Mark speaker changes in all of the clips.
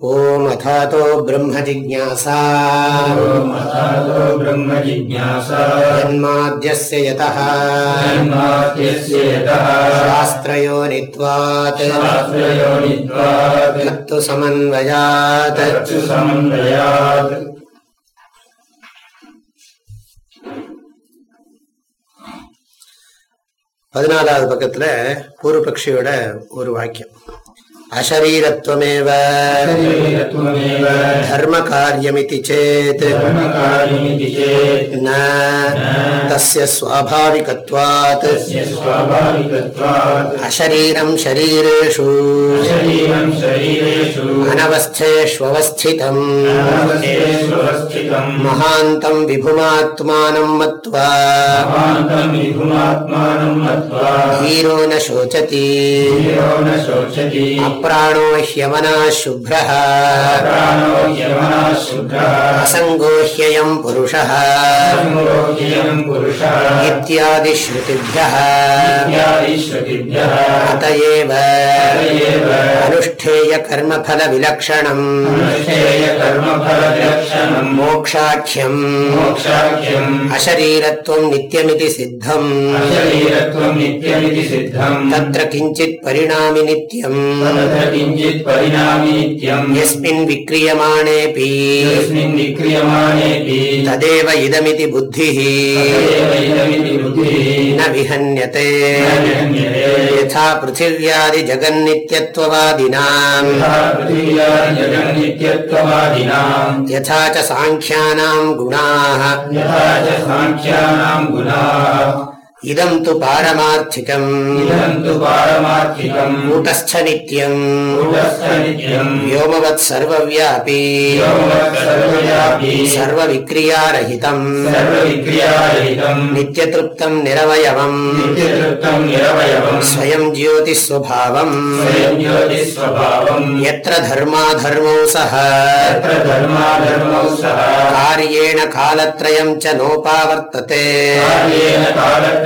Speaker 1: ॐ अथातो ब्रह्मजिज्ञासा जन्माद्यस्य यतः शास्त्रयोनित्वात् तत्तु समन्वयात् பதினாலாவது பக்கத்துல பூர்வபக்ஷியோட ஒரு வாக்கியம் अशरीरत्वमेव धर्मकार्यमिति चेत् न तस्य स्वाभाविकत्वात् अशरीरं शरीरेषु अनवस्थेष्वस्थितम् महान्तं विभुमात्मानं मत्वा हीरो न शोचति अप्राणो ह्यमनः शुभ्रः असङ्गो ह्ययम् पुरुषः इत्यादिश्रुतिभ्यः अत एव अनुष्ठेयकर्मफलविलक्षणम् मोक्षाख्यम् अशरीरत्वम् नित्यमिति सिद्धम् तत्र किञ्चित् परिणामि नित्यम्
Speaker 2: किञ्चित् परिणामि नित्यम्
Speaker 1: यस्मिन् विक्रियमाणेऽपि।
Speaker 2: यस्मिन् विक्रियमाणेऽपि।
Speaker 1: तदेव इदमिति बुद्धिः।
Speaker 2: तदेव इदमिति बुद्धिः।
Speaker 1: न विहन्यते। यथा पृथिव्यादिजगन्नित्यत्ववादिनाम्
Speaker 2: यथा पृथिव्या जगन्नित्यत्ववादिनाम्।
Speaker 1: यथा च साङ्ख्यानाम् गुणाः।
Speaker 2: यथा च साङ्ख्यानाम् गुणाः
Speaker 1: இதம்
Speaker 2: து பாரமார்த்திகம்.
Speaker 1: இதம் து
Speaker 2: பாரமார்த்திகம். கூட்டஸ்த
Speaker 1: நித்யம். கூட்டஸ்த நித்யம்.
Speaker 2: யோமவத் சர்வவ்யாபி. யோமவத்
Speaker 1: சர்வவ்யாபி. சர்வ விக்ரியாரஹிதம் சர்வ
Speaker 2: விக்ரியாரஹிதம் நித்யத்ருப்தம் நிரவயவம். ஸ்வயம்
Speaker 1: ஜ்யோதி ஸ்வபாவம்.
Speaker 2: தர்மா தர்மௌ
Speaker 1: சஹ. காரியேண காலத்ரயம்
Speaker 2: ச நோபாவர்த்ததே. காரியேண
Speaker 1: காலத்ரயம்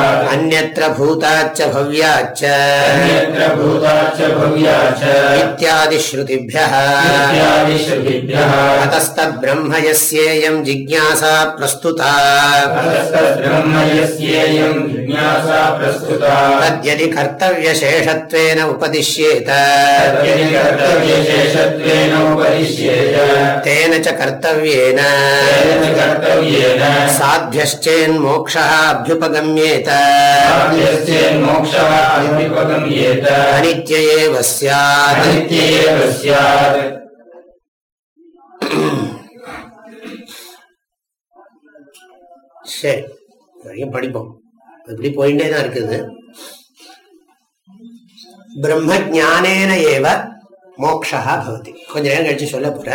Speaker 2: అన్యత్ర భూతాచ్చ
Speaker 1: భవ్యాచ్చ. అన్యత్ర
Speaker 2: భూతాచ్చ భవ్యాచ్చ.
Speaker 1: ఇత్యాది శ్రుతిభ్యః ఇత్యాది
Speaker 2: శ్రుతిభ్యః అతస్త బ్రహ్మయస్యేయం జిజ్ఞాసా
Speaker 1: ప్రస్తుత.
Speaker 2: అతస్త
Speaker 1: బ్రహ్మయస్యేయం జిజ్ఞాసా ప్రస్తుత. తద్యది
Speaker 2: కర్తవ్య శేషత్వేన ఉపదిశ్యేత. తద్యది
Speaker 1: కర్తవ్య శేషత్వేన ఉపదిశ్యేత.
Speaker 2: తేన చ కర్తవ్యేన.
Speaker 1: తేన చ కర్తవ్యేన.
Speaker 2: సాధ్యశ్చేన్ మోక్షః అభ్యుపగమ్యేత
Speaker 1: साध्यश्चेन्मोक्षः अभ्युपगम्येत अनित्य एव स्यात्
Speaker 2: अनित्य एव स्यात्
Speaker 1: சரி வரைக்கும் படிப்போம் இப்படி போயிட்டே தான் இருக்குது பிரம்ம ஜானேன ஏவ மோக்ஷா பவதி கொஞ்ச நேரம் கழிச்சு சொல்ல போற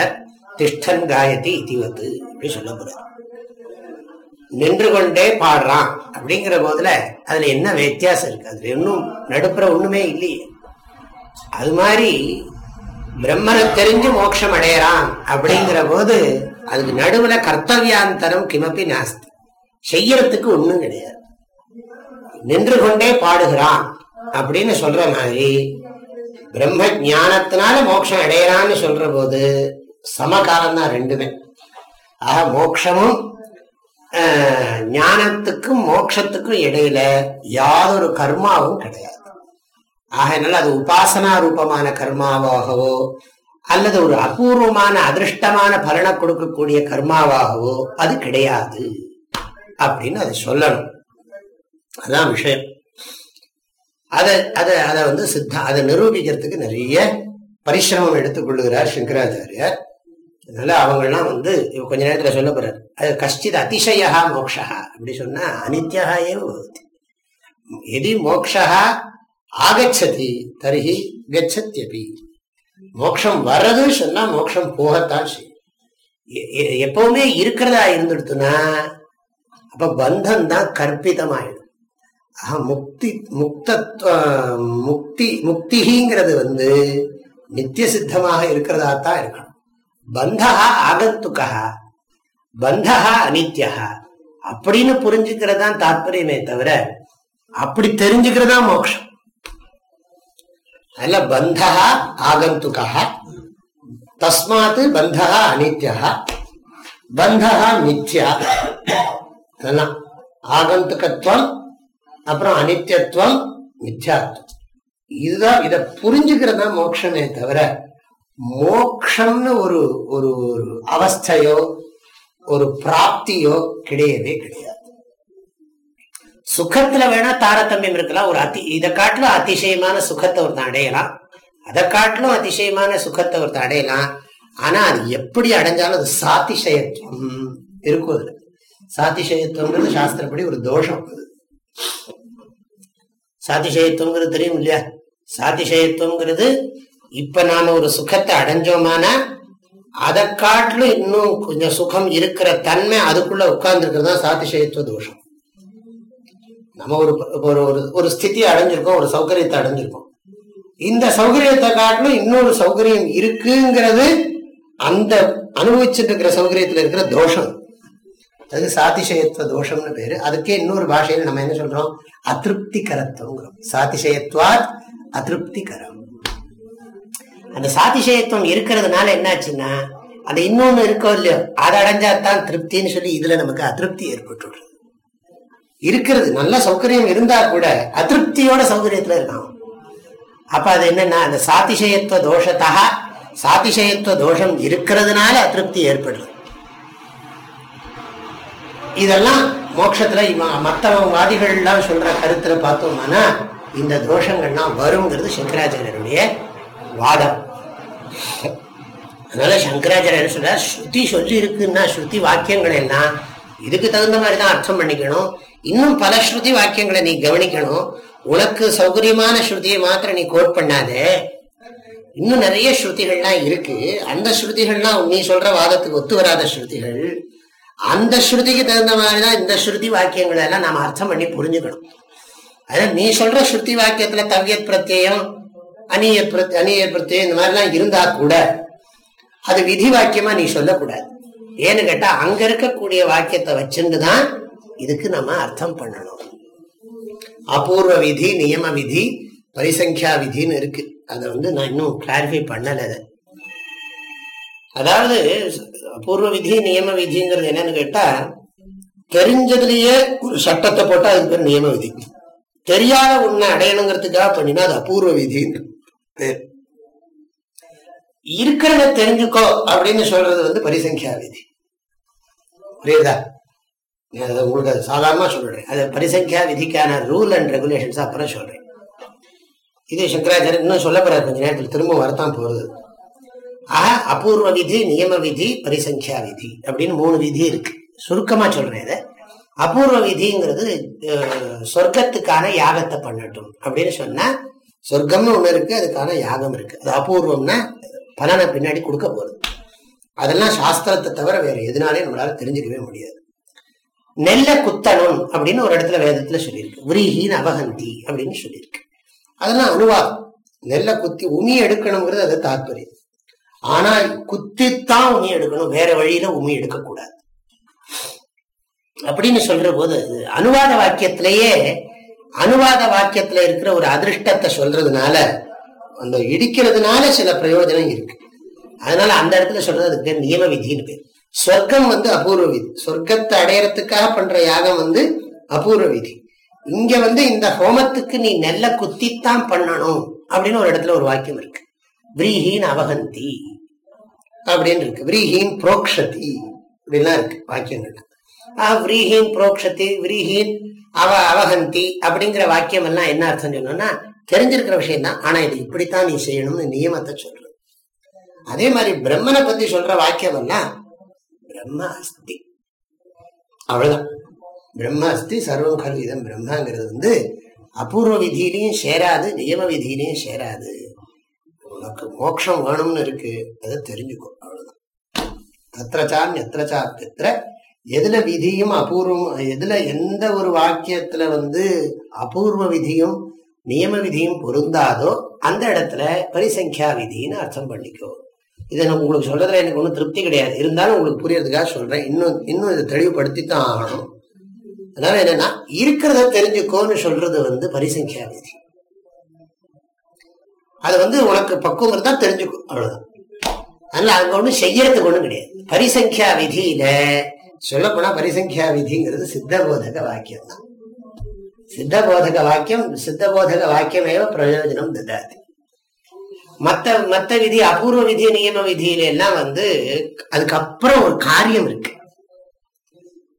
Speaker 1: திஷ்டன் காயதி இதுவத்து அப்படி சொல்ல போற நின்று கொண்டே பாடுறான் அப்படிங்கிற போதுல அதுல என்ன வித்தியாசம் இருக்கு? அதுல இன்னும் நடுப்புற ஒண்ணுமே இல்லையே. அது மாதிரி பிரம்மனை தெரிஞ்சு மோட்சம் அடையறான் அப்படிங்கிற போது அதுக்கு நடுவுல கர்த்தவியாந்தரம் கிமப்பி நாஸ்தி. செய்யறதுக்கு ஒண்ணும் கிடையாது. நின்று கொண்டே பாடுகிறான் அப்படின்னு சொல்ற மாதிரி பிரம்ம ஜானத்தினால மோட்சம் அடையறான்னு சொல்ற போது சமகாலம் தான் ரெண்டுமே. ஆக மோட்சமும் ஞானத்துக்கும் மோட்சத்துக்கும் இடையில யாதொரு கர்மாவும் கிடையாது. ஆகையினால அது உபாசனா ரூபமான கர்மாவாகவோ அல்லது ஒரு அபூர்வமான அதிர்ஷ்டமான பலனை கொடுக்கக்கூடிய கர்மாவாகவோ அது கிடையாது அப்படின்னு அதை சொல்லணும். அதான் விஷயம். அதை அதை அதை வந்து சித்தா அதை நிரூபிக்கிறதுக்கு நிறைய பரிசிரமம் எடுத்துக்கொள்ளுகிறார் சங்கராச்சாரியார். அதனால அவங்கெல்லாம் வந்து கொஞ்ச நேரத்துல சொல்ல போறாரு. அது கஷ்டித் அதிசயா மோக்ஷா அப்படி சொன்னா அனித்யா ஏவ எதி மோக்ஷா ஆகச்சதி தருகி கச்சத்தியபி மோக்ஷம் வர்றதுன்னு சொன்னா மோக்ஷம் போகத்தான் செய்யும். எ- எப்பவுமே இருக்கிறதா இருந்துடுத்துனா அப்ப பந்தம் தான் கற்பிதமாயிடும். ஆஹா, முக்தி முக்தத்துவ முக்தி முக்திங்கிறது வந்து நித்திய சித்தமாக இருக்கிறதா தான் இருக்கணும். பந்தா ஆகந்துக்கா பந்தா அனித்யா அப்படின்னு புரிஞ்சுக்கிறது தான் தாற்பயமே தவிர அப்படி தெரிஞ்சுக்கிறதா மோட்சம் அதில் பந்தா ஆகந்துக்கா தஸ்மாத்து பந்தா அனித்யா பந்தா மித்யா. அதெல்லாம் ஆகந்துக்கத்துவம் அப்புறம் அனித்யத்துவம் மித்யாத்துவம் இதுதான் இதை புரிஞ்சுக்கிறது தான் மோட்சமே தவிர மோக்ஷம்னு ஒரு ஒரு ஒரு அவஸ்தையோ ஒரு பிராப்தியோ கிடையவே கிடையாது. சுகத்துல வேணா தாரதமியம் இருக்கலாம். ஒரு அதி இதை காட்டிலும் அதிசயமான சுகத்தை ஒருத்தன் அடையலாம். அதை காட்டிலும் அதிசயமான சுகத்தை ஒருத்தன் அடையலாம். ஆனா அது எப்படி அடைஞ்சாலும் அது சாத்திசயத்துவம் இருக்கும் அதுல சாத்திசயத்துவங்கிறது சாஸ்திரப்படி ஒரு தோஷம். அது சாத்திசயத்துவங்கிறது தெரியும் இல்லையா? சாத்திசயத்துவங்கிறது இப்ப நாம ஒரு சுகத்தை அடைஞ்சோமானா அதை காட்டிலும் இன்னும் கொஞ்சம் சுகம் இருக்கிற தன்மை அதுக்குள்ள உட்கார்ந்துருக்கிறது தான் சாத்திசயத்துவ தோஷம். நம்ம ஒரு ஒரு ஒரு- ஒரு ஸ்திதியை அடைஞ்சிருக்கோம் ஒரு சௌகரியத்தை அடைஞ்சிருக்கோம். இந்த சௌகரியத்தை காட்டிலும் இன்னொரு சௌகரியம் இருக்குங்கிறது அந்த அனுபவிச்சுட்டு இருக்கிற சௌகரியத்துல இருக்கிற தோஷம். அது சாதிசயத்துவ தோஷம்னு பேரு. அதுக்கே இன்னொரு பாஷையில நம்ம என்ன சொல்றோம்? அதிருப்திகரத்துவங்கிறோம். சாதிசயத்துவாத் அதிருப்திகரம். அந்த சாதிசயத்துவம் இருக்கிறதுனால என்னாச்சுன்னா அந்த இன்னொன்னு இருக்கோ இல்லையோ அதை அடைஞ்சா தான் திருப்தின்னு சொல்லி இதுல நமக்கு அதிருப்தி ஏற்பட்டுடுறது இருக்கிறது நல்ல சௌகரியம் இருந்தா கூட அதிருப்தியோட சௌகரியத்துல இருக்கான் அப்ப அது என்னன்னா அந்த சாதிசயத்துவ தோஷத்தா சாதிசயத்துவ தோஷம் இருக்கிறதுனால அதிருப்தி ஏற்படுறது இதெல்லாம் மோட்சத்துல இவன் வாதிகள்லாம் சொல்ற கருத்துல பார்த்தோம்னா இந்த தோஷங்கள்லாம் வருங்கிறது சங்கராச்சாரியருடைய வாதம். அதனால சங்கராச்சாரியர் சொல்றார்? ஸ்ருதி சொல்லி இருக்குன்னா ஸ்ருதி வாக்கியங்கள் எல்லாம் இதுக்கு தகுந்த மாதிரி தான் அர்த்தம் பண்ணிக்கணும். இன்னும் பல ஸ்ருதி வாக்கியங்களை நீ கவனிக்கணும். உனக்கு சௌகரியமான ஸ்ருதியை மாத்திரம் நீ கோட் பண்ணாதே. இன்னும் நிறைய ஸ்ருதிகள்லாம் இருக்கு. அந்த ஸ்ருதிகள்லாம் நீ சொல்ற வாதத்துக்கு ஒத்து வராத ஸ்ருதிகள். அந்த ஸ்ருதிக்கு தகுந்த மாதிரி தான் இந்த ஸ்ருதி வாக்கியங்களை எல்லாம் நாம அர்த்தம் பண்ணி புரிஞ்சுக்கணும். அதான் நீ சொல்ற ஸ்ருதி வாக்கியத்துல தவ்யத் பிரத்யம் அணி ஏற்படுத்த அணி ஏற்படுத்த இந்த மாதிரிலாம் இருந்தா கூட அது விதி வாக்கியமா நீ சொல்லக்கூடாது. ஏன்னு கேட்டா அங்க இருக்கக்கூடிய வாக்கியத்தை வச்சுட்டு தான் இதுக்கு நம்ம அர்த்தம் பண்ணணும். அபூர்வ விதி நியம விதி பரிசங்கியா விதின்னு இருக்கு. அதை வந்து நான் இன்னும் கிளாரிஃபை பண்ணல அதை. அதாவது அபூர்வ விதி நியம விதிங்கிறது என்னன்னு கேட்டா தெரிஞ்சதுலயே ஒரு சட்டத்தை போட்டா அதுக்கு பேர் நியம விதி. தெரியாத ஒண்ணு அடையணுங்கிறதுக்காக பண்ணினா அது அபூர்வ விதின்னு. பேர் இருக்கிறத தெரிஞ்சுக்கோ அப்படின்னு சொல்றது வந்து பரிசங்கியா விதி. புரியுதா? நான் உங்களுக்கு அது சாதாரணமா சொல்றேன். அது பரிசங்கியா விதிக்கான ரூல் அண்ட் ரெகுலேஷன்ஸ் அப்புறம் சொல்றேன். இது சங்கராச்சாரியர் இன்னும் சொல்ல போறாரு. கொஞ்ச நேரத்தில் திரும்ப வரத்தான் போறது ஆக அபூர்வ விதி நியம விதி பரிசங்கியா விதி அப்படின்னு மூணு விதி இருக்கு. சுருக்கமா சொல்றேன் இதை. அபூர்வ விதிங்கிறது சொர்க்கத்துக்கான யாகத்தை பண்ணட்டும் அப்படின்னு சொன்னா சொர்க்கம்னு ஒண்ணு இருக்கு அதுக்கான யாகம் இருக்கு. அது அபூர்வம்னா பலனை பின்னாடி கொடுக்க போறது அதெல்லாம் சாஸ்திரத்தை தவிர வேற எதுனாலே நம்மளால தெரிஞ்சுக்கவே முடியாது. நெல்லை குத்தணும் அப்படின்னு ஒரு இடத்துல வேதத்துல சொல்லியிருக்கு. விரீஹின் அவகந்தி அப்படின்னு சொல்லியிருக்கு. அதெல்லாம் அனுவாதம். நெல்லை குத்தி உமி எடுக்கணுங்கிறது அது தாற்பயம் ஆனா குத்தித்தான் உமி எடுக்கணும். வேற வழியில உமி எடுக்கக்கூடாது. அப்படின்னு சொல்ற போது அது அனுவாத வாக்கியத்திலேயே அனுவாத வாக்கியத்துல இருக்கிற ஒரு அதிர்ஷ்டத்தை சொல்றதுனால அந்த இடிக்கிறதுனால சில பிரயோஜனம் இருக்கு. அதனால அந்த இடத்துல சொல்றது அதுக்கு பேர் நியம விதின்னு பேர். சொர்க்கம் வந்து அபூர்வ விதி. சொர்க்கத்தை அடையறதுக்காக பண்ற யாகம் வந்து அபூர்வ விதி. இங்க வந்து இந்த ஹோமத்துக்கு நீ நெல்ல குத்தித்தான் பண்ணணும் அப்படின்னு ஒரு இடத்துல ஒரு வாக்கியம் இருக்கு. விரீஹீன் அவகந்தி அப்படின்னு இருக்கு. விரீஹீன் புரோக்ஷதி அப்படிலாம் இருக்கு வாக்கியங்கள் ஆஹ் விரீஹீன் புரோக்ஷதி விரீஹீன் அவ அவகந்தி அப்படிங்கிற வாக்கியம் எல்லாம் என்ன அர்த்தம் சொல்லணும்னா தெரிஞ்சிருக்கிற விஷயம் தான் ஆனா இது இப்படித்தான் நீ செய்யணும்னு நியமத்தை சொல்றது. அதே மாதிரி பிரம்மனை பத்தி சொல்ற வாக்கியம் எல்லாம் பிரம்ம அஸ்தி. அவ்வளவுதான். பிரம்ம அஸ்தி சர்வம் கல்விதம் பிரம்மாங்கிறது வந்து அபூர்வ விதியிலையும் சேராது நியம விதியிலையும் சேராது. உனக்கு மோட்சம் வேணும்னு இருக்கு. அதை தெரிஞ்சுக்கும் அவ்வளவுதான். தத்திரச்சான் எத்திரச்சா பித்திர எதுல விதியும் அபூர்வம் எதுல எந்த ஒரு வாக்கியத்துல வந்து அபூர்வ விதியும் நியம விதியும் பொருந்தாதோ அந்த இடத்துல பரிசங்கியா விதின்னு அர்த்தம் பண்ணிக்கோ. இதை நான் உங்களுக்கு சொல்றதுல எனக்கு ஒன்றும் திருப்தி கிடையாது. இருந்தாலும் உங்களுக்கு புரியறதுக்காக சொல்றேன். இன்னும் இன்னும் இதை தெளிவுபடுத்தி தான் ஆகணும். அதனால என்னன்னா இருக்கிறத தெரிஞ்சுக்கோன்னு சொல்றது வந்து பரிசங்கியா விதி. அது வந்து உனக்கு பக்குவம் இருந்தா தெரிஞ்சுக்கும் அவ்வளவுதான். அதனால அங்க ஒன்றும் செய்யறதுக்கு ஒண்ணும் கிடையாது. பரிசங்கியா விதியில சொல்லப்போனா பரிசங்கியா விதிங்கிறது சித்தபோதக வாக்கியம் தான். சித்தபோதக வாக்கியம் சித்தபோதக வாக்கியமேவ பிரயோஜனம் ததாது. மத்த மத்த விதி அபூர்வ விதி நியம விதியில எல்லாம் வந்து அதுக்கப்புறம் ஒரு காரியம் இருக்கு.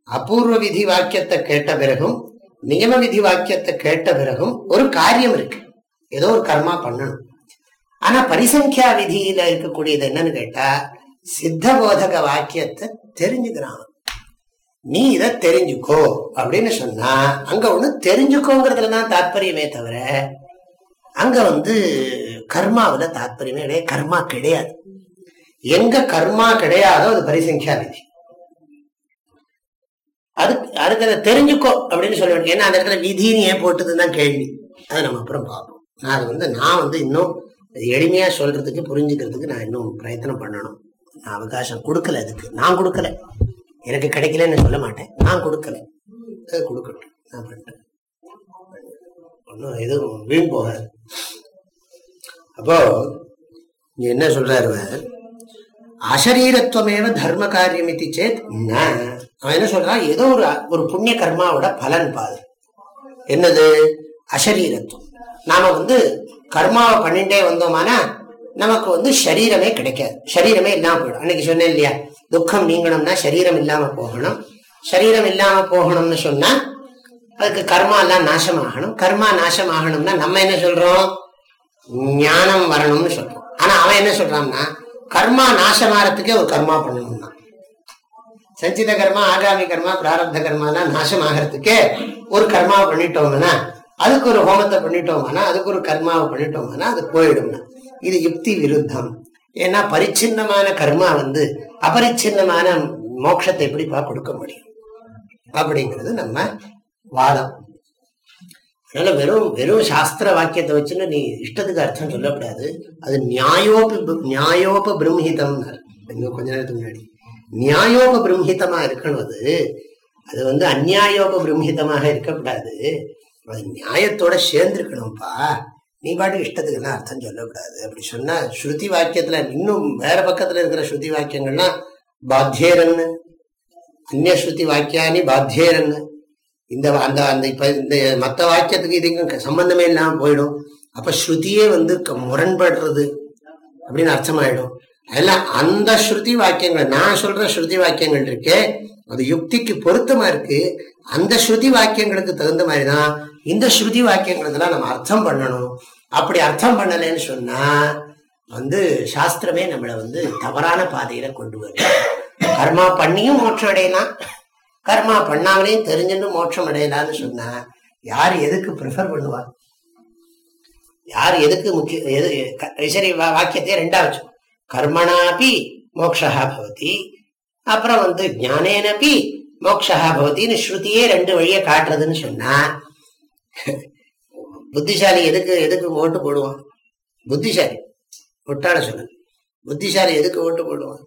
Speaker 1: அபூர்வ விதி வாக்கியத்தை கேட்ட பிறகும் நியம விதி வாக்கியத்தை கேட்ட பிறகும் ஒரு காரியம் இருக்கு. ஏதோ ஒரு கர்மா பண்ணணும். ஆனா பரிசங்கியா விதியில இருக்கக்கூடியது என்னன்னு கேட்டா சித்த போதக வாக்கியத்தை தெரிஞ்சுக்கிறான் நீ இதை தெரிஞ்சுக்கோ அப்படின்னு சொன்னா அங்க ஒண்ணு தெரிஞ்சுக்கோங்கிறதுலதான் தாற்பயமே தவிர அங்க வந்து கர்மாவில தாற்பயமே கிடையாது கர்மா கிடையாது. எங்க கர்மா கிடையாதோ அது பரிசங்கியா விதி. அதுக்கு அதுக்கு அதை தெரிஞ்சுக்கோ அப்படின்னு சொல்ல வேண்டிய ஏன்னா அந்த இடத்துல விதின்னு ஏன் போட்டதுதான் கேள்வி. அதை நம்ம அப்புறம் பார்ப்போம். நான் அது வந்து நான் வந்து இன்னும் எளிமையா சொல்றதுக்கு புரிஞ்சுக்கிறதுக்கு நான் இன்னும் பிரயத்தனம் பண்ணணும். நான் அவகாசம் கொடுக்கல அதுக்கு. நான் கொடுக்கல. எனக்கு கிடைக்கலன்னு சொல்ல மாட்டேன். நான் கொடுக்கல. கொடுக்கட்டும். நான் பண்ணிட்டேன். ஒன்றும் எதுவும் வீண் போகாது. அப்போ இங்க என்ன சொல்றாரு அசரீரத்துவமேவ தர்ம காரியம் இது சேத் அவன் என்ன சொல்றான்? ஏதோ ஒரு ஒரு புண்ணிய கர்மாவோட பலன் பாது என்னது? அசரீரத்துவம். நாம வந்து கர்மாவை பண்ணிட்டே வந்தோமானா நமக்கு வந்து சரீரமே கிடைக்காது. சரீரமே இல்லாமல் போயிடும். அன்னைக்கு சொன்னேன் இல்லையா? துக்கம் நீங்கணும்னா சரீரம் இல்லாம போகணும். சரீரம் இல்லாம போகணும்னு சொன்னா அதுக்கு கர்மா எல்லாம் நாசமாகணும். கர்மா நாசமாகணும்னா நம்ம என்ன சொல்றோம்? ஞானம் வரணும்னு சொல்றோம். ஆனா அவன் என்ன சொல்றான்னா கர்மா நாசமாகறதுக்கே ஒரு கர்மா பண்ணணும்னா. சஞ்சித கர்மா ஆகாமி கர்மா பிராரப்த கர்மாலாம் நாசமாகறதுக்கே ஒரு கர்மாவை பண்ணிட்டோம்னா அதுக்கு ஒரு ஹோமத்தை பண்ணிட்டோம்னா அதுக்கு ஒரு கர்மாவை பண்ணிட்டோம்னா அது போயிடும்னா இது யுக்தி விருத்தம். ஏன்னா பரிச்சின்னமான கர்மா வந்து அபரிச்சின்னமான மோட்சத்தை எப்படிப்பா கொடுக்க முடியும்? அப்படிங்கிறது நம்ம வாதம். அதனால வெறும் வெறும் சாஸ்திர வாக்கியத்தை வச்சுன்னு நீ இஷ்டத்துக்கு அர்த்தம் சொல்லக்கூடாது. அது நியாயோப நியாயோப பிரம்ஹிதம் கொஞ்ச நேரத்துக்கு முன்னாடி. நியாயோப பிரம்ஹிதமா இருக்கணும் அது அது வந்து அந்நியாயோப பிரம்மிதமாக இருக்கக்கூடாது. அது நியாயத்தோட சேர்ந்திருக்கணும்ப்பா நீ பாட்டுக்கு இஷ்டத்துக்கு எல்லாம் அர்த்தம் சொல்லக்கூடாது? அப்படி சொன்னால் ஸ்ருதி வாக்கியத்தில் இன்னும் வேற பக்கத்தில் இருக்கிற ஸ்ருதி வாக்கியங்கள்லாம் பாத்தியரன்னு அந்நிய ஸ்ருதி வாக்கியானி பாத்தியரன்னு இந்த அந்த அந்த இப்போ இந்த மற்ற வாக்கியத்துக்கு இதுக்கும் சம்பந்தமே இல்லாமல் போயிடும். அப்போ ஸ்ருதியே வந்து க- முரண்படுறது அப்படின்னு அர்த்தமாயிடும். அதெல்லாம் அந்த ஸ்ருதி வாக்கியங்கள் நான் சொல்ற ஸ்ருதி வாக்கியங்கள் இருக்கே அது யுக்திக்கு பொருத்தமா இருக்கு. அந்த ஸ்ருதி வாக்கியங்களுக்கு தகுந்த மாதிரிதான் இந்த ஸ்ருதி வாக்கியங்கிறதுலாம் நம்ம அர்த்தம் பண்ணணும். அப்படி அர்த்தம் பண்ணலைன்னு சொன்னா வந்து சாஸ்திரமே நம்மளை வந்து தவறான பாதையில கொண்டு வரும் கர்மா பண்ணியும் மோட்சம் அடையலாம். கர்மா பண்ணாமலேயும் தெரிஞ்சுன்னு மோட்சம் அடையலாம்னு சொன்னா யார் எதுக்கு ப்ரிஃபர் பண்ணுவா? யார் எதுக்கு முக்கிய எது சரி வா- வாக்கியத்தை ரெண்டா வச்சு கர்மனாபி மோக்ஷா பவதி. அப்புறம் வந்து ஞானேனபி மோக்ஷா பவதின்னு ஸ்ருதியே ரெண்டு வழியை காட்டுறதுன்னு சொன்னா புத்திசாலி எதுக்கு எதுக்கு ஓட்டு போடுவான்? புத்திசாலி. முட்டாள சொல்லு புத்திசாலி எதுக்கு ஓட்டு போடுவான்?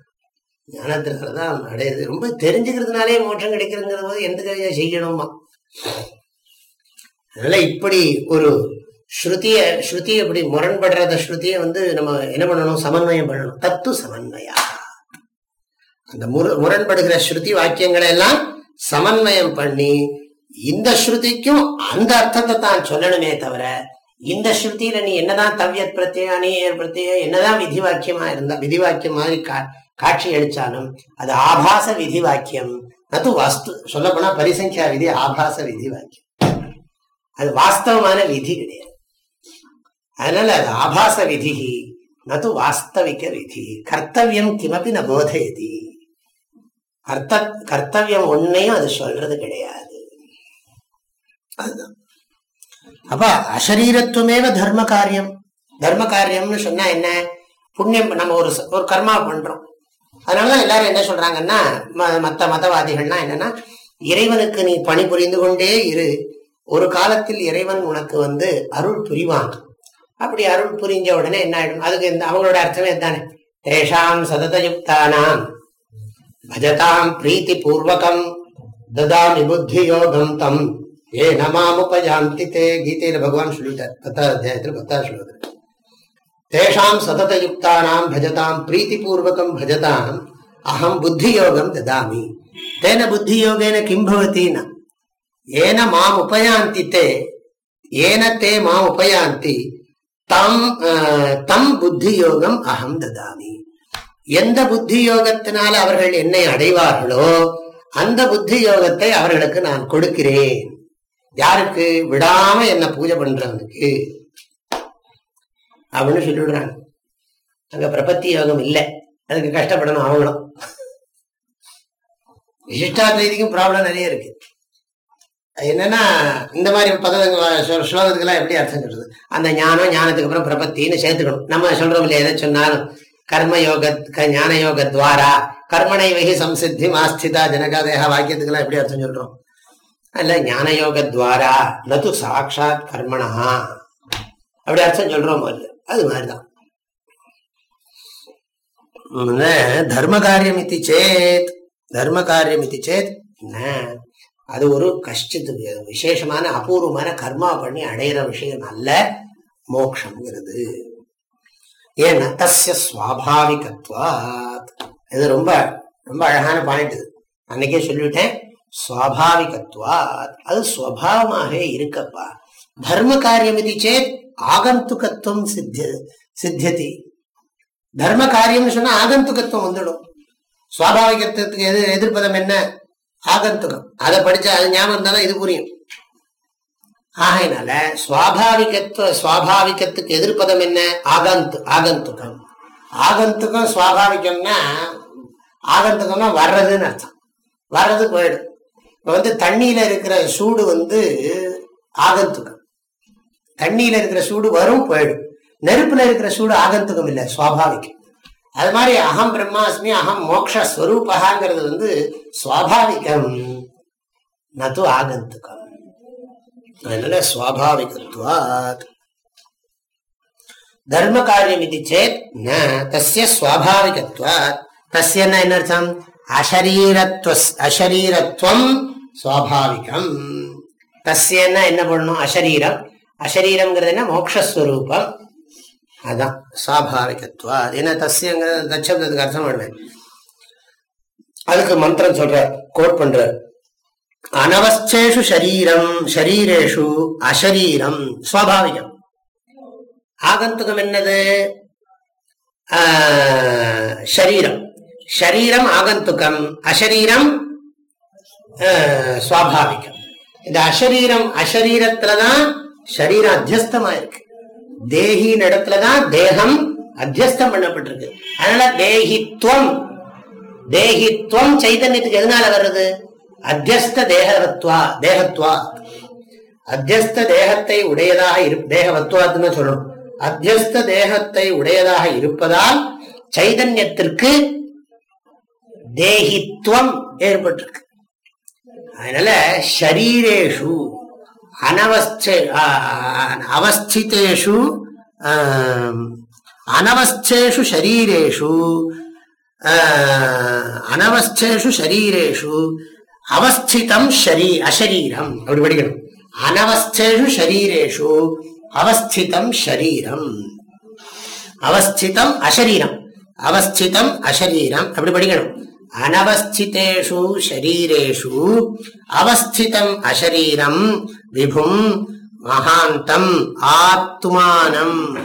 Speaker 1: ஞானத்தினாலதான் அடையுது ரொம்ப தெரிஞ்சுக்கிறதுனாலே மோட்சம் கிடைக்கிறதுங்கிற போது எந்த செய்யணுமா? அதனால இப்படி ஒரு ஸ்ருதிய ஸ்ருதி அப்படி முரண்படுறத ஸ்ருதியை வந்து நம்ம என்ன பண்ணணும்? சமன்வயம் பண்ணணும். தத்து சமன்வயா. அந்த முர- முரண்படுகிற ஸ்ருதி வாக்கியங்களை எல்லாம் சமன்வயம் பண்ணி இந்த ஸ்ருதிக்கும் அந்த அர்த்தத்தை தான் சொல்லணுமே தவிர இந்த ஸ்ருதியில நீ என்னதான் தவ்யத் பிரத்யம் அணியர் பிரத்யம் என்னதான் விதி வாக்கியமா இருந்தா விதி வாக்கியம் மாதிரி கா- காட்சி அளிச்சாலும் அது ஆபாச விதி வாக்கியம் அது வாஸ்து சொல்ல போனா பரிசங்கியா விதி ஆபாச விதி வாக்கியம் அது வாஸ்தவமான விதி கிடையாது. அதனால அது ஆபாச விதி நது வாஸ்தவிக விதி. கர்த்தவியம் கிமப்பி ந போதையதி. கர்த்த கர்த்தவியம் ஒன்னையும் அது சொல்றது கிடையாது. அதுதான் அப்ப அசரீரத்துவமேவ தர்ம காரியம் தர்ம காரியம்னு சொன்னா என்ன? புண்ணியம் நம்ம ஒரு ஒரு கர்மா பண்றோம். அதனாலதான் எல்லாரும் என்ன சொல்றாங்கன்னா ம- மத்த மதவாதிகள்னா என்னன்னா இறைவனுக்கு நீ பணி புரிந்து கொண்டே இரு. ஒரு காலத்தில் இறைவன் உனக்கு வந்து அருள் புரிவான். அப்படி அருள் புரிஞ்ச உடனே என்ன ஆயிடும்? அதுக்கு இந்த அவங்களோட அர்த்தமே தானே தேஷாம் சததயுக்தானாம். பஜதாம் பிரீத்தி பூர்வகம் ததாமி புத்தி யோகம் தம் ஏ நமாமுபயாந்தி தே கீதையில பகவான் சொல்லிட்டார் பத்தாவது அத்தியாயத்தில் பத்தாவது ஸ்லோகத்தில் தேஷாம் சதத யுக்தானாம் பஜதாம் பிரீத்தி பூர்வகம் பஜதாம் அகம் புத்தி யோகம் ததாமி தேன புத்தி யோகேன கிம் பவத்தின ஏன மாம் உபயாந்தி தே ஏன தே மாம் உபயாந்தி தம் தம் புத்தி யோகம் அகம் ததாமி எந்த புத்தி யோகத்தினால அவர்கள் என்னை அடைவார்களோ அந்த புத்தி யோகத்தை அவர்களுக்கு நான் கொடுக்கிறேன் யாருக்கு விடாம என்ன பூஜை பண்றவனுக்கு அப்படின்னு சொல்லிவிடுறாங்க அங்க பிரபத்தி யோகம் இல்லை. அதுக்கு கஷ்டப்படணும் அவங்களும். விசிஷ்டாத்வைதிக்கும் ப்ராப்ளம் நிறைய இருக்கு. அது என்னன்னா இந்த மாதிரி பதங்கள் ஸ்லோகத்துக்கெல்லாம் எப்படி அர்த்தம் சொல்றது? அந்த ஞானம் ஞானத்துக்கு அப்புறம் பிரபத்தின்னு சேர்த்துக்கணும். நம்ம சொல்றோம் இல்லையா எதை சொன்னாலும்? கர்ம யோக ஞான யோக துவாரா கர்மனை வகி சம்சித்தி மாஸ்திதா ஜனகாதேக வாக்கியத்துக்கெல்லாம் எப்படி அர்த்தம் சொல்றோம்? அல்ல ஞான துவாரா நது சாட்சாத் கர்மணா. அப்படி அர்த்தம் சொல்றோம் அது மாதிரிதான். தர்ம காரியம் இது சேத். தர்ம காரியம் இது சேத். ந. அது ஒரு கஷ்டித்து விசேஷமான அபூர்வமான கர்மா பண்ணி அடையிற விஷயம் அல்ல மோக்ஷங்கிறது. ஏன்னா தஸ்ய சுவாபாவிகத்வாத். இது ரொம்ப ரொம்ப அழகான பாயிண்ட் இது. அன்னைக்கே சொல்லிவிட்டேன். சுவாபாவிகத்வாத் அது சுவாவமாக இருக்கப்பா. தர்ம காரியம் இது சேத் ஆகந்துகத்துவம் சித்திய சித்தியதி. தர்ம காரியம்னு சொன்னா ஆகந்துகத்துவம் வந்துடும். சுவாபாவிகத்துவத்துக்கு எது எதிர்ப்பதம் என்ன? ஆகந்துகம். அதை படிச்சா அது ஞாபகம் இருந்தாலும் இது புரியும். ஆகையினால சுவாபாவிகத்துவ சுவாபாவிகத்துக்கு எதிர்ப்பதம் என்ன? ஆகந்து ஆகந்துகம். ஆகந்துகம் சுவாபாவிகம்னா ஆகந்துகம்னா வர்றதுன்னு அர்த்தம். வர்றது போயிடும். இப்போ வந்து தண்ணியில் இருக்கிற சூடு வந்து ஆகந்துக்கம். தண்ணியில் இருக்கிற சூடு வரும் போயிடும். நெருப்பில் இருக்கிற சூடு ஆகந்துக்கம் இல்லை சுவாபாவிகம் அது மாதிரி அகம் பிரம்மாஸ்மி அகம் மோக்ஷஸ்வரூபகாங்கிறது வந்து சுவாபாவிகம். நது ஆகந்துக்கம். அதனால சுவாபாவிகத்துவாத். தர்ம காரியம் இது சேத் ந தஸ்ய சுவாபாவிகத்வாத் தஸ்யன்னா என்ன அர்த்தம்? அசரீரத்வ அசரீரத்வம் சுவாபாவிகம். தஸ்யன்னா என்ன பண்ணணும்? அசரீரம் அசரீரம்ங்கிறது என்ன மோக்ஷஸ்வரூபம். அதான் சுவாபாவிகத்வாத் என்ன தஸ்யங்கிறது தச்சப்தத்துக்கு அர்த்தம் பண்ணுவேன் அதுக்கு மந்திரம் சொல்ற கோட் பண்ற அனவஸ்தேஷு ஷரீரம் ஷரீரேஷு அசரீரம் சுவாபாவிகம். ஆகந்துகம் என்னது? ஆஹ், ஷரீரம். ஷரீரம் ஆகந்துக்கம் அஷரீரம் ஆஹ், சுவாபாவிகம். இந்த அஷரீரம் அஷரீரத்துலதான் ஷரீரம் அத்தியஸ்தமா இருக்கு இடத்துல தான் தேகம் அத்தியஸ்தம் பண்ணப்பட்டிருக்கு. அதனால தேகித்வம் தேகித்வம் சைதன்யத்துக்கு எதனால வருது? அத்தியஸ்த தேகத்வா தேகத்வா. அத்தியஸ்த தேகத்தை உடையதாக இரு தேகவத்வாத்துன்னு சொல்லணும். அத்தியஸ்த தேகத்தை உடையதாக இருப்பதால் சைதன்யத்திற்கு தேகித்வம் ஏற்பட்டிருக்கு. அதனால ஷரீரேஷு அனவஸ்தே அவஸ்திதேஷு அனவஸ்தேஷு ஷரீரேஷு அனவஸ்தேஷு ஷரீரேஷு அவஸ்திதம் ஷரீ அஷரீரம். அப்படி படிக்கணும். அனவஸ்தேஷு ஷரீரேஷு அவஸ்திதம் ஷரீரம். அவஸ்திதம் அஷரீரம். அவஸ்திதம் அஷரீரம். அப்படி படிக்கணும். அனவஸ்திதேஷு ஷரீரேஷு அவஸ்திதம் அசரீரம் விபும் மகாந்தம் ஆத்மானம்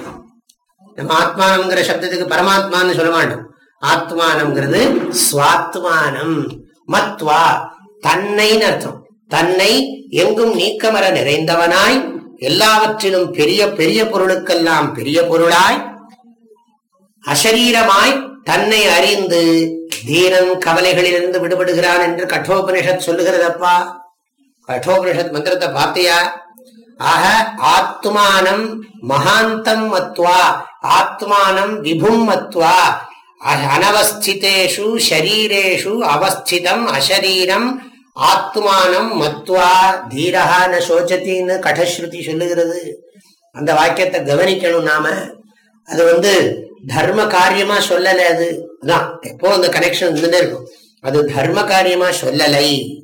Speaker 1: நம்ம ஆத்மானம்ங்கிற சப்தத்துக்கு பரமாத்மான்னு சொல்ல மாட்டோம். ஆத்மானம்ங்கிறது சுவாத்மானம். மத்வா தன்னைன்னு அர்த்தம். தன்னை எங்கும் நீக்கமர நிறைந்தவனாய் எல்லாவற்றிலும் பெரிய பெரிய பொருளுக்கெல்லாம் பெரிய பொருளாய் அசரீரமாய் தன்னை அறிந்து தீரன் கவலைகளிலிருந்து விடுபடுகிறான் என்று கட்டோபனிஷத் சொல்லுகிறதப்பா? கட்டோபனிஷத் மந்திரத்தை பார்த்தியா? ஆக ஆத்மானம் மகாந்தம் மத்வா ஆத்மானம் விபும் மத்வா. அனவஸ்திதேஷு ஷரீரேஷு அவஸ்திதம் அசரீரம் ஆத்மானம் மத்வா. தீரஹா ந சோச்சத்தின்னு கடஸ்ருதி சொல்லுகிறது. அந்த வாக்கியத்தை கவனிக்கணும் நாம. அது வந்து தர்ம காரியமா சொல்லலை அது. அதான் எப்போ அந்த கனெக்ஷன் இருந்துட்டே இருக்கும். அது தர்ம காரியமா சொல்லலை.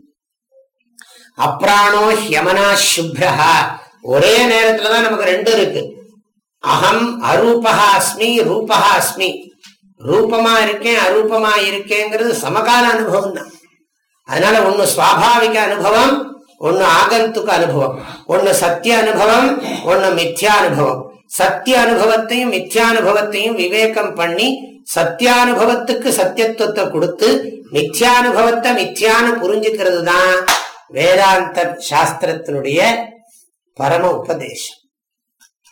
Speaker 1: அப்ராணோ ஹியமனா சுப்ரஹா. ஒரே நேரத்துலதான் நமக்கு ரெண்டு இருக்கு. அகம் அரூபகா அஸ்மி ரூபகா அஸ்மி. ரூபமா இருக்கேன் அரூபமா இருக்கேங்கிறது சமகால அனுபவம் தான். அதனால ஒன்னு சுவாபாவிக அனுபவம் ஒன்னு ஆகந்துக்க அனுபவம் ஒன்னு சத்திய அனுபவம் ஒன்னு மித்யா அனுபவம். சத்திய அனுபவத்தையும் மித்யானுபவத்தையும் விவேகம் பண்ணி சத்தியானுபவத்துக்கு சத்தியத்துவத்தை கொடுத்து மித்யானுபவத்தை மித்யான்னு புரிஞ்சுக்கிறது தான் வேதாந்த சாஸ்திரத்தினுடைய பரம உபதேசம்.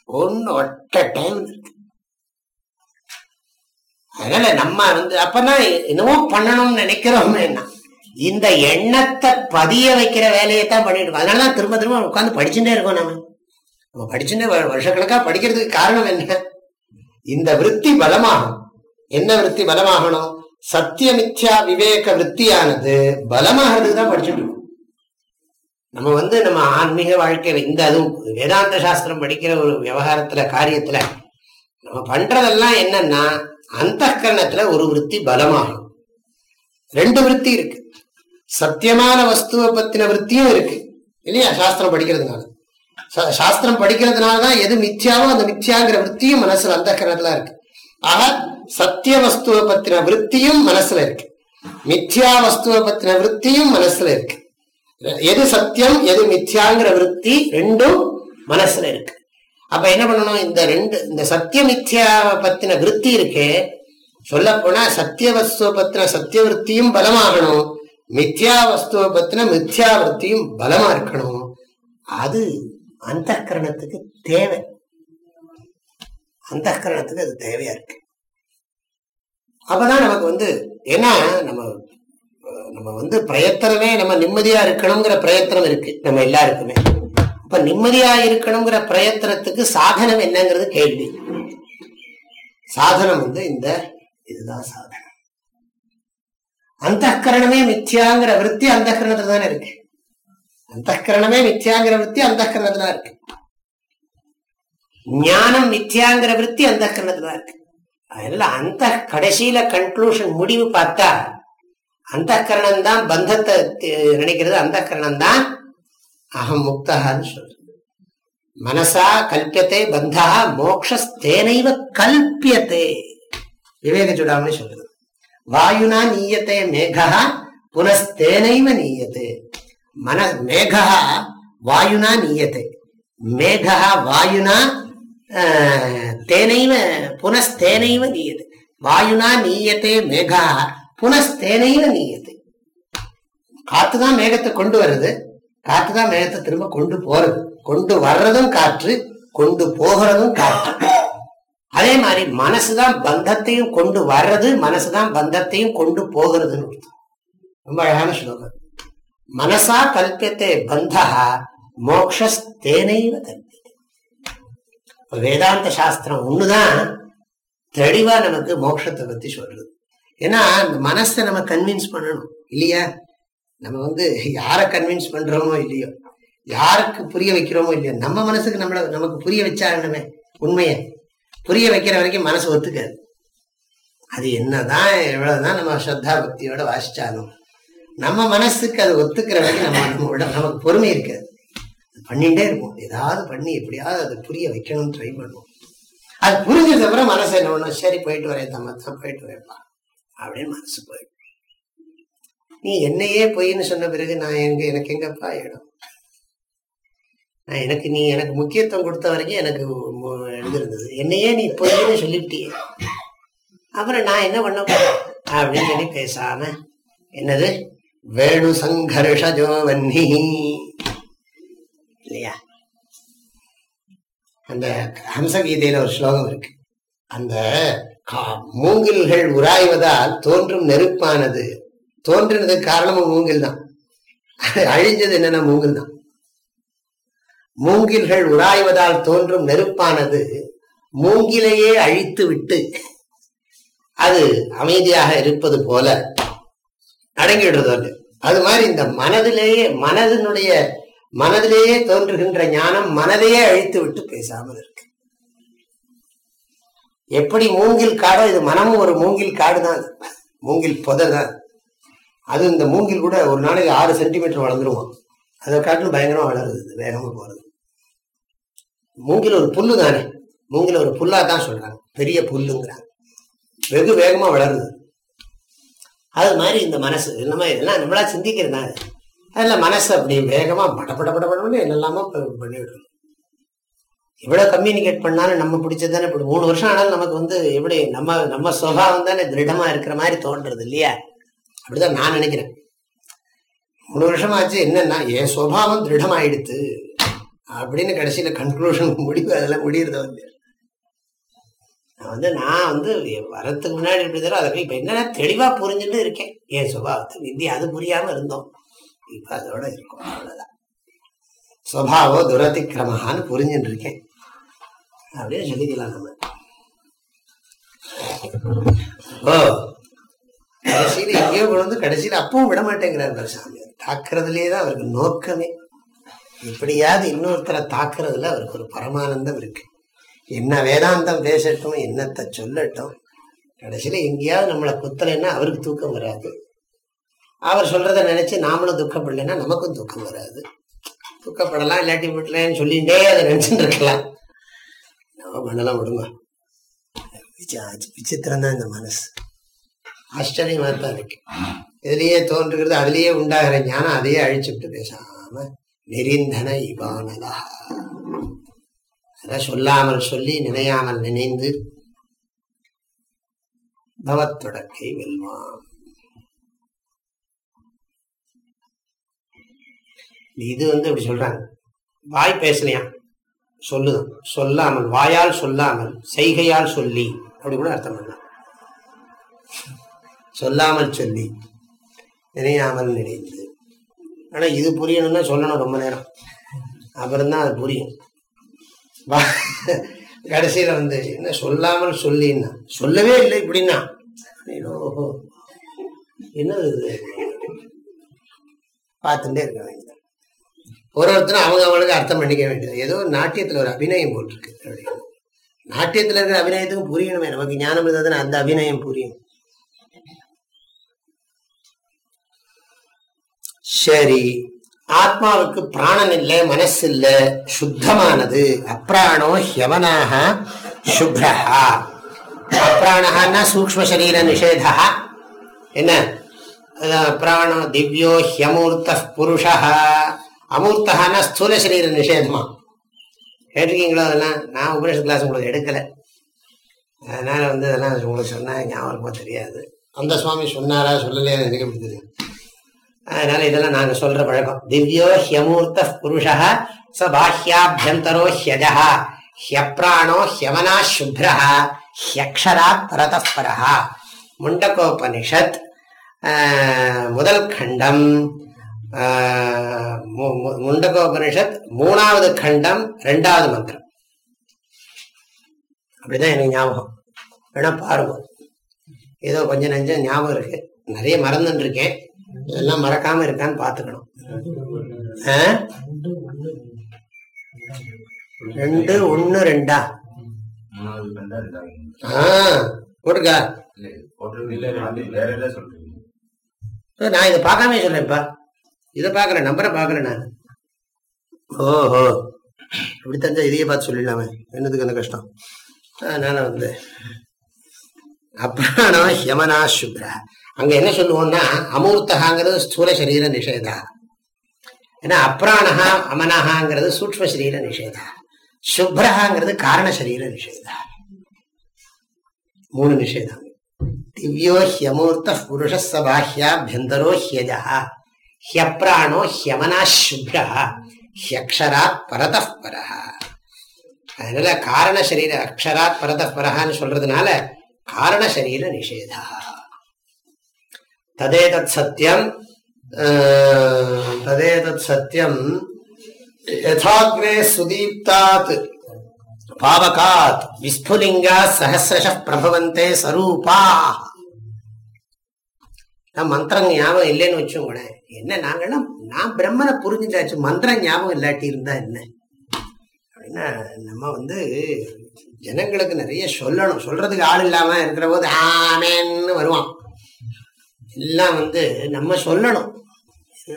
Speaker 1: ஒன்னு ஒட்ட டைம் இருக்கு. அதனால நம்ம வந்து அப்பதான் என்னவோ பண்ணணும்னு நினைக்கிறோமே இந்த எண்ணத்தை பதிய வைக்கிற வேலையை தான் பண்ணிட்டு இருக்கோம் அதனாலதான் திரும்ப திரும்ப உட்காந்து படிச்சுட்டே இருக்கோம் நம்ம நம்ம படிச்சுன்னு வருஷக்கணக்கா படிக்கிறதுக்கு காரணம் என்ன? இந்த விருத்தி பலமாகும். என்ன விருத்தி பலமாகணும்? சத்திய மித்யா விவேக விற்பியானது பலமாகிறதுக்கு தான் படிச்சுட்டு இருக்கோம். நம்ம வந்து நம்ம ஆன்மீக வாழ்க்கையில இந்த அதுவும் வேதாந்த சாஸ்திரம் படிக்கிற ஒரு விவகாரத்துல காரியத்துல நம்ம பண்றதெல்லாம் என்னன்னா அந்த கரணத்துல ஒரு விருத்தி பலமாகும் ரெண்டு விருத்தி இருக்கு. சத்தியமான வஸ்துவை பத்தின விற்பியும் இருக்கு. இல்லையா? சாஸ்திரம் படிக்கிறதுனால. சா- சாஸ்திரம் படிக்கிறதுனாலதான் எது மித்யாவோ அந்த மித்யாங்கிற விற்த்தியும் மனசுல அந்த கரணத்துல இருக்கு. ஆக சத்திய வஸ்துவை பத்தின விருத்தியும் மனசுல இருக்கு. மித்யா வஸ்துவை பத்தின விருத்தியும் மனசுல இருக்கு. எது சத்தியம் எது மித்யாங்கிற விருத்தி ரெண்டும் மனசுல இருக்கு. அப்ப என்ன பண்ணணும்? இந்த ரெண்டு இந்த சத்திய மித்யாவை பத்தின விருத்தி இருக்கே. சொல்ல போனா சத்திய வஸ்துவை பத்தின சத்திய விற்த்தியும் பலமாகணும். மித்யா வஸ்துவை பத்தின மித்யா விருத்தியும் பலமா இருக்கணும். அது அந்த கரணத்துக்கு தேவை. அந்த கரணத்துக்கு அது தேவையா இருக்கு. அப்பதான் நமக்கு வந்து ஏன்னா நம்ம நம்ம வந்து பிரயத்தனமே நம்ம நிம்மதியா இருக்கணுங்கிற பிரயத்தனம் இருக்கு. நம்ம எல்லாருக்குமே. அப்ப நிம்மதியா இருக்கணுங்கிற பிரயத்தனத்துக்கு சாதனம் என்னங்கிறது கேள்வி. சாதனம் வந்து இந்த இதுதான் சாதனம். அந்த கரணமே மித்யாங்கிற விற்பி அந்த கரணத்துல தானே இருக்கு. அந்த கரணமே மித்யாங்கிற விற்பி அந்த கரணத்துல இருக்கு. ஞானம் மித்யாங்கிற விற்பி அந்த கரணத்துல இருக்கு. அதனால அந்த கடைசியில கன்க்ளூஷன் முடிவு பார்த்தா அந்த கரணம் தான் பந்தத்தை நினைக்கிறது அந்த கரணம் தான் அகம் முக்தகான்னு சொல்றது. மனசா கல்பியத்தை பந்தா மோக்ஷேனைவ கல்பியத்தை. விவேக சுடாமணி சொல்றது. வாயுனா நீயத்தை மேகா புனஸ்தேனைவ நீயத்தை. மன மேகா வாயுனா நீயத்தை. மேகா வாயுனா தேனைவ புனஸ்தேனைவ நீயது வாயுனா நீயத்தே மேகா புனஸ்தேனைவ நீயத்தை. காத்துதான் மேகத்தை கொண்டு வருது. காத்துதான் மேகத்தை திரும்ப கொண்டு போறது. கொண்டு வர்றதும் காற்று கொண்டு போகிறதும் காற்று. அதே மாதிரி மனசுதான் பந்தத்தையும் கொண்டு வர்றது மனசுதான் பந்தத்தையும் கொண்டு போகிறதுன்னு ரொம்ப அழகான ஸ்லோகம். மனசா கல்பியத்தை பந்தா மோக்ஷஸ்தேனைவ கல்பியத்தை வேதாந்த சாஸ்திரம் ஒண்ணுதான் தெளிவா நமக்கு மோட்சத்தை பத்தி சொல்றது ஏன்னா அந்த மனசை நம்ம கன்வின்ஸ் பண்ணணும் இல்லையா? நம்ம வந்து யாரை கன்வின்ஸ் பண்றோமோ இல்லையோ? யாருக்கு புரிய வைக்கிறோமோ இல்லையோ? நம்ம மனசுக்கு நம்மள நமக்கு புரிய வச்சாகணுமே உண்மையை. புரிய வைக்கிற வரைக்கும் மனசு ஒத்துக்காது. அது என்னதான் எவ்வளவுதான் நம்ம ஸ்ரத்தா பக்தியோட வாசிச்சாலும் நம்ம மனசுக்கு அது ஒத்துக்கிற வரைக்கும் நம்ம நம்மளோட நமக்கு பொறுமை இருக்காது. அது பண்ணிட்டே இருப்போம். ஏதாவது பண்ணி எப்படியாவது அதை புரிய வைக்கணும்னு ட்ரை பண்ணுவோம். அது புரிஞ்சதுக்கு அப்புறம் மனசு என்ன பண்ணும்? சரி போயிட்டு வரேன் தம்மத்தான் போயிட்டு வரேன்ப்பா. அப்படின்னு மனசு போயிடும். நீ என்னையே பொய்ன்னு சொன்ன பிறகு நான் எங்க எனக்கு எங்கப்பா இடம்? நான் எனக்கு நீ எனக்கு முக்கியத்துவம் கொடுத்த வரைக்கும் எனக்கு மு- எழுதிருந்தது என்னையே நீ பொய்ன்னு சொல்லிட்டியே. அப்புறம் நான் என்ன பண்ண போறேன்? அப்படின்னு சொல்லி பேசாம என்னது? வேணு சங்கர்ஷஜோ வன்னி இல்லையா? அந்த ஹம்சகீதையில ஒரு ஸ்லோகம் இருக்கு. அந்த கா- மூங்கில்கள் உராய்வதால் தோன்றும் நெருப்பானது. தோன்றினதுக்கு காரணமும் மூங்கில் தான் அழிஞ்சது என்னன்னா மூங்கில் தான் மூங்கில்கள் உராய்வதால் தோன்றும் நெருப்பானது மூங்கிலையே அழித்து விட்டு அது அமைதியாக இருப்பது போல. அடங்கிடுறது அல்ல அது மாதிரி இந்த மனதிலேயே மனதினுடைய மனதிலேயே தோன்றுகின்ற ஞானம் மனதையே அழித்து விட்டு பேசாமல் இருக்கு. எப்படி மூங்கில் காடோ இது மனமும் ஒரு மூங்கில் காடு தான். மூங்கில் புதை தான். அது இந்த மூங்கில் கூட ஒரு நாளைக்கு ஆறு சென்டிமீட்டர் வளர்ந்துருவோம் அதை காட்டிலும் பயங்கரமா வளருது வேகமா போறது. மூங்கில் ஒரு புல்லு தானே மூங்கில் ஒரு புல்லா தான் சொல்றாங்க. பெரிய புல்லுங்கிறாங்க. வெகு வேகமா வளருது. அது மாதிரி இந்த மனசு. என்னமா இதெல்லாம் நம்மளா சிந்திக்கிறது தான் அதில் மனசு அப்படி வேகமா படப்பட பட பட படன்னு என்னெல்லாமோ ப- பண்ணிவிடுறோம் எவ்வளவு கம்யூனிகேட் பண்ணாலும் நம்ம பிடிச்சது தானே இப்படி மூணு வருஷம் ஆனாலும் நமக்கு வந்து எப்படி நம்ம நம்ம சுபாவம் தானே திருடமா இருக்கிற மாதிரி தோன்றது இல்லையா? அப்படிதான் நான் நினைக்கிறேன். மூணு வருஷம் ஆச்சு என்னன்னா என் சுபாவம் திருடமாயிடுத்து அப்படின்னு கடைசியில கன்க்ளூஷன் முடிவு அதெல்லாம் முடியறத வந்து நான் வந்து நான் வந்து வரத்துக்கு முன்னாடி எப்படி தரும் அதை போய் இப்போ என்னன்னா தெளிவாக புரிஞ்சுட்டு இருக்கேன். என் சுபாவத்தை விந்தி அது புரியாமல் இருந்தோம். இப்போ அதோட இருக்கும். அவ்வளோதான் சுவாவோ துரதிக்கிரமஹான்னு புரிஞ்சுட்டு இருக்கேன். அப்படின்னு சொல்லிக்கலாம் நம்ம. ஓ கடைசியில எங்கேயோ கொண்டு வந்து அப்பவும் விட மாட்டேங்கிறார் பாரு சாமியார். தாக்குறதுலேயே தான் அவருக்கு நோக்கமே. இப்படியாவது இன்னொருத்தரை தாக்குறதுல அவருக்கு ஒரு பரமானந்தம் இருக்கு. என்ன வேதாந்தம் பேசட்டும் என்னத்தை சொல்லட்டும். கடைசியில் எங்கேயாவது நம்மளை குத்தலைன்னா அவருக்கு தூக்கம் வராது. அவர் சொல்கிறத நினைச்சு நாமளும் துக்கப்படலைன்னா நமக்கும் தூக்கம் வராது. துக்கப்படலாம் இல்லாட்டி விடலன்னு சொல்லிட்டே அதை நினைச்சுட்டு இருக்கலாம். நம்ம பண்ணலாம் விடுமா? விசித்திரம் தான் இந்த மனசு. ஆச்சரியமா தான் இருக்கு. இதுலயே தோன்றுகிறது அதுலயே உண்டாகிற ஞானம் அதையே அழிச்சுட்டு பேசாம நெறிந்தன இவானதா. அதை சொல்லாமல் சொல்லி நினையாமல் நினைந்து பவத்தொடக்கை வெல்வான். இது வந்து இப்படி சொல்றாங்க. வாய் பேசலையா சொல்லுதான் சொல்லாமல் வாயால் சொல்லாமல் செய்கையால் சொல்லி. அப்படி கூட அர்த்தம் பண்ணலாம். சொல்லாமல் சொல்லி நினையாமல் நினைந்து. ஆனா இது புரியணும்னா சொல்லணும் ரொம்ப நேரம். அப்புறம்தான் அது புரியும். கடைசியில வந்து என்ன சொல்லாமல் சொல்லின்னா. சொல்லவே இல்லை இப்படின்னா. என்ன பார்த்துட்டே இருக்க வேண்டியது. ஒரு ஒருத்தரும் அவங்க அவங்களுக்கு அர்த்தம் பண்ணிக்க வேண்டியது. ஏதோ நாட்டியத்துல ஒரு அபிநயம் போட்டிருக்கு அப்படின்னு. நாட்டியத்துல இருக்கிற அபிநயத்துக்கும் புரியணுமே. நமக்கு ஞானம் இருந்ததுன்னா அந்த அபிநயம் புரியும். சரி. ஆத்மாவுக்கு பிராணன் இல்லை மனசு இல்லை சுத்தமானது. அப்ராணோ ஹியவனாக சுப்ரஹா. அப்ராணஹான்னா சூக்ம சரீர நிஷேதா. என்ன? பிராணோ திவ்யோ ஹியமூர்த்த புருஷா அமூர்த்தகான்னா ஸ்தூல சரீர நிஷேதமா. கேட்டிருக்கீங்களோ அதெல்லாம்? நான் உபநிஷத் கிளாஸ் உங்களுக்கு எடுக்கல. அதனால வந்து அதெல்லாம் உங்களுக்கு சொன்னா ஞாபகமா தெரியாது. அந்த சுவாமி சொன்னாரா சொல்லலையா எனக்கு எப்படி தெரியும்? அதனால இதெல்லாம் நாங்க சொல்ற பழக்கம். திவ்யோ ஹியமூர்த்த புருஷா ச பாஹ்யாபியந்தரோ ஹியஜா ஹியப்ராணோ ஹியமனா சுப்ரா ஹியக்ஷரா பரதப்பரா முண்டகோபனிஷத் முதல் கண்டம் முண்டகோபனிஷத் மூணாவது கண்டம் ரெண்டாவது மந்திரம். அப்படிதான் எனக்கு ஞாபகம். வேணா பாருங்க. ஏதோ கொஞ்சம் நெஞ்சம் ஞாபகம் இருக்கு. நிறைய மறந்துட்டு இருக்கேன் இதெல்லாம் மறக்காம இருக்கான்னு பாத்துக்கணும்? ரெண்டு ஒண்ணு ரெண்டா? போட்டுக்கா. நான் இதை பார்க்காம சொல்றேன்ப்பா. இதை பார்க்கறேன் நம்பரை பார்க்கறேன் நான். ஓஹோ. இப்படி தெரிஞ்சா இதையே பார்த்து சொல்லிடலாமே. என்னதுக்கு அந்த கஷ்டம்? அதனால வந்து அப்ராணோ ஹியமனா சுப்ரா. அங்க என்ன சொல்லுவோம்னா அமூர்த்தகாங்கிறது ஸ்தூல சரீர நிஷேதா. ஏன்னா அப்ராணஹா அமனஹாங்கிறது சூக்ம சரீர நிஷேதா. சுப்ரஹாங்கிறது காரண சரீர நிஷேதா. மூணு நிஷேதம். திவ்யோ ஹியமூர்த்த புருஷ சபாஹியாபியந்தரோ ஹியஜா ஹியப்ராணோ ஹியமனா சுப்ரா ஹியக்ஷராத் பரதப்பரஹா அதனால காரண சரீர அக்ஷராத் பரதப்பரஹான்னு சொல்றதுனால காரண சரீர நிஷேதா. ததேதத் சத்தியம் ததேதத் சத்தியம் யதாக்ரே சுதீப்தாத் பாவகாத் விஸ்புலிங்கா சஹசிரஷ பிரபவந்தே சரூபா நான் மந்திரம் ஞாபகம் இல்லைன்னு வச்சோங்களேன் என்ன நாங்கள்லாம் நான் பிரம்மனை புரிஞ்சுட்டாச்சு மந்திரம் ஞாபகம் இல்லாட்டி இருந்தா என்ன? அப்படின்னா நம்ம வந்து ஜனங்களுக்கு நிறைய சொல்லணும். சொல்றதுக்கு ஆள் இல்லாம இருக்கிற போது ஆமேன்னு வருவான். எல்லாம் வந்து நம்ம சொல்லணும்.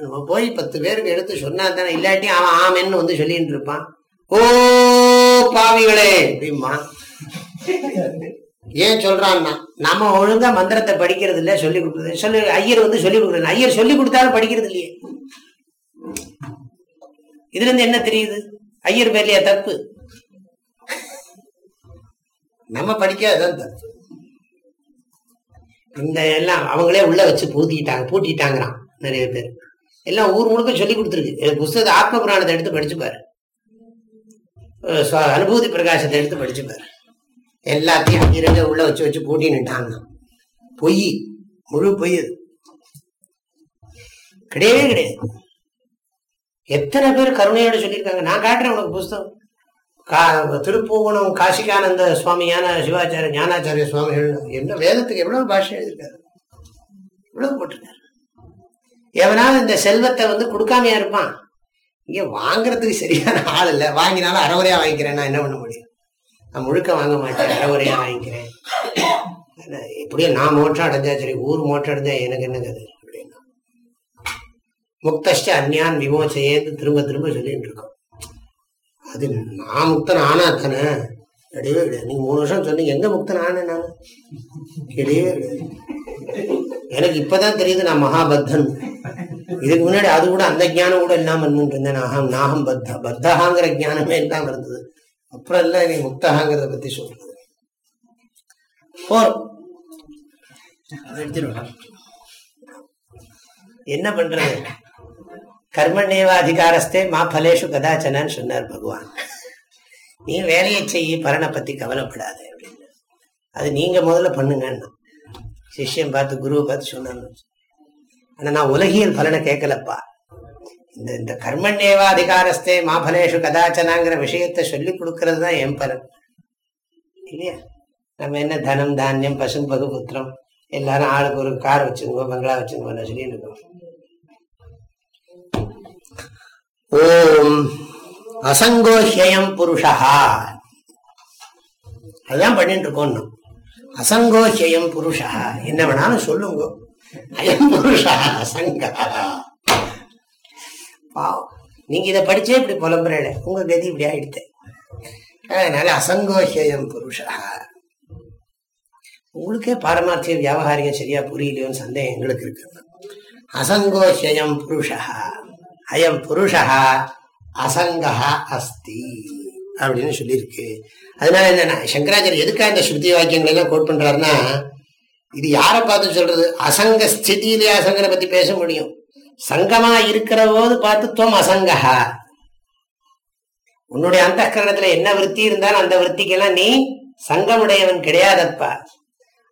Speaker 1: நம்ம போய் பத்து பேருக்கு எடுத்து சொன்னா தானே இல்லாட்டி அவன் ஆமேன்னு வந்து சொல்லிட்டு இருப்பான். ஓ பாவிகளே அப்படிமா ஏன் சொல்றான்னா நம்ம ஒழுங்கா மந்திரத்தை படிக்கிறது இல்ல சொல்லி கொடுக்குறது. சொல்லி ஐயர் வந்து சொல்லி கொடுக்குறது ஐயர் சொல்லி கொடுத்தாலும் படிக்கிறது இல்லையே. இதுல இருந்து என்ன தெரியுது? ஐயர் பேர்லயா தப்பு? நம்ம படிக்காதான் தப்பு. இந்த எல்லாம் அவங்களே உள்ள வச்சு பூத்திட்டாங்க பூட்டிட்டாங்கிறான் நிறைய பேர். எல்லாம் ஊர் முழுக்க சொல்லி கொடுத்துருக்கு. எனக்கு புஸ்தகத்தை ஆத்ம புராணத்தை எடுத்து படிச்சு பாரு. அனுபூதி பிரகாசத்தை எடுத்து படிச்சு பாரு. எல்லாத்தையும் அங்கிருங்க உள்ள வச்சு வச்சு பூட்டின்னுட்டாங்க பொய் முழு பொய் அது. கிடையவே கிடையாது. எத்தனை பேர் கருணையோட சொல்லியிருக்காங்க. நான் காட்டுறேன் உனக்கு புஸ்தகம். கா திருப்பூவனம் காசிகானந்த சுவாமியான சிவாச்சாரிய ஞானாச்சாரிய சுவாமிகள் என்ன வேதத்துக்கு எவ்வளவு பாஷை எழுதியிருக்காரு? எவ்வளவு போட்டிருக்காரு. எவனாவது இந்த செல்வத்தை வந்து கொடுக்காமையா இருப்பான். இங்க வாங்குறதுக்கு சரியான ஆள் இல்லை. வாங்கினாலும் அறவுரையா வாங்கிக்கிறேன். நான் என்ன பண்ண முடியும்? நான் முழுக்க வாங்க மாட்டேன். அறவுரையா வாங்கிக்கிறேன். இப்படியே நான் மோட்சம் அடைஞ்சா சரி ஊர் மோட்சம் அடைஞ்சா எனக்கு என்னங்கிறது அப்படின்னா முக்தஷ்ட அந்யான் விமோச்சையேன்னு திரும்ப திரும்ப சொல்லிட்டு இருக்கோம். அது நான் முக்தன் ஆனா தானே கிடையவே கிடையாது. நீங்க மூணு வருஷம் சொன்னீங்க எங்க முக்தன் ஆனேன் நான்? கிடையவே கிடையாது. எனக்கு இப்பதான் தெரியுது நான் மகாபத்தன். இதுக்கு முன்னாடி அது கூட அந்த ஞானம் கூட இல்லாம இருந்துட்டு இருந்தேன். நாகம் நாகம் பத்தா. பத்தகாங்கிற ஞானமே இல்லாம இருந்தது. அப்புறம் எல்லாம் நீ முக்தகாங்கிறத பத்தி சொல்றது. எடுத்துருவேன். என்ன பண்றது? கர்மண்யேவ அதிகாரஸ்தே மா பலேஷு கதாச்சனன்னு சொன்னார் பகவான். நீ வேலையை செய்ய பலனை பத்தி கவலைப்படாத அப்படின்னு. அது நீங்க முதல்ல பண்ணுங்கன்னு. சிஷ்யம் பார்த்து குருவை பார்த்து சொன்னான்னு ஆனா நான் உலகியல் பலனை கேட்கலப்பா. இந்த இந்த கர்மண்யேவா அதிகாரஸ்தே மாபலேஷு கதாச்சனாங்கிற விஷயத்தை சொல்லி கொடுக்கறது தான் என் பலன். இல்லையா? நம்ம என்ன தனம் தானியம் பசும் பகு புத்திரம் எல்லாரும் ஆளுக்கு ஒரு கார் வச்சுக்கோ பங்களா வச்சுக்கோன்னு சொல்லிட்டு இருக்கோம். ஓம் அசங்கோஷயம் புருஷா. அதுதான் பண்ணிட்டு இருக்கோம் அசங்கோஷயம் புருஷா. என்ன வேணாலும் சொல்லுங்க. அயம் புருஷா அசங்கா. பாவம். நீங்க இதை படிச்சே இப்படி புலம்புறேன். உங்க கதி இப்படி ஆயிடுத்து. அதனால அசங்கோஹ்யம் புருஷா. உங்களுக்கே பாரமார்த்திய வியாபாரிகம் சரியா புரியலையோன்னு சந்தேகம் எங்களுக்கு இருக்கு. அசங்கோஷயம் புருஷா. அயம் புருஷா அசங்கா அஸ்தி அப்படின்னு சொல்லியிருக்கு. அதனால என்ன சங்கராச்சாரிய எதுக்காக இந்த ஸ்ருதி வாக்கியங்கள் எல்லாம் கோட் பண்றாருன்னா இது யாரை பார்த்து சொல்றது? அசங்க ஸ்திதியிலே அசங்கனை பத்தி பேச முடியும். சங்கமா இருக்கிற போது பார்த்து துவம் அசங்கா உன்னுடைய அந்த கரணத்துல என்ன விற்பி இருந்தாலும் அந்த விற்பிக்கெல்லாம் நீ சங்கமுடையவன் கிடையாதப்பா.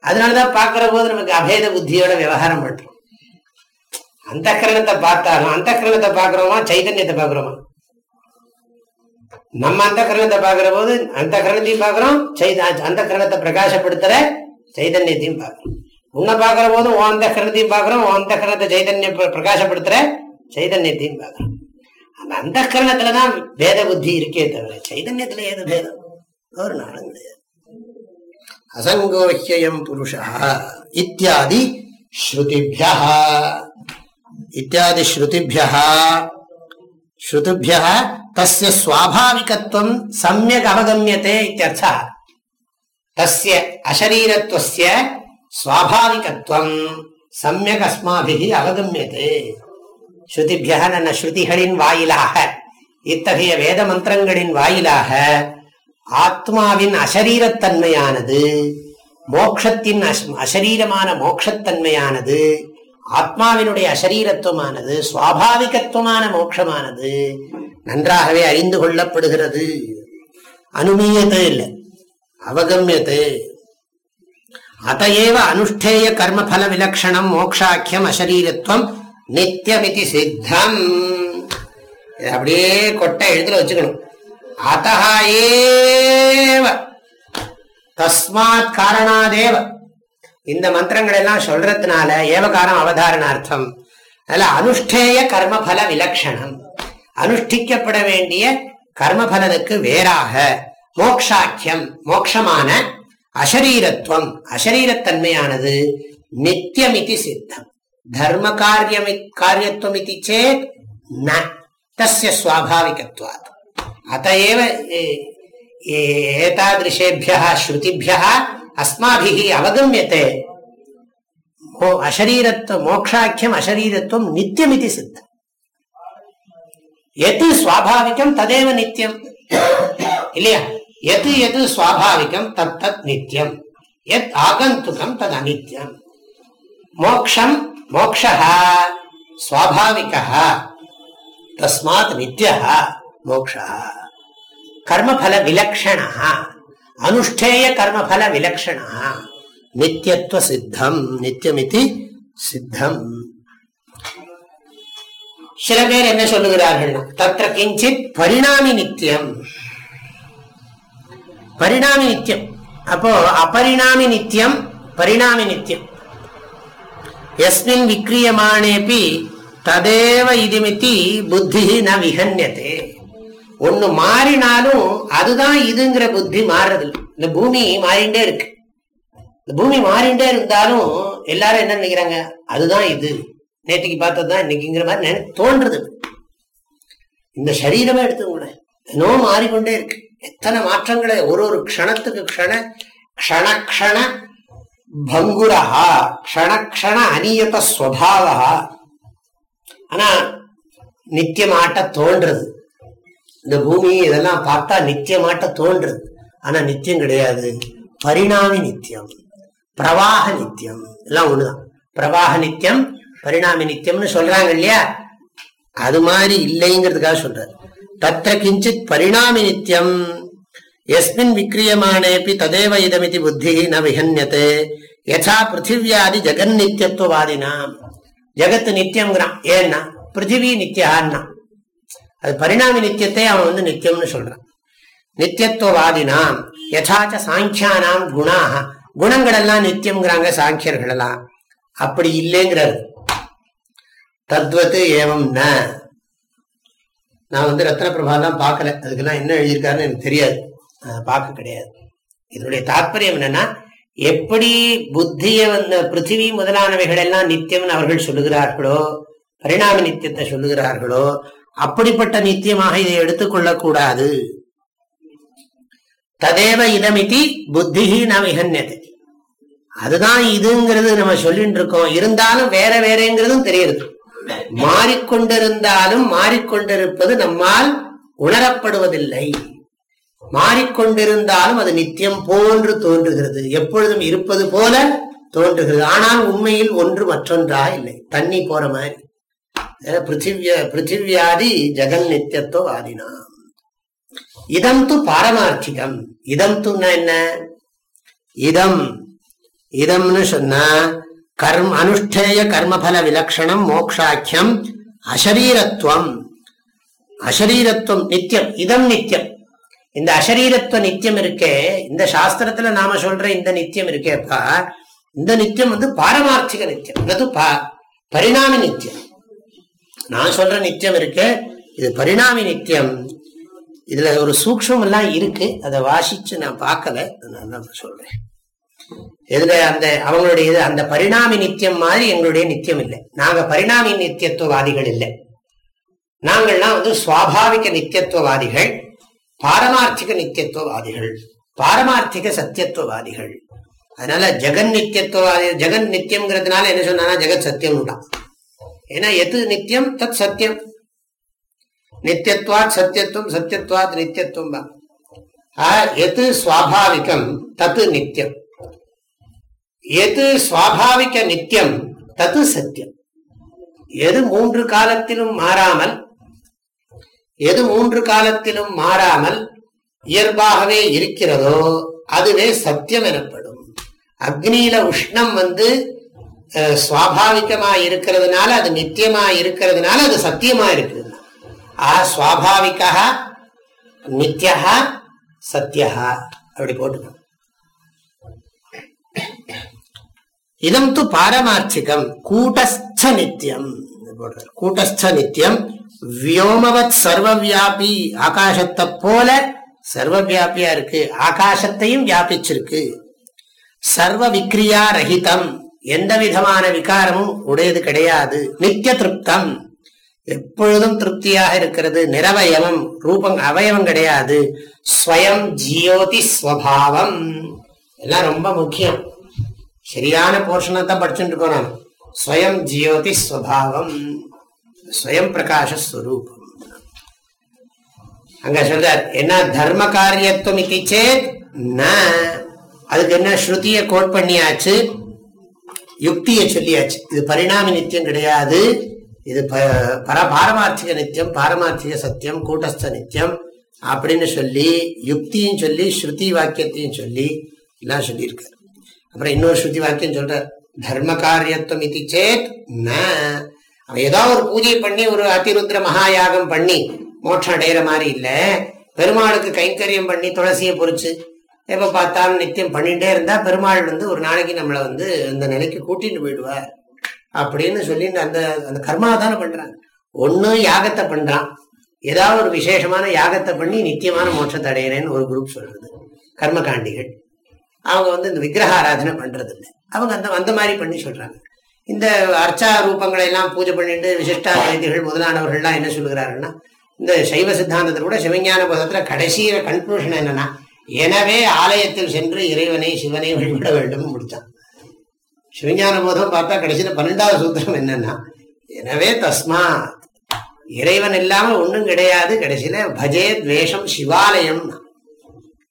Speaker 1: அதனாலதான் பாக்குற போது நமக்கு அபேத புத்தியோட விவகாரம் பண்றோம். அந்த கிரணத்தை பார்த்தாலும் அந்த கிரணத்தை பாக்குறோமா சைதன்யத்தை பாக்குறோமா நம்ம அந்த கிரணத்தை பாக்குற போது அந்த கிரணத்தையும் பாக்குறோம் சைத அந்த கிரணத்தை பிரகாசப்படுத்துற சைதன்யத்தையும் பாக்குறோம் உன்னை பாக்குற போது உன் அந்த கிரணத்தையும் பாக்குறோம் உன் அந்த கிரணத்தை சைதன்ய பிரகாசப்படுத்துற சைதன்யத்தையும் பாக்குறோம் அந்த அந்த கிரணத்துலதான் வேத புத்தி இருக்கே தவிர சைதன்யத்துல ஏதோ பேதம் ஒரு நாளும் கிடையாது அசங்கோஹ்யம் புருஷா இத்தியாதி ஸ்ருதிபியா இத்தியாதி ஸ்ருதிபியா ஸ்ருதிபியா தஸ்ய சுவாபாவிகத்துவம் சமயக் அவகமியத்தே இத்தியர்த்தः தஸ்ய அசரீரத்வஸ்ய சுவாபாவிகத்துவம் சமயக் அஸ்மாபிகி அவகமியதே ஸ்ருதிபியா நல்ல ஸ்ருதிகளின் வாயிலாக இத்தகைய வேத மந்திரங்களின் வாயிலாக ஆத்மாவின் அசரீரத்தன்மையானது மோக்ஷத்தின் அஸ்- அசரீரமான மோக்ஷத்தன்மையானது ஆத்மாவினுடைய அசரீரத்துவமானது சுவாபாவிகத்துவமான மோட்சமானது நன்றாகவே அறிந்து கொள்ளப்படுகிறது. அனுமீயத்தை இல்லை அவகமியத்தை. அதையேவ அனுஷ்டேய கர்மபல விலக்ஷணம் மோக்ஷாக்கியம் அசரீரத்துவம் நித்தியமிதி சித்தம். அப்படியே கொட்டை எழுத்துல வச்சுக்கணும். அத்தஹா ஏவ தஸ்மாத் காரணாதேவ. இந்த மந்திரங்கள் எல்லாம் சொல்றதுனால ஏவகாரம் அவதாரணார்த்தம் அதில் அனுஷ்டேய கர்மபல விலக்ஷணம் அனுஷ்டிக்கப்பட வேண்டிய கர்மபலனுக்கு வேறாக மோக்ஷாக்கியம் மோக்ஷமான அசரீரத்துவம் அசரீரத்தன்மையானது நித்தியமிதி சித்தம் தர்ம காரியமி காரியத்துவம் இது சேத் ந தஸ்ய சுவாபாவிகத்வாத் அத்த ஏவ ஏதாதிருஷேபியா ஸ்ருதிபியா அஸ்மாபிகி அவகமியத்தை அசரீரத்துவ மோக்ஷாக்கியம் அசரீரத்துவம் நித்தியம் இது சித்தம் எது சுவாபாவிகம் ததேவ நித்தியம் இல்லையா எது எது சுவாபாவிகம் தத் தத் நித்தியம் எத் ஆகந்துகம் தது அனித்யம் மோக்ஷம் மோக்ஷா சுவாபாவிகா தஸ்மாத் நித்யா மோக்ஷா கர்மபல விலக்ஷணா அனுஷ்டேய கர்மபல விலக்ஷணா. நித்தியத்துவ சித்தம் நித்தியமிதி சித்தம். சில பேர் என்ன சொல்லுகிறார்கள்? தத்திர கிஞ்சித் பரிணாமி நித்தியம். பரிணாமி நித்தியம். அப்போ அபரிணாமி நித்தியம் பரிணாமி நித்தியம். எஸ்மின் விக்கிரியமானேபி ததேவ இதுமிதி புத்தி ந விகன்யதே ஒண்ணு மாறினாலும் அதுதான் இதுங்கிற புத்தி மாறுறது இந்த பூமி மாறிண்டே இருக்கு. இந்த பூமி மாறிண்டே இருந்தாலும் எல்லாரும் என்ன நினைக்கிறாங்க? அதுதான் இது. நேற்றுக்கு பார்த்ததுதான் இன்னைக்குங்கிற மாதிரி நினை தோன்றது. இந்த சரீரமே எடுத்துக்கோங்களேன் என்னோ மாறிக்கொண்டே இருக்கு. எத்தனை மாற்றங்களை. ஒரு ஒரு க்ஷணத்துக்கு க்ஷண க்ஷண க்ஷண பங்குரஹா. க்ஷணக்ஷண அநியத ஸ்வபாவா ஆனா நித்தியமாட்ட தோன்றது. இந்த பூமி இதெல்லாம் பார்த்தா நித்தியமாட்ட தோன்றது ஆனா நித்தியம் கிடையாது. பரிணாமி நித்தியம். பிரவாக நித்தியம். எல்லாம் ஒண்ணுதான். பிரவாக நித்தியம் பரிணாமி நித்தியம்னு சொல்றாங்க இல்லையா? அது மாதிரி இல்லைங்கிறதுக்காக சொல்றாரு. தத்திர கிஞ்சித் பரிணாமி நித்தியம். எஸ்மின் விக்கிரியமானேபி ததேவ இதமிதி புத்தி ந விஹன்யத்தே யசா பிருத்திவியாதி ஜெகன் நித்தியத்துவவாதினாம் ஜெகத்து நித்தியம்ங்கிறான். ஏன்னா பிருத்திவி நித்தியான்னா அது பரிணாமி நித்தியத்தை அவன் வந்து நித்தியம்னு சொல்றான். நித்தியத்துவவாதினாம் யதாச்ச சாங்கியானாம் குணாக குணங்கள் எல்லாம் நித்தியம்ங்கிறாங்க சாங்கியர்கள் எல்லாம் அப்படி இல்லைங்கிறது தத்வத்து ஏவம் ந. நான் வந்து ரத்ன பிரபாலாம் பார்க்கல. அதுக்கெல்லாம் என்ன எழுதியிருக்காருன்னு எனக்கு தெரியாது. பார்க்க கிடையாது. இதனுடைய தாற்பயம் என்னன்னா எப்படி புத்திய வந்த பிருத்திவி முதலானவைகள் எல்லாம் நித்தியம்னு அவர்கள் சொல்லுகிறார்களோ பரிணாம நித்தியத்தை சொல்லுகிறார்களோ அப்படிப்பட்ட நித்தியமாக இதை எடுத்துக்கொள்ளக் கூடாது ததேவ இதமிதி புத்தி ந அதுதான் இதுங்கிறது நம்ம சொல்லிட்டு இருக்கோம் இருந்தாலும் வேற வேறங்கிறதும் தெரியுது மாறிக்கொண்டிருந்தாலும் மாறிக்கொண்டிருப்பது நம்மால் உணரப்படுவதில்லை. மாறிக்கொண்டிருந்தாலும் அது நித்தியம் போன்று தோன்றுகிறது. எப்பொழுதும் இருப்பது போல தோன்றுகிறது. ஆனால் உண்மையில் ஒன்று மற்றொன்றா இல்லை. தண்ணி போற மாதிரி. பிருத்திவிய பிருத்திவியாதி ஜெகன் நித்தியத்துவ ஆதினாம். இதம் து பாரமார்த்திகம். இதம் துன்னா என்ன? இதம். இதம்னு சொன்னா கர்ம அனுஷ்டேய கர்மபல விலக்ஷணம் மோக்ஷாக்கியம் அசரீரத்துவம். அசரீரத்துவம் நித்தியம். இதம் நித்தியம். இந்த அசரீரத்துவ நித்தியம் இருக்கே இந்த சாஸ்திரத்துல நாம சொல்ற இந்த நித்தியம் இருக்கேப்பா இந்த நித்தியம் வந்து பாரமார்த்திக நித்தியம். பரிணாமி நித்தியம். நான் சொல்ற நித்தியம் இருக்கு. இது பரிணாமி நித்தியம். இதுல ஒரு சூக்ஷம் எல்லாம் இருக்கு. அதை வாசிச்சு நான் பார்க்கல. அதனால நான் சொல்றேன். இதுல அந்த அவங்களுடைய இது அந்த பரிணாமி நித்தியம் மாதிரி எங்களுடைய நித்தியம் இல்லை. நாங்க பரிணாமி நித்தியத்துவவாதிகள் இல்லை. நாங்கள்லாம் வந்து சுவாபாவிக நித்தியத்துவவாதிகள் பாரமார்த்திக நித்தியத்துவவாதிகள் பாரமார்த்திக சத்தியத்துவவாதிகள். அதனால ஜெகன் நித்தியத்துவவாதி ஜெகன் நித்தியம்ங்கிறதுனால என்ன சொன்னா ஜெகத் சத்தியம்னுட்டான். ஏன்னா எது நித்தியம்? தத் சத்தியம். நித்தியத்வாத் சத்தியத்துவம் சத்தியத்வாத் நித்தியத்துவம் தான். ஆ, எது சுவாபாவிகம்? தத்து நித்தியம். எது சுவாபாவிக நித்தியம்? தத்து சத்தியம். எது மூன்று காலத்திலும் மாறாமல் எது மூன்று காலத்திலும் மாறாமல் இயல்பாகவே இருக்கிறதோ அதுவே சத்தியம் எனப்படும். அக்னியில உஷ்ணம் வந்து சுவாபாவிகமா இருக்கிறதுனால அது நித்தியமா இருக்கிறதுனால அது சத்தியமா இருக்குது. ஆ சுவாபாவிகா நித்யா சத்தியா அப்படி போட்டுக்கணும் இதம் து பாரமார்த்திகம் கூட்டஸ்த நித்தியம் கூட்டஸ்த நித்தியம் வியோமவத் சர்வவியாபி ஆகாசத்தை போல சர்வவியாபியா இருக்கு. ஆகாசத்தையும் வியாபிச்சிருக்கு. சர்வ விக்ரியா ரஹிதம். எந்த விதமான விகாரமும் உடையது கிடையாது. நித்திய திருப்தம். எப்பொழுதும் திருப்தியாக இருக்கிறது. நிரவயவம் ரூபம் அவயவம் கிடையாது. ஸ்வயம் ஜியோதி ஸ்வபாவம். எல்லாம் ரொம்ப முக்கியம். சரியான போர்ஷனை தான் படிச்சுட்டு இருக்கோம் ஸ்வயம் ஜியோதி ஸ்வபாவம். ஸ்வயம் பிரகாஷஸ்வரூபம் அங்க சொல்றார் என்ன தர்ம காரியத்துவம் இது சேத் ந. அதுக்கு என்ன ஸ்ருதியை கோட் பண்ணியாச்சு? யுக்தியை சொல்லியாச்சு. இது பரிணாம நித்தியம் கிடையாது. இது ப- பர பாரமார்த்திக நித்தியம் பாரமார்த்திக சத்தியம் கூட்டஸ்த நித்தியம் அப்படின்னு சொல்லி யுக்தியும் சொல்லி ஸ்ருதி வாக்கியத்தையும் சொல்லி எல்லாம் சொல்லியிருக்காரு. அப்புறம் இன்னொரு ஸ்ருதி வாக்கியம் சொல்றார். தர்ம காரியத்துவம் இது சேத் ந அவன் ஏதோ ஒரு பூஜை பண்ணி ஒரு அதிருத்ர மகாயாகம் பண்ணி மோட்சம் அடையிற மாதிரி இல்லை. பெருமாளுக்கு கைங்கரியம் பண்ணி துளசியை பொறிச்சு எப்ப பார்த்தாலும் நித்தியம் பண்ணிகிட்டே இருந்தா பெருமாள் வந்து ஒரு நாளைக்கு நம்மளை வந்து அந்த நிலைக்கு கூட்டிட்டு போயிடுவார். அப்படின்னு சொல்லி அந்த அந்த கர்மா தானே பண்றாங்க ஒண்ணு யாகத்தை பண்றான். ஏதாவது ஒரு விசேஷமான யாகத்தை பண்ணி நித்தியமான மோட்சத்தை அடையிறேன்னு ஒரு குரூப் சொல்றது. கர்மகாண்டிகள். அவங்க வந்து இந்த விக்கிரக ஆராதனை பண்றது இல்லை அவங்க அந்த அந்த மாதிரி பண்ணி சொல்றாங்க. இந்த அர்ச்சா ரூபங்களை எல்லாம் பூஜை பண்ணிட்டு விசிஷ்டா வைத்தியர்கள் முதலானவர்கள்லாம் என்ன சொல்கிறாருன்னா இந்த சைவ சித்தாந்தத்தில் கூட சிவஞான போதத்துல கடைசியில கன்க்ளூஷன் என்னன்னா எனவே ஆலயத்தில் சென்று இறைவனை சிவனை வழிபட வேண்டும் முடிச்சான் சிவஞான போதம் பார்த்தா கடைசியில பன்னெண்டாவது சூத்திரம் என்னன்னா எனவே தஸ்மா இறைவன் இல்லாம ஒண்ணும் கிடையாது. கடைசியில பஜே துவேஷம் சிவாலயம்.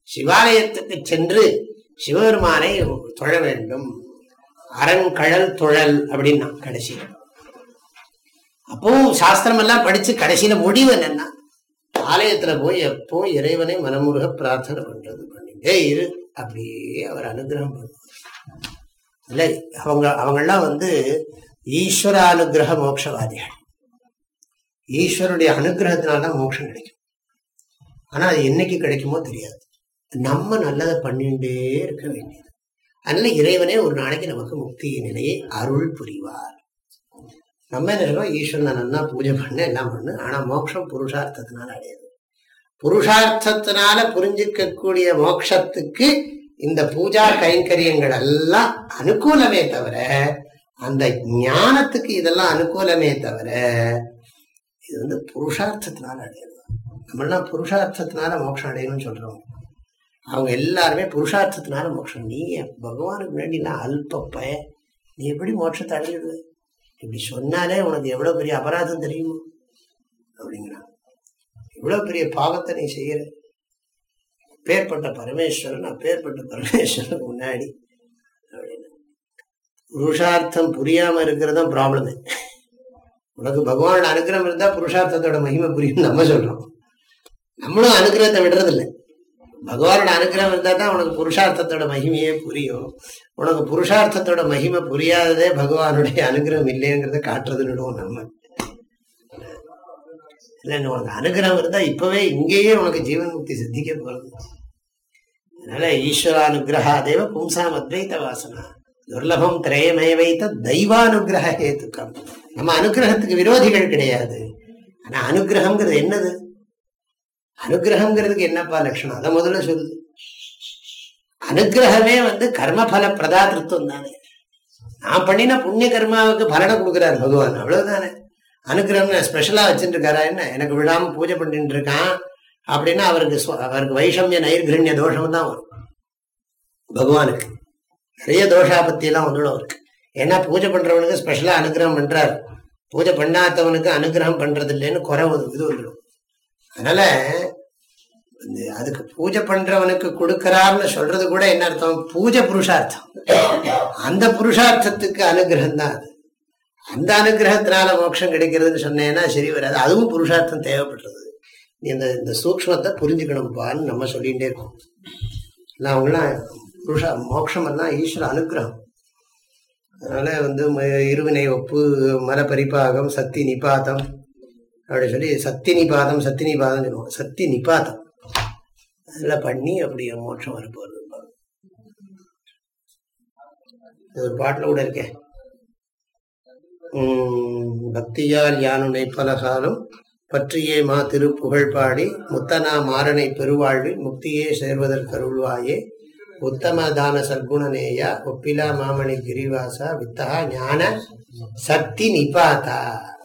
Speaker 1: சிவாலயத்துக்கு சென்று சிவபெருமானை தொழ வேண்டும். அரண்கழல் தொழல் அப்படின்னா கடைசியில். அப்போ சாஸ்திரம் எல்லாம் படிச்சு கடைசியில முடிவு என்னன்னா ஆலயத்துல போய் எப்போ இறைவனை மனமுருக பிரார்த்தனை பண்றது பண்ணிட்டே இரு. அப்படியே அவர் அனுகிரகம் பண்ணுவார். இல்லை அவங்க அவங்கெல்லாம் வந்து ஈஸ்வர அனுகிரக மோட்சவாதிகள். ஈஸ்வருடைய அனுகிரகத்தினால்தான் மோட்சம் கிடைக்கும். ஆனா அது என்னைக்கு கிடைக்குமோ தெரியாது. நம்ம நல்லதை பண்ணிட்டே இருக்க வேண்டியது. அதனால இறைவனே ஒரு நாளைக்கு நமக்கு முக்தி நிலையை அருள் புரிவார். நம்ம என்ன ஈஸ்வரனை நல்லா பூஜை பண்ண எல்லாம் பண்ணு ஆனா மோட்சம் புருஷார்த்தத்தினால அடையாது புருஷார்த்தத்தினால புரிஞ்சுக்கக்கூடிய மோட்சத்துக்கு இந்த பூஜா கைங்கரியங்கள் எல்லாம் அனுகூலமே தவிர அந்த ஞானத்துக்கு இதெல்லாம் அனுகூலமே தவிர இது வந்து புருஷார்த்தத்தினால அடையாது நம்மளாம் புருஷார்த்தத்தினால மோட்சம் அடையணும்னு சொல்றோம் அவங்க எல்லாருமே புருஷார்த்தத்தினால மோட்சம் நீ பகவானுக்கு முன்னாடி நான் அல்பப்ப நீ எப்படி மோட்சத்தை அடையிடுவ இப்படி சொன்னாலே உனக்கு எவ்வளவு பெரிய அபராதம் தெரியுமோ? அப்படிங்கிறான். இவ்வளவு பெரிய பாவத்தை நீ செய்யற. பேர்பட்ட பரமேஸ்வரன் அப்பேற்பட்ட பரமேஸ்வரன் முன்னாடி அப்படின்னு. புருஷார்த்தம் புரியாம இருக்கிறதும் ப்ராப்ளம் உனக்கு பகவானோட அனுகிரகம் இருந்தா புருஷார்த்தத்தோட மகிமை புரியும் நம்ம சொல்றோம். நம்மளும் அனுகிரகத்தை விடுறதில்லை. பகவானோட அனுகிரகம் இருந்தால் தான் உனக்கு புருஷார்த்தத்தோட மகிமையே புரியும். உனக்கு புருஷார்த்தத்தோட மகிமை புரியாததே பகவானுடைய அனுகிரகம் இல்லைங்கிறத காட்டுறதுன்னு நம்ம. இல்லை உனக்கு அனுகிரகம் இருந்தால் இப்பவே இங்கேயே உனக்கு ஜீவன் முக்தி சித்திக்க போகிறது அதனால ஈஸ்வரானுகிரகா தேவ பும்சாம் அத்வைத வாசனா. துர்லபம் திரையமய வைத்த தெய்வானுகிரக ஹேத்துக்கம். நம்ம அனுகிரகத்துக்கு விரோதிகள் கிடையாது. ஆனால் அனுகிரகங்கிறது என்னது? அனுகிரகம்ங்கிறதுக்கு என்னப்பா லட்சணம்? அதை முதல்ல சொல்லுது அனுகிரகமே வந்து கர்மபல பிரதாத்திருத்தம் தானே. நான் பண்ணின புண்ணிய கர்மாவுக்கு பலனை கொடுக்குறாரு பகவான். அவ்வளவுதானே. அனுகிரகம் ஸ்பெஷலா வச்சுருக்காரா என்ன? எனக்கு விழாம பூஜை பண்ணிட்டு இருக்கான் அப்படின்னா அவருக்கு அவருக்கு வைஷமிய நைர்கிரண்ய தோஷம் தான் வரும். பகவானுக்கு. நிறைய தோஷாபத்தி எல்லாம் வந்துடும் அவருக்கு. ஏன்னா பூஜை பண்றவனுக்கு ஸ்பெஷலா அனுகிரகம் பண்றாரு. பூஜை பண்ணாதவனுக்கு அனுகிரகம் பண்றது இல்லைன்னு குறை இது வந்துடும். அதனால அதுக்கு பூஜை பண்றவனுக்கு கொடுக்கிறார்னு சொல்றது கூட என்ன அர்த்தம்? பூஜை புருஷார்த்தம். அந்த புருஷார்த்தத்துக்கு அனுகிரகம் தான் அது. அந்த அனுகிரகத்தினால மோட்சம் கிடைக்கிறதுன்னு சொன்னேன்னா சரி வராது. அதுவும் புருஷார்த்தம் தேவைப்படுறது நீ இந்த இந்த சூக்ஷ்மத்தை புரிஞ்சுக்கணும்ப்பான்னு நம்ம சொல்லிகிட்டே இருக்கோம். இல்லை அவங்களாம் புருஷா மோட்சம் எல்லாம் ஈஸ்வர அனுகிரகம். அதனால வந்து ம- இருவினை ஒப்பு மல பரிபாகம் சக்தி நிபாதம் அப்படி சொல்லி சக்தி நிபாதம் சக்தி நிபாதம் சொல்லுவோம் சக்தி நிபாதம் அதெல்லாம் பண்ணி அப்படி மோட்சம் வரப்போகிறது ஒரு பாட்டில் கூட இருக்கேன் உம், பக்தியால் யானுனை பலகாலம் பற்றியே மா திருப்புகழ் பாடி முத்தனா மாறனை பெருவாழ்வில் முக்தியே சேர்வதற்கருள்வாயே உத்தம தான சத்குணநேயா ஒப்பிலா மாமணி கிரிவாசா வித்தகா ஞான சக்தி நிபாதா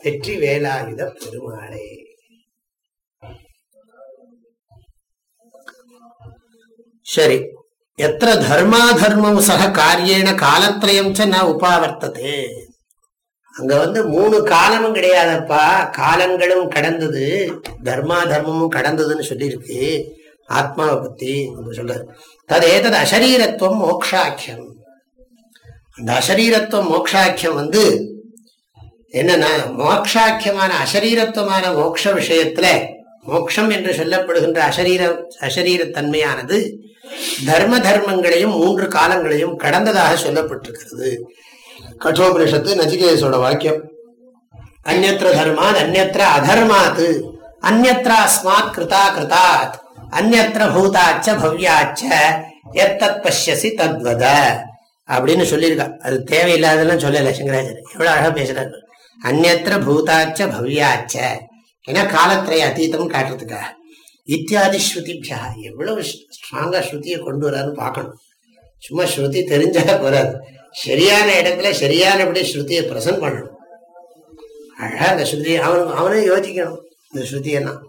Speaker 1: வெற்றி வேலாயுத பெருமாளே. சரி எத்திர தர்மாதர்மம் சக காரியேன காலத்திரயம் ச ந உபாவர்த்தது? அங்க வந்து மூணு காலமும் கிடையாதப்பா. காலங்களும் கடந்தது தர்மா தர்மமும் கடந்ததுன்னு சொல்லியிருக்கு. ஆத்மாவை பத்தி நம்ம சொல்றது தது ஏதது அசரீரத்துவம் மோக்ஷாக்கியம். அந்த அசரீரத்துவம் மோக்ஷாக்கியம் வந்து என்னன்னா மோக்ஷாக்கியமான அசரீரத்துவமான மோக்ஷ விஷயத்துல மோக்ஷம் என்று சொல்லப்படுகின்ற அசரீர அசரீரத்தன்மையானது தர்ம தர்மங்களையும் மூன்று காலங்களையும் கடந்ததாக சொல்லப்பட்டிருக்கிறது. கட்டோபனிஷத்து நச்சிகேசோட வாக்கியம். அந்நத்திர தர்மாத் அந்நத்திர அதர்மாத்து அந்நத்திர அஸ்மாத் கிருதா கிருதாத் அந்நத்திர பூதாச்ச பவ்யாச்ச எத்தத் பஷ்யசி தத்வத அப்படின்னு சொல்லியிருக்கா. அது தேவையில்லாதெல்லாம் சொல்லலை சங்கராச்சாரியர். எவ்வளோ அழகாக பேசுறாரு. அந்நத்திர பூதாச்ச பவ்யாச்ச. ஏன்னா காலத்திரைய அத்தீதம் காட்டுறதுக்காக. இத்தியாதி ஸ்ருதிபியா எவ்வளவு ஸ்ட்ராங்கா ஸ்ருதியை கொண்டு வரான்னு பார்க்கணும். சும்மா ஸ்ருதி தெரிஞ்சா போறாது. சரியான இடத்துல சரியானபடி ஸ்ருதியை பிரசன்ட் பண்ணணும். அழகா அந்த ஸ்ருதியை அவனுக்கு அவனே யோசிக்கணும் இந்த ஸ்ருதியெல்லாம்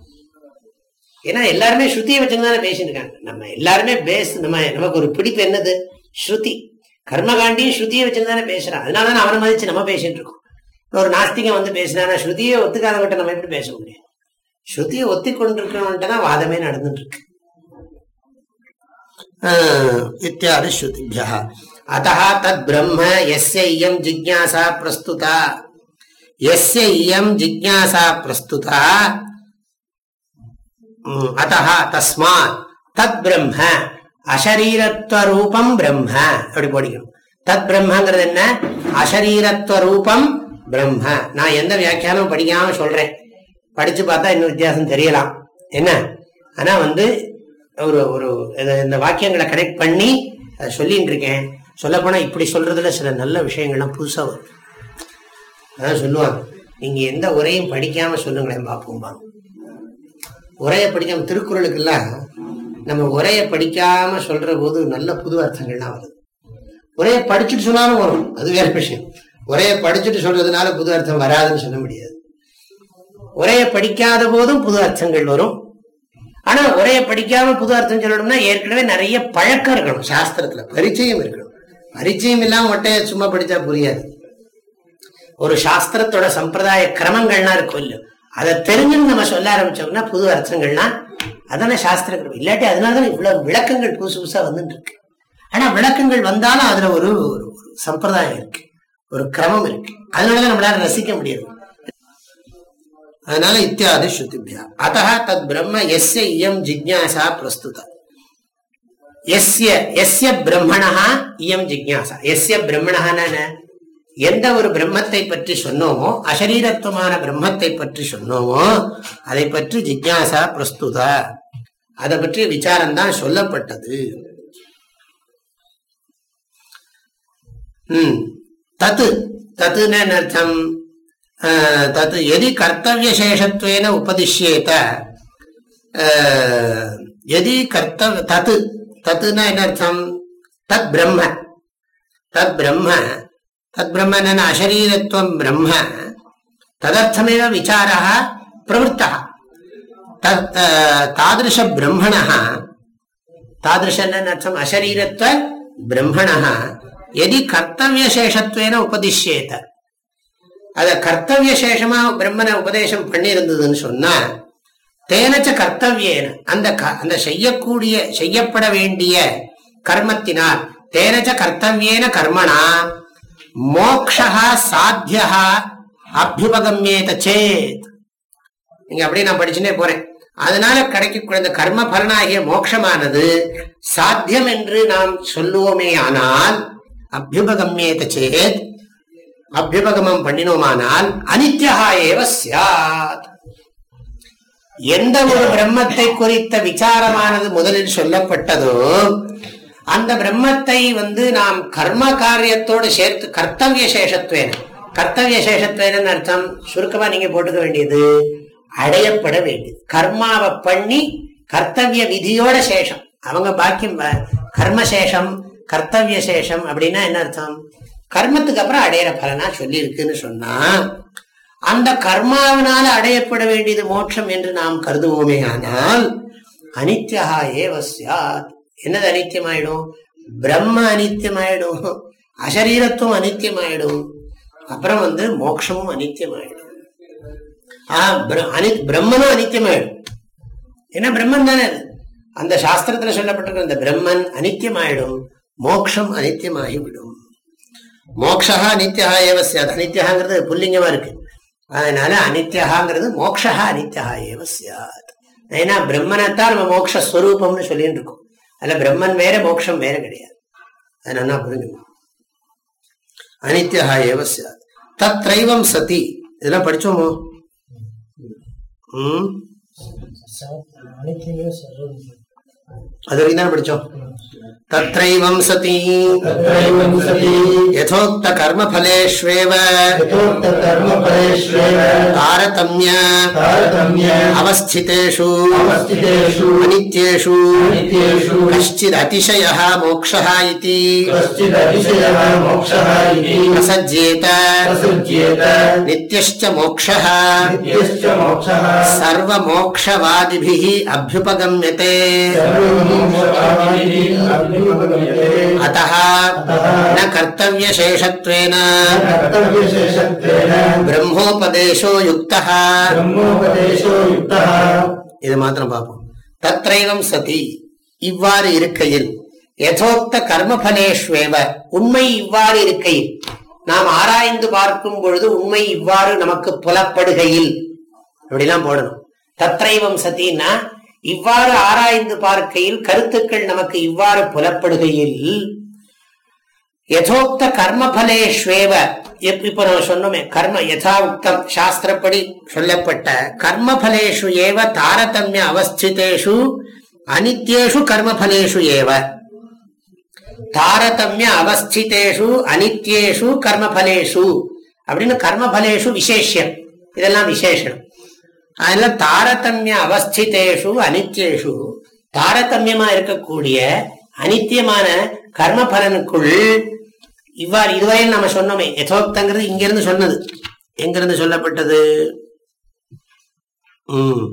Speaker 1: ஏன்னா எல்லாருமே ஸ்ருதியை வச்சுருந்தானே பேசியிருக்காங்க இருக்காங்க நம்ம எல்லாருமே பேஸ் நம்ம நமக்கு ஒரு பிடிப்பு என்னது? ஸ்ருதி. கர்மகாண்டியும் ஸ்ருதியை வச்சுருந்தானே பேசுறான் அதனால தான் அவனை மதிச்சு நம்ம பேசிட்டு இருக்கோம் ஒரு நாஸ்திகம் வந்து பேசினா ஸ்ருதியை ஒத்துக்காதவங்கிட்ட நம்ம எப்படி பேச முடியும்? ஸ்ருதியை ஒத்தி கொண்டிருக்கணும்ட்டு தான் வாதமே நடந்துட்டு இருக்கு இத்தியாதி ஸ்ருதிபியா அத்தா தத் பிரம்ம எஸ்ய இயம் ஜிக்யாசா பிரஸ்துதா. எஸ்ய இயம் ஜிக்யாசா பிரஸ்துதா. அத்தா தஸ்மாத் தத் பிரம்ம அசரீரத்துவ ரூபம் பிரம்ம. அப்படி போடிக்கணும். தத் பிரம்மங்கிறது என்ன? அசரீரத்துவ ரூபம் பிரம்ம. நான் எந்த வியாக்கியானம் படிக்காம சொல்றேன். படிச்சு பார்த்தா இன்னும் வித்தியாசம் தெரியலாம். என்ன? ஆனா வந்து ஒரு ஒரு இந்த வாக்கியங்களை கனெக்ட் பண்ணி அதை சொல்லிட்டு இருக்கேன். சொல்லப்போனா இப்படி சொல்றதுல சில நல்ல விஷயங்கள்லாம் புதுசா வரும் அதான் சொல்லுவாங்க. நீங்க எந்த உரையும் படிக்காம சொல்லுங்களேன் பார்ப்போம்பாங்க உரையை படிக்காம திருக்குறளுக்கெல்லாம் நம்ம உரையை படிக்காம சொல்ற போது நல்ல புது அர்த்தங்கள்லாம் வருது. உரையை படிச்சுட்டு சொன்னாலும் வரும். அது வேற விஷயம். ஒரே படிச்சுட்டு சொல்றதுனால புது அர்த்தம் வராதுன்னு சொல்ல முடியாது. ஒரே படிக்காத போதும் புது அர்த்தங்கள் வரும். ஆனா ஒரே படிக்காம புது அர்த்தம் சொல்லணும்னா ஏற்கனவே நிறைய பழக்கம் இருக்கணும். சாஸ்திரத்துல பரிச்சயம் இருக்கணும். பரிச்சயம் இல்லாம ஒட்டைய சும்மா படிச்சா புரியாது. ஒரு சாஸ்திரத்தோட சம்பிரதாய கிரமங்கள்லாம் இருக்கும் இல்லையோ? அதை தெரிஞ்சுன்னு நம்ம சொல்ல ஆரம்பிச்சோம்னா புது அர்த்தங்கள்லாம் அதான சாஸ்திர கிரமம். இல்லாட்டி அதனாலதான் இவ்வளவு விளக்கங்கள் புதுசு புதுசா வந்துட்டு இருக்கு. ஆனா விளக்கங்கள் வந்தாலும் அதுல ஒரு ஒரு ஒரு சம்பிரதாயம் இருக்கு. ஒரு கிரமம் இருக்கு. அதனாலதான் நம்மளால ரசிக்க முடியாது. அதனால இத்தியாதி ஸ்ருதிபியா அத்த தத் பிரம்ம எஸ்ய இயம் ஜிக்யாசா பிரஸ்துத. எஸ்ய எஸ்ய பிரம்மணா இயம் ஜிக்யாசா. எஸ்ய பிரம்மணான எந்த ஒரு பிரம்மத்தை பற்றி சொன்னோமோ அசரீரத்துவமான பிரம்மத்தை பற்றி சொன்னோமோ அதை பற்றி ஜிக்யாசா பிரஸ்துத. அதை பற்றி விசாரம் தான் சொல்லப்பட்டது. ம். தத்து தத்துன்னு அர்த்தம்? தத்து எதி கர்த்தவிய சேஷத்துவேன உபதிஷ்யேத எதி கர்த்தவ தத்து தத்துனா என்ன அர்த்தம்? தத் பிரம்ம. தத் பிரம்ம. தத் பிரம்ம என்ன அசரீரத்துவம் பிரம்ம. ததர்த்தமேவ விசாரா பிரவருத்தா தாதிருஷ அஹ், தாதृश என்ன அர்த்தம்? அசரீரத்துவ பிரம்மணः எதி கர்த்தவிய சேஷத்துவேன உபதிஷ்யேத அத கர்த்தவிய சேஷமா பிரம்மனை உபதேசம் பண்ணியிருந்ததுன்னு சொன்னா தேனச்ச கர்த்தவியேன அந்த க- அந்த செய்யக்கூடிய செய்யப்பட வேண்டிய கர்மத்தினால் தேனச்ச கர்த்தவியேன கர்மணா மோக்ஷா சாத்தியா அபியுபகமியேத சேத் நீங்க அப்படியே நான் படிச்சுனே போறேன். அதனால கிடைக்கக்கூடிய இந்த கர்ம பலனாகிய மோட்சமானது சாத்தியம் என்று நாம் சொல்லுவோமே ஆனால் அபியுபகமியேத சேத் அபியுபகமம் பண்ணினோமானால் அனித்யா ஏவ சியாத் எந்த ஒரு பிரம்மத்தை குறித்த விசாரமானது முதலில் சொல்லப்பட்டதோ அந்த பிரம்மத்தை வந்து நாம் கர்ம காரியத்தோடு சேர்த்து கர்த்தவிய சேஷத்துவேன் கர்த்தவிய சேஷத்துவேன் அர்த்தம் சுருக்கமா நீங்க போட்டுக்க வேண்டியது அடையப்பட வேண்டியது. கர்மாவை பண்ணி கர்த்தவிய விதியோட சேஷம். அவங்க பாக்கியம் கர்மசேஷம் கர்த்தவிய சேஷம் அப்படின்னா என்ன அர்த்தம்? கர்மத்துக்கு அப்புறம் அடையிற பலனா சொல்லி இருக்குன்னு சொன்னா அந்த கர்மாவினால அடையப்பட வேண்டியது மோட்சம் என்று நாம் கருதுவோமே ஆனால் அனித்யா ஏவ சாத் என்னது அனித்தியமாயிடும் பிரம்ம அனித்தியமாயிடும் அசரீரத்துவம் அனித்தியமாயிடும் அப்புறம் வந்து மோட்சமும் அனித்தியமாயிடும் ஆஹ் பிரம்மனும் அனித்தியமாயிடும் ஏன்னா பிரம்மன் தானே அது? அந்த சாஸ்திரத்துல சொல்லப்பட்டிருக்கிற அந்த பிரம்மன் அனித்தியமாயிடும் மோக்ஷம் அனித்தியமாகிவிடும் மோக்ஷா அனித்யா ஏவ சாத் அனித்யாங்கிறது புல்லிங்கமா இருக்கு அதனால அனித்யாங்கிறது மோக்ஷா அனித்யா ஏவ சாத் ஏன்னா பிரம்மனைத்தான் நம்ம மோக்ஷஸ்வரூபம்னு சொல்லிட்டு இருக்கோம் அதுல பிரம்மன் வேற மோக்ஷம் வேற கிடையாது அது நல்லா புரிஞ்சுக்கணும் அனித்யா ஏவ சாத் தத்ரைவம் சதி இதெல்லாம் படிச்சோமோ உம் அது வரைக்கும் தானே படிச்சோம் तत्रैवं सति यथोक्त कर्मफलेष्वेव तारतम्य अवस्थितेषु अनित्येषु कश्चिदतिशयः मोक्षः इति प्रसज्येत नित्यश्च मोक्षः सर्वमोक्षवादिभिः अभ्युपगम्यते अतः न कर्तव्यशेषत्वेन ब्रह्मोपदेशो युक्तः இது மாத்திரம் பார்ப்போம் தத்ரைவம் சதி இவ்வாறு இருக்கையில் யதோக்த கர்மபலேஷ்வேவ உண்மை இவ்வாறு இருக்கையில் நாம் ஆராய்ந்து பார்க்கும் பொழுது உண்மை இவ்வாறு நமக்கு புலப்படுகையில் அப்படிலாம் போடணும் தத்ரைவம் சத்தின்னா இவ்வாறு ஆராய்ந்து பார்க்கையில் கருத்துக்கள் நமக்கு இவ்வாறு புலப்படுகையில் யதோக்த கர்மபலேஸ்வேவ இப்ப நம்ம சொன்னோமே கர்ம யதா உக்தம் சாஸ்திரப்படி சொல்லப்பட்ட கர்மபலேஷு ஏவ தாரதமிய அவஸ்திதேஷு அனித்யேஷு கர்மபலேஷு ஏவ. தாரதமிய அவஸ்திதேஷு அனித்யேஷு கர்மபலேஷு அப்படின்னு கர்மபலேஷு விசேஷம் இதெல்லாம் விசேஷம் அதனால தாரதமிய அவஸ்திதேஷு அனித்யேஷு. தாரதமியமா இருக்கக்கூடிய அனித்தியமான கர்ம பலனுக்குள் இவ்வாறு இதுவரையில் நம்ம சொன்னோமே யதோக்தங்கிறது இங்கிருந்து சொன்னது. எங்கிருந்து சொல்லப்பட்டது? உம்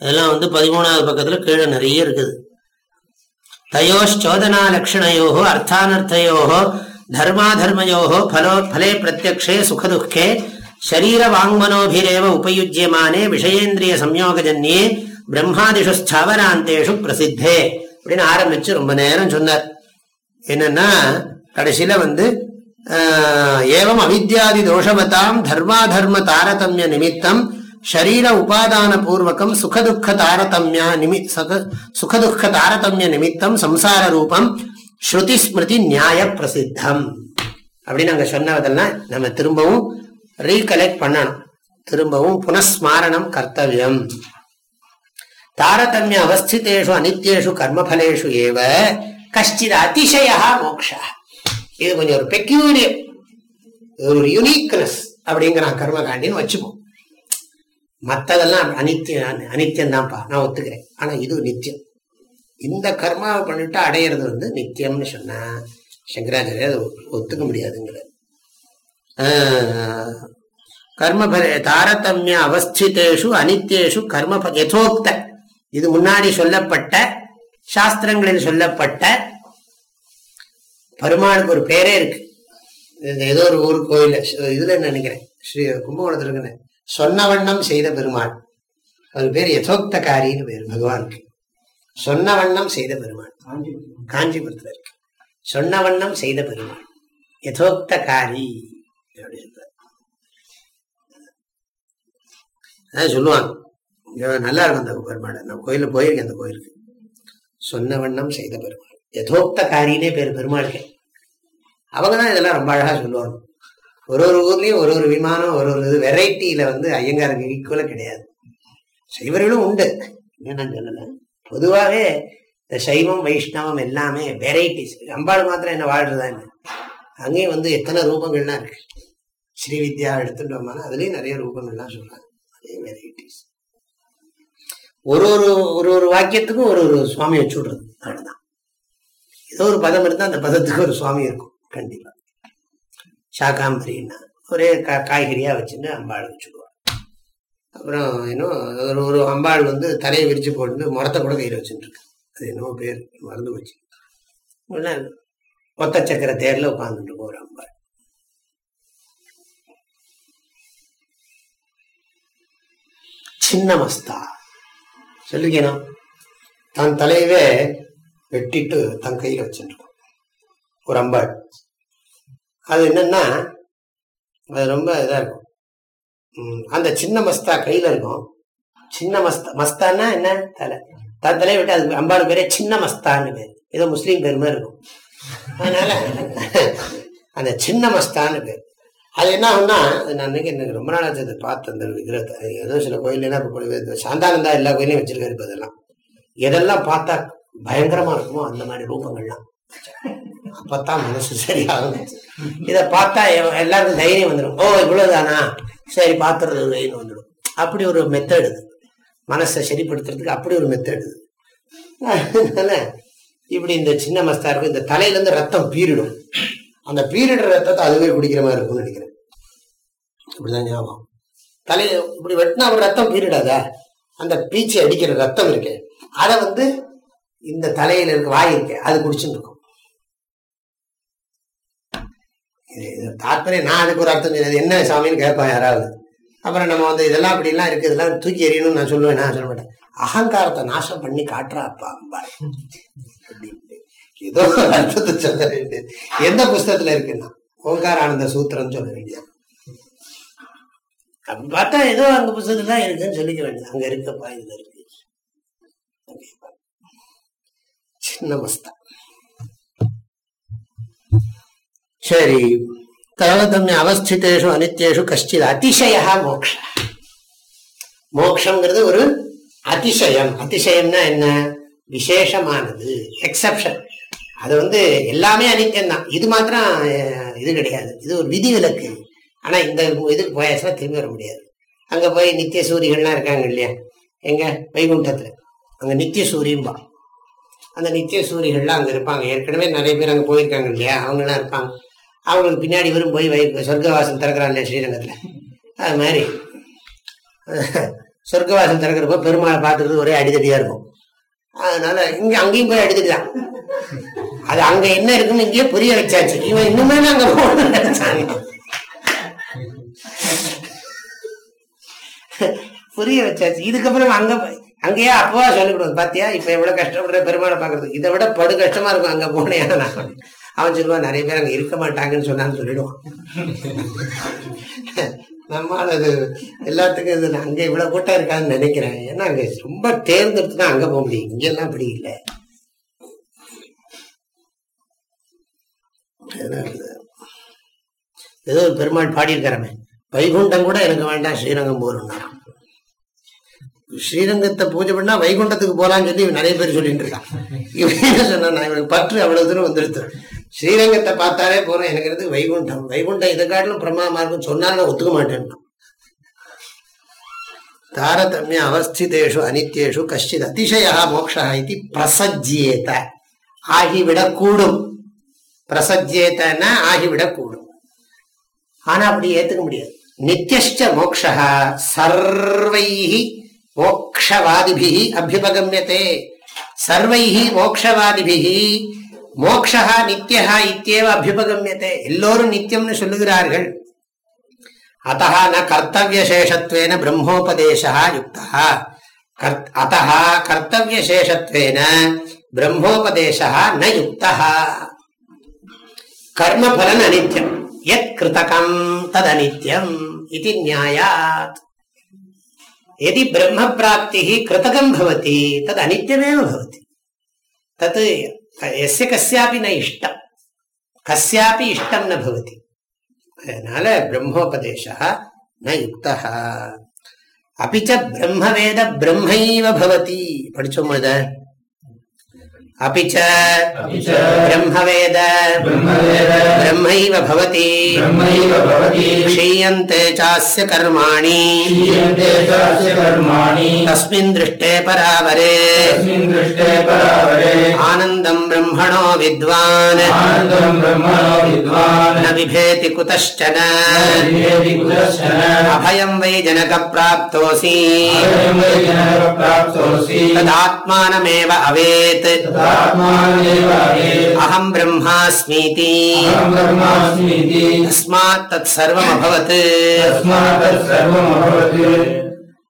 Speaker 1: அதெல்லாம் வந்து பதிமூணாவது பக்கத்துல கீழே நிறைய இருக்குது. தயோச்சோதனா லட்சணையோ அர்த்தானர்த்தையோ தர்மாதர்மயோ பலோ பலே பிரத்யக்ஷே சுகதுக்கே ஷரீர வாங்மனோபிரேவ உபயுஜ்யமானே விஷயேந்திரிய சம்யோகஜன்யே பிரம்மாதிஷு ஸ்தாவராந்தேஷு பிரசித்தே அப்படின்னு ஆரம்பிச்சு ரொம்ப நேரம் சொன்னார். என்னன்னா கடைசியில வந்து ஏவம் அவித்யாதி தோஷவதாம் தர்மாதர்ம தாரதமிய நிமித்தம் ஷரீர உபாதான பூர்வகம் சுகதுக்க தாரதமிய நிமி சுகதுக்க தாரதமிய நிமித்தம் சம்சார ரூபம் ஸ்ருதி ஸ்மிருதி நியாய பிரசித்தம். அப்படின்னு அங்க சொன்னதெல்லாம் நம்ம திரும்பவும் ரீகலெக்ட் பண்ணணும். திரும்பவும் புனஸ்மாரணம் கர்த்தவியம். தாரதமிய அவஸ்திதேஷு அனித்தியேஷு கர்மபலேஷு ஏவ கஷ்டித் அதிசயா மோக்ஷா. இது கொஞ்சம் ஒரு பெக்யூரியர் ஒரு யூனிக்னஸ் அப்படிங்கிறான் கர்மகாண்டின்னு வச்சுப்போம். மற்றதெல்லாம் அனித்தியம் அனித்தியம் தான்ப்பா நான் ஒத்துக்கிறேன். ஆனா இது நித்தியம். இந்த கர்மாவை பண்ணிட்டு அடையிறது வந்து நித்தியம்னு சொன்னா சங்கராச்சாரிய ஒத்துக்க முடியாதுங்கிறது கர்மபல தாரதமிய அவஸ்திதேஷு அனித்தியேஷு கர்ம யதோக்த. இது முன்னாடி சொல்லப்பட்ட சாஸ்திரங்களில் சொல்லப்பட்ட பெருமாளுக்கு ஒரு பேரே இருக்கு. ஏதோ ஒரு ஊர் கோயில் இதுல நினைக்கிறேன்? ஸ்ரீ கும்பகோணத்துல இருக்குன்னு. சொன்ன வண்ணம் செய்த பெருமாள். அது பேர் யதோக்தகாரின்னு பேர். பகவானுக்கு. சொன்ன வண்ணம் செய்த பெருமாள். காஞ்சிபுரத்துல இருக்கு. சொன்ன வண்ணம் செய்த பெருமாள். யதோக்தகாரி. அப்படி அதான் சொல்லுவாங்க. நல்லா இருக்கும் அந்த பெருமாள். நான் கோயிலில் போயிருக்கேன் அந்த கோயிலுக்கு. சொன்ன வண்ணம் செய்த பெருமாள். யதோக்த காரினே பேர் பெருமாளுக்கு அவங்க தான் இதெல்லாம் ரொம்ப அழகா சொல்லுவாங்க. ஒரு ஒரு ஊர்லயும் ஒரு ஒரு விமானம் ஒரு ஒரு இது வெரைட்டியில வந்து ஐயங்காருக்கு ஈக்குவலாக கிடையாது. சைவர்களும் உண்டு. என்னன்னு சொல்லலை. பொதுவாகவே இந்த சைவம் வைஷ்ணவம் எல்லாமே வெரைட்டிஸ். அம்பாள் மாத்திரம் என்ன வாழ்றதா என்ன? அங்கேயும் வந்து எத்தனை ரூபங்கள்லாம் இருக்கு. ஸ்ரீ வித்யா எடுத்துட்டோம்னா அதுலயும் நிறைய ரூபங்கள்லாம் சொல்றாங்க. அதே வெரைட்டிஸ் ஒரு ஒரு ஒரு ஒரு வாக்கியத்துக்கும் ஒரு ஒரு சுவாமி வச்சு விடுறது. அவ்வளவுதான். ஏதோ ஒரு பதம் இருந்தா அந்த பதத்துக்கு ஒரு சுவாமி இருக்கும். கண்டிப்பா. சாக்காம்பரின்னா ஒரே கா காய்கறியா வச்சுட்டு அம்பாள் வச்சுடுவாள் அப்புறம் இன்னும் ஒரு ஒரு அம்பாள் வந்து தலையை விரிச்சு போட்டு முரத்தை கூட கையில் வச்சுட்டு இருக்கு. அது என்னவோ பேர். மறந்து போச்சு. ஒத்த சக்கர தேர்ல உட்காந்துட்டு போகிற அம்பாள். சின்ன மஸ்தா தன் தலையவே வெட்டிட்டு தன் கையில வச்சுருக்கோம் ஒரு அம்பாள். அது என்னன்னா அது ரொம்ப இதா இருக்கும். அந்த சின்ன மஸ்தா கையில இருக்கும். சின்ன மஸ்தா மஸ்தான்னா என்ன? தலை. தன் தலையை விட்டு அது அம்பாள் பேரே சின்ன மஸ்தான்னு பேர். ஏதோ முஸ்லீம் பேர் மாதிரி இருக்கும். அதனால அந்த சின்ன மஸ்தான்னு பேர். அது என்ன ஆகும்னா அது நான் அன்னைக்கு எனக்கு ரொம்ப நாளாச்சு அதை பார்த்து அந்த விக்கிரத்தை ஏதோ சில கோயில்லாம் இப்போ சாந்தானந்தா எல்லா கோயிலையும் வச்சிருக்காரு இப்போ அதெல்லாம். எதெல்லாம் பார்த்தா பயங்கரமா இருக்குமோ அந்த மாதிரி ரூபங்கள்லாம். அப்பத்தான் மனசு சரியாகும். இதை பார்த்தா எ- எல்லாருக்கும் தைரியம் வந்துடும் ஓ இவ்வளவுதானா? சரி பாத்துறது தைரியம் வந்துடும் அப்படி ஒரு மெத்தடு மனசை சரிப்படுத்துறதுக்கு அப்படி ஒரு மெத்தடு அதனால இப்படி இந்த சின்ன மஸ்தா இருக்கும் இந்த தலையில இருந்து ரத்தம் பீரிடும். அந்த பீரியட் ரத்தத்தை அதுவே குடிக்கிற மாதிரி இருக்கும்னு நினைக்கிறேன். இப்படிதான் ஞாபகம். தலையை இப்படி வெட்டினா அவர் ரத்தம் பீரிடாதா அந்த பீச்சி அடிக்கிற ரத்தம் இருக்கு. அதை வந்து இந்த தலையில இருக்க வாய் இருக்கு அது குடிச்சுட்டு இருக்கும். இது நான் அதுக்கு ஒரு அர்த்தம் தெரியாது என்ன சாமின்னு கேட்பான் யாராவது. அப்புறம் நம்ம வந்து இதெல்லாம் அப்படிலாம் இருக்கு இதெல்லாம் தூக்கி எறியணும்னு நான் சொல்லுவேன் நான் சொல்ல மாட்டேன். அகங்காரத்தை நாசம் பண்ணி காட்டுறாப்பா ஏதோ அர்த்தத்தை சொல்ல வேண்டியது. எந்த புஸ்தகத்துல இருக்குன்னா ஓங்கார ஆனந்த சூத்திரம் சொல்ல வேண்டிய அப்படி பார்த்தா ஏதோ அந்த புஸ்தகத்துல தான் இருக்குன்னு சொல்லிக்க வேண்டியது. அங்க இருக்கப்பா இதுல இருக்கு. அப்படிம்பா. சின்ன மஸ்தா சரி. தரவதம்ய அவஸ்திதேஷு அனித்தேஷு கஷ்டித். அதிசயா மோக்ஷ. மோக்ஷங்கிறது ஒரு அதிசயம். அதிசயம்னா என்ன? விசேஷமானது. எக்ஸப்ஷன் அது வந்து எல்லாமே அனித்தியம் தான் இது மாத்திரம் இது கிடையாது. இது ஒரு விதி விலக்கு. ஆனா இந்த இதுக்கு போயாச்சுன்னா திரும்பி வர முடியாது. அங்க போய் நித்திய சூரிகள்லாம் இருக்காங்க இல்லையா? எங்க? வைகுண்டத்துல. அங்க நித்திய சூரியம்பா. அந்த நித்திய சூரிகள்லாம் அங்க இருப்பாங்க. ஏற்கனவே நிறைய பேர் அங்க போயிருக்காங்க இல்லையா? அவங்கெல்லாம் இருப்பாங்க. அவங்களுக்கு பின்னாடி வரும் போய் வை சொர்க்கவாசம் திறக்கிறான் இல்லையா ஸ்ரீரங்கத்துல? அது மாதிரி. சொர்க்கவாசம் திறக்கிறப்ப பெருமாளை பார்த்துக்கிறது ஒரே அடிதடியா இருக்கும். அதனால இங்க அங்கேயும் போய் எடுத்துக்கலாம். அது அங்க என்ன இருக்குன்னு இங்கேயே புரிய வச்சாச்சு. இவன் இன்னுமே அங்க போகணும்னு நினைச்சாங்க. புரிய வச்சாச்சு. இதுக்கப்புறம் அங்க போய் அங்கேயே அப்பவா சொல்லிவிடுவோம் பாத்தியா இப்ப எவ்வளவு கஷ்டப்படுற பெருமாளை பாக்குறதுக்கு இதை விட படு கஷ்டமா இருக்கும் அங்க போனேன் நான் அவன் சொல்லுவான் நிறைய பேர் அங்க இருக்க மாட்டாங்கன்னு சொன்னான்னு சொல்லிடுவான். நம்மால் அது எல்லாத்துக்கும் இது அங்கே இவ்வளவு கூட்டம் இருக்காதுன்னு நினைக்கிறேன். ஏன்னா அங்க ரொம்ப தேர்ந்தெடுத்து தான் அங்க போக முடியும். இங்கெல்லாம் அப்படி இல்லை. ஏதோ ஒரு பெருமாள் பாடியிருக்காரமே. வைகுண்டம் கூட எனக்கு வேண்டாம் ஸ்ரீரங்கம் போறோம்னா ஸ்ரீரங்கத்தை பூஜை பண்ணா வைகுண்டத்துக்கு போலான்னு சொல்லி நிறைய பேர் சொல்லிட்டு இருக்கான். இவன் சொன்னா இவனுக்கு பற்று அவ்வளவு தூரம் வந்துருத்தேன் ஸ்ரீரங்கத்தை பார்த்தாலே போறோம் எனக்கு இருந்து வைகுண்டம். வைகுண்டம் இதை காட்டிலும் பிரமாதமா இருக்கும். சொன்னாலும் ஒத்துக்க மாட்டேன். தாரதமிய அவஸ்திதேஷு அனித்யேஷு கஷ்டித் அதிசயா மோக்ஷா இது பிரசஜ்யேத. ஆகிவிடக்கூடும் பிரசஜ்யேதன்னா ஆகிவிடக்கூடும் ஆனா அப்படி ஏத்துக்க முடியாது. நித்தியஷ்ட மோக்ஷா சர்வைஹி மோக்ஷவாதிபிகி அபியுபகமியதே சர்வைஹி மோக்ஷவாதிபிகி மோக்ஷா நித்யா இத்தியேவ அபியுபகமியத்தை எல்லோரும் நித்தியம்னு சொல்லுகிறார்கள். அத்தா ந கர்த்தவியசேஷத்வேன பிரம்மோபதேசா யுக்தா அத்தா கர்த்தவியசேஷத்வேன பிரம்மோபதேசா ந யுக்தா கர்மபலன் அனித்யம். எத் கிருத்தகம் தத் அனித்யம் இது நியாயாத் எதி பிரம்ம பிராப்தி கிருத்தகம் பவதி தத் அனித்யமேவ பவதி. தத் எஸ்ய கஸ்யாபி ந இஷ்டம் கஸ்யாபி இஷ்டம் ந பவதி அதனால பிரம்மோபதேசா ந யுக்தா அபிச்ச பிரம்மவேத பிரம்மைவ பவதி படிச்சோம்
Speaker 3: अपि च ब्रह्मवेद ब्रह्मैव भवति क्षीयन्ते चास्य कर्माणि तस्मिन् दृष्टे परावरे आनन्दम् ब्रह्मणो विद्वान्
Speaker 1: न
Speaker 3: बिभेति कुतश्चन अभयम् वै जनकप्राप्तोऽसि तदात्मानमेव अवेत्
Speaker 1: அகம் பிரம்மாஸ்மீதி தஸ்மாத் தத் சர்வம் அபவத்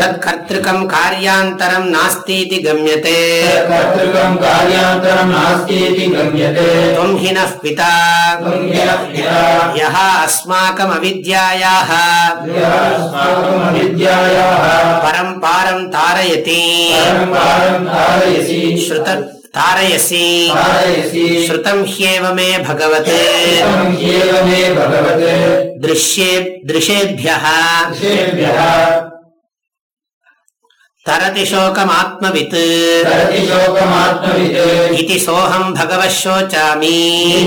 Speaker 1: तत्कर्तृकम् कार्यान्तरम् नास्तीति गम्यते।
Speaker 3: कर्तृकम् कार्यान्तरम् नास्तीति गम्यते।
Speaker 1: त्वम् हि नः पिता।
Speaker 3: यः
Speaker 1: अस्माकमविद्यायाः परम्पारम् तारयति। श्रुत तारयसी। श्रुतम् ह्येव मे भगवत्। दृश्ये दृशेभ्यः। तरति शोकमात्मवित्
Speaker 3: तरति शोकमात्मवित्
Speaker 1: इति सोऽहम् भगवः शोचामि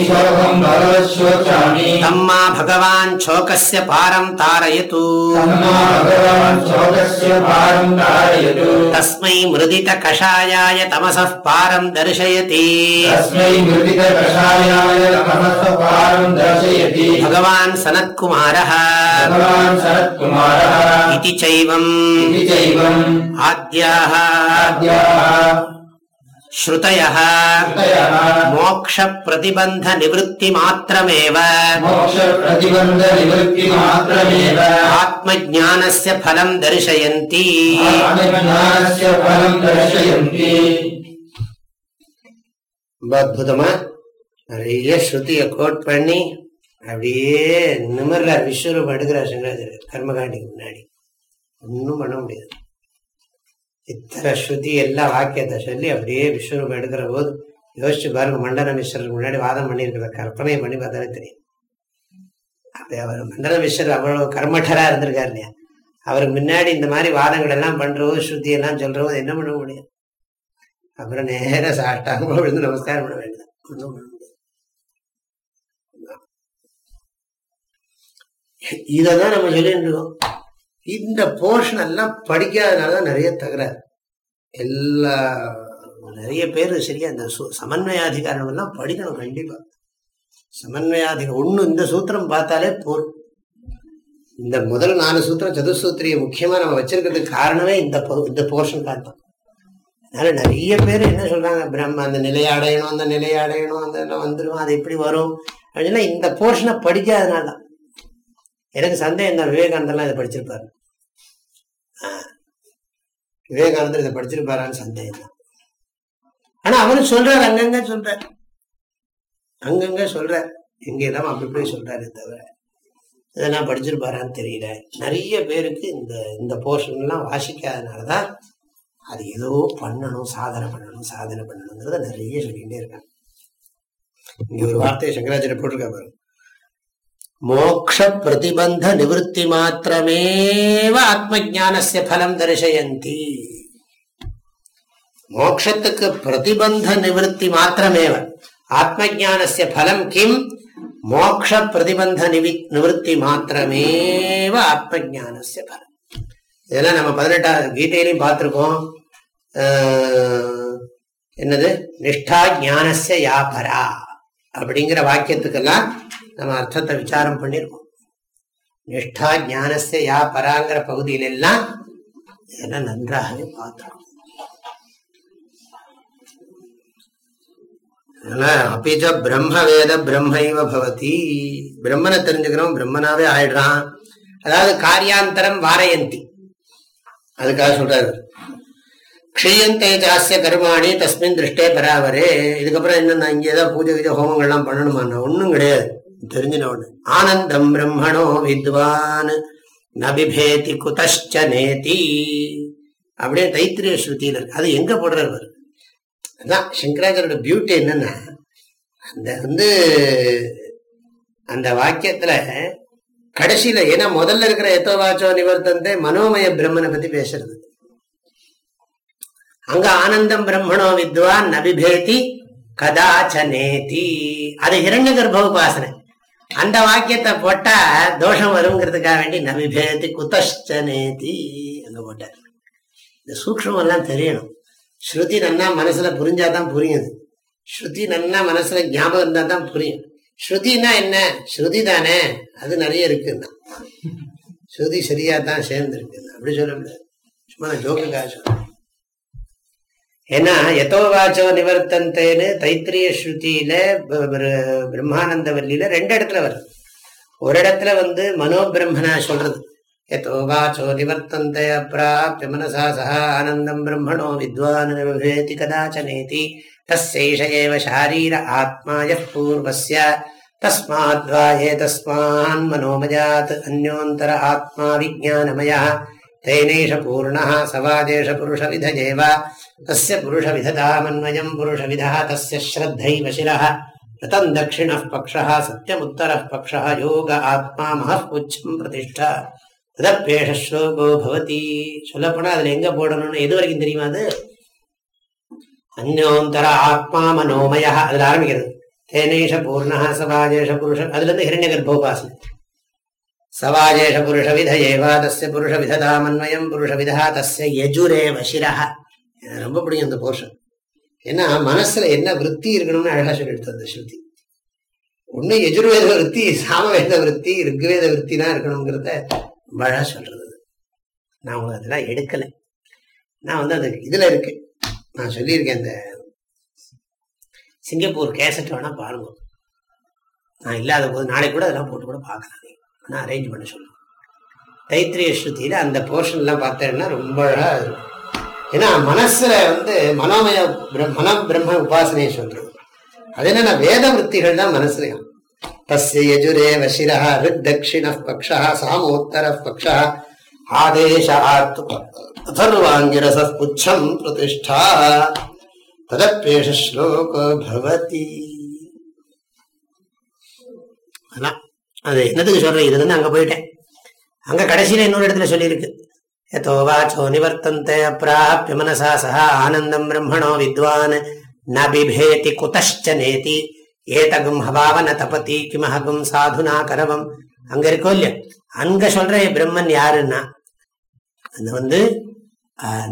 Speaker 3: शोकं भगवच्छोचामि
Speaker 1: तम् मा भगवान् शोकस्य पारम् तारयतु
Speaker 3: तन्मा भगवान् शोकस्य पारं तारयतु
Speaker 1: तस्मै मृदितकषायाय तमसः पारम् दर्शयति
Speaker 3: तस्मै मृतिककषायाय तमसः पारं दर्शयति
Speaker 1: भगवान् सनत्कुमारः
Speaker 3: भगवान् शरत्कुमारः
Speaker 1: इति चैवम्
Speaker 3: इति चैवम्
Speaker 1: आद्याः
Speaker 3: आद्याः
Speaker 1: श्रुतयः
Speaker 3: कृतयः
Speaker 1: मोक्षप्रतिबन्धनिवृत्तिमात्रमेव
Speaker 3: मोक्षप्रतिबन्धनिवृत्तिमात्रमेव
Speaker 1: आत्मज्ञानस्य फलम् दर्शयन्ति
Speaker 3: आत्मज्ञानस्य फलं दर्शयन्ति
Speaker 1: ரொம்ப அற்புதமா நிறைய ஸ்ருதியை கோட் பண்ணி அப்படியே நிமிர்றார் விஸ்வரூபம் எடுக்கிறார் சங்கராச்சாரியர் கர்மகாண்டிக்கு முன்னாடி ஒன்றும் பண்ண முடியாது இத்தனை ஸ்ருதி எல்லா வாக்கியத்தை சொல்லி அப்படியே விஸ்வரூபம் எடுக்கிற போது யோசிச்சு பாருங்க மண்டல மிஸ்ரருக்கு முன்னாடி வாதம் பண்ணியிருக்கிற கற்பனை பண்ணி பார்த்தாலே தெரியும். அப்படி அவர் மண்டல மிஸ்ரர் அவ்வளவு கர்மட்டரா இருந்திருக்காரு இல்லையா? அவருக்கு முன்னாடி இந்த மாதிரி வாதங்கள் எல்லாம் பண்றவோ ஸ்ருதி எல்லாம் சொல்றவோ என்ன பண்ண முடியும்? அப்புறம் நேராக சாப்பிட்டாங்க விழுந்து நமஸ்காரம் பண்ண வேண்டியது. ஒன்றும் பண்ண முடியாது. இததான் நம்ம சொல்லிட்டு இருக்கோம். இந்த போர்ஷன் எல்லாம் படிக்காதனாலதான் நிறைய தகராறு. எல்லா நிறைய பேர் சரியா இந்த சமன்வயாதிகாரம் எல்லாம் படிக்கணும் கண்டிப்பா. சமன்வயாதிகாரம் ஒன்று இந்த சூத்திரம் பார்த்தாலே போர் இந்த முதல் நாலு சூத்திரம் சதுசூத்திரிய முக்கியமா நம்ம வச்சிருக்கிறதுக்கு காரணமே இந்த இந்த போர்ஷன் தான் அதனால நிறைய பேர் என்ன சொல்றாங்க பிரம்ம அந்த நிலையை அடையணும் அந்த நிலையை அடையணும் அந்த எல்லாம் வந்துடும் அது எப்படி வரும்? அப்படின்னா இந்த போர்ஷனை படிக்காதனால தான். எனக்கு சந்தேகம் தான் விவேகானந்தர்லாம் இதை படிச்சிருப்பாரு. ஆ. விவேகானந்தர் இதை படிச்சிருப்பாரான்னு சந்தேகம் தான் ஆனா அவரும் சொல்றாரு அங்கங்க சொல்றாரு. அங்கங்க சொல்றார். எங்க அப்படி இப்படி சொல்றாரு தவிர இதெல்லாம் படிச்சிருப்பாரான்னு தெரியல. நிறைய பேருக்கு இந்த இந்த போர்ஷன்லாம் வாசிக்காதனாலதான் அது ஏதோ பண்ணணும் சாதனை பண்ணணும் சாதனை பண்ணணுங்கிறத நிறைய சொல்லிகிட்டே இருக்காங்க. இங்க ஒரு வார்த்தையை சங்கராச்சாரிய போட்டிருக்கா பாருங்க. மோக்ஷ பிரதிபந்த நிவத்தி மாத்திரமேவ ஆத்ம ஜானசிய பலம் தரிசயந்தி. மோக்ஷத்துக்கு பிரதிபந்த நிவத்தி மாத்திரமேவ ஆத்ம ஜானசிய பலம் கிம்? மோக்ஷ பிரதிபந்த நிவி நிவத்தி மாத்திரமேவ ஆத்ம ஜானசிய பலம். இதெல்லாம் நம்ம பதினெட்டாவது கீதையிலையும் பார்த்துருக்கோம். என்னது? நிஷ்டா ஜானசிய யாபரா. அப்படிங்கிற வாக்கியத்துக்கெல்லாம் நம்ம அர்த்தத்தை விசாரம் பண்ணியிருக்கோம் நிஷ்டா ஞானசிய யா பராங்கிற பகுதியில எல்லாம் இதெல்லாம் நன்றாகவே பார்த்தோம் அப்பிச்ச பிரம்ம வேத பிரம்மைவ பவதி. பிரம்மனை தெரிஞ்சுக்கிறோம் பிரம்மனாவே ஆயிடுறான். அதாவது காரியாந்தரம் வாரயந்தி. அதுக்காக சொல்றாரு க்ஷீயந்தே ஜாஸ்ய கர்மாணி தஸ்மின் திருஷ்டே பராவரே. இதுக்கப்புறம் என்னென்ன இங்க ஏதாவது பூஜை கீஜை ஹோமங்கள்லாம் பண்ணணுமாண்ணா ஒன்றும் கிடையாது. தெரிஞ்சினவனு. ஆனந்தம் பிரம்மணோ வித்வான். நபிபேதி குதஷ்ட நேதி. அப்படியே தைத்திரிய ஸ்ருதியில் இருக்கு. அது எங்க போடுறாரு அதான் சங்கராச்சாரோட பியூட்டி என்னன்னா அந்த வந்து அந்த வாக்கியத்துல கடைசியில ஏன்னா முதல்ல இருக்கிற எத்தோ வாச்சோ நிவர்த்தந்தே மனோமய பிரம்மனை பத்தி பேசுறது. அங்க ஆனந்தம் பிரம்மணோ வித்வான் நபிபேதி கதாச்சனேதி அது இரண்ய கர்ப்ப உபாசனை. அந்த வாக்கியத்தை போட்டா தோஷம் வருங்கிறதுக்காக வேண்டி நபிபேதி குதஷ்டனேதி அங்க போட்டார். இந்த சூக்ஷ்மம் எல்லாம் தெரியணும். ஸ்ருதி நன்னா மனசுல புரிஞ்சாதான் புரியுது ஸ்ருதி நன்னா மனசுல ஞாபகம் இருந்தா தான் புரியும். ஸ்ருதினா என்ன? ஸ்ருதி தானே அது நிறைய இருக்குன்னா. ஸ்ருதி சரியா தான் சேர்ந்துருக்கு அப்படி சொல்ல முடியாது. சும்மா நான் ஜோக்குக்காக சொல்றேன். ஏன்னா எதோ வாச்சோ நிவர்த்தந்தேன்னு தைத்திரிய ஸ்ருதியில பிரம்மானந்த வல்லியில ரெண்டு இடத்துல வருது. ஒரு இடத்துல வந்து மனோபிரம்மனா சொல்றது. எதோ வாச்சோ நிவர்த்தந்தே அப்பிராப்ய மனசா சஹா ஆனந்தம் பிரம்மணோ வித்வான் விபேதி கதாச்சனேதி தஸ்யைஷ ஏவ சாரீர ஆத்மாய பூர்வஸ்ய தஸ்மாத்வா ஏ தஸ்மான் மனோமயாத் அந்யோந்தர ஆத்மா விஜானமய தேனேஷ பூர்ணா சவாதேஷ புருஷ விதஜேவ तस्य पुरुषविधतामन्वयम् पुरुषविधः तस्य श्रद्धैव शिरः ऋतम् दक्षिणः पक्षः सत्यमुत्तरः पक्षः योग आत्मा महः पुच्छम् प्रतिष्ठा ததப்பேஷ ஸ்லோகோ பவதி சொல்லப்போனா அதுல எங்க போடணும்னு எது வரைக்கும் தெரியுமா அது அந்யோந்தர ஆத்மா மனோமய அதுல ஆரம்பிக்கிறது தேனேஷ பூர்ணா சவாஜேஷ புருஷ அதுல இருந்து ஹிரண்ய கர்ப்போபாசனை சவாஜேஷ புருஷ வித ஏவா தஸ்ய புருஷ விததாமன்வயம் புருஷ விதா தஸ்ய யஜுரே வசிரா எனக்கு ரொம்ப பிடிக்கும் அந்த போர்ஷன் ஏன்னா மனசுல என்ன விற்பி இருக்கணும்னு அழகா எடுத்தது அந்த ஸ்ருதி. ஒண்ணு எஜுர்வேத விற்பி சாமவேத விற்பி ரிக்வேத விற்பி தான் இருக்கணுங்கிறத ரொம்ப அழகா சொல்றது நான் உங்களுக்கு அதெல்லாம் எடுக்கல. நான் வந்து அது இதுல இருக்கு. நான் சொல்லியிருக்கேன் இந்த சிங்கப்பூர் கேசட் வேணா பாருங்க. நான் இல்லாத போது நாளைக்கு கூட அதெல்லாம் போட்டு கூட பார்க்கலாம் ஆனால் நான் அரேஞ்ச் பண்ண சொல்லுவேன் தைத்திரிய ஸ்ருதியில அந்த போர்ஷன்லாம் பார்த்தேன்னா ரொம்ப அழகா இருக்கும். ஏன்னா மனசுல வந்து மனோமய பிர- மனம் பிரம்ம உபாசனையை சொல்றோம். அது என்னன்னா வேத விற்த்திகள் தான் மனசுலயும் தஸ்ய யஜுரே வசிரா ரித் தட்சிண பக்ஷா சாமோத்தர பக்ஷா ஆதேச அதர்வாங்கிரச புச்சம் பிரதிஷ்டா ததப்பேஷ ஸ்லோகோ பவதி. அதான் அது என்னதுக்கு சொல்றேன்? இதுல இருந்து அங்க போயிட்டேன். அங்க கடைசியில இன்னொரு இடத்துல சொல்லியிருக்கு. எதோ வாச்சோ நிவர்த்தந்தே அப்பிராப்ய மனசா சஹா ஆனந்தம் பிரம்மணோ வித்வான் ந பிபேதி குதஷ்ட நேதி ஏதகும் ஹவாவன தபதி கிமஹகும் சாதுனா கரவம் அங்க இருக்கோ இல்லையா? அங்க சொல்ற பிரம்மன் யாருன்னா? அது வந்து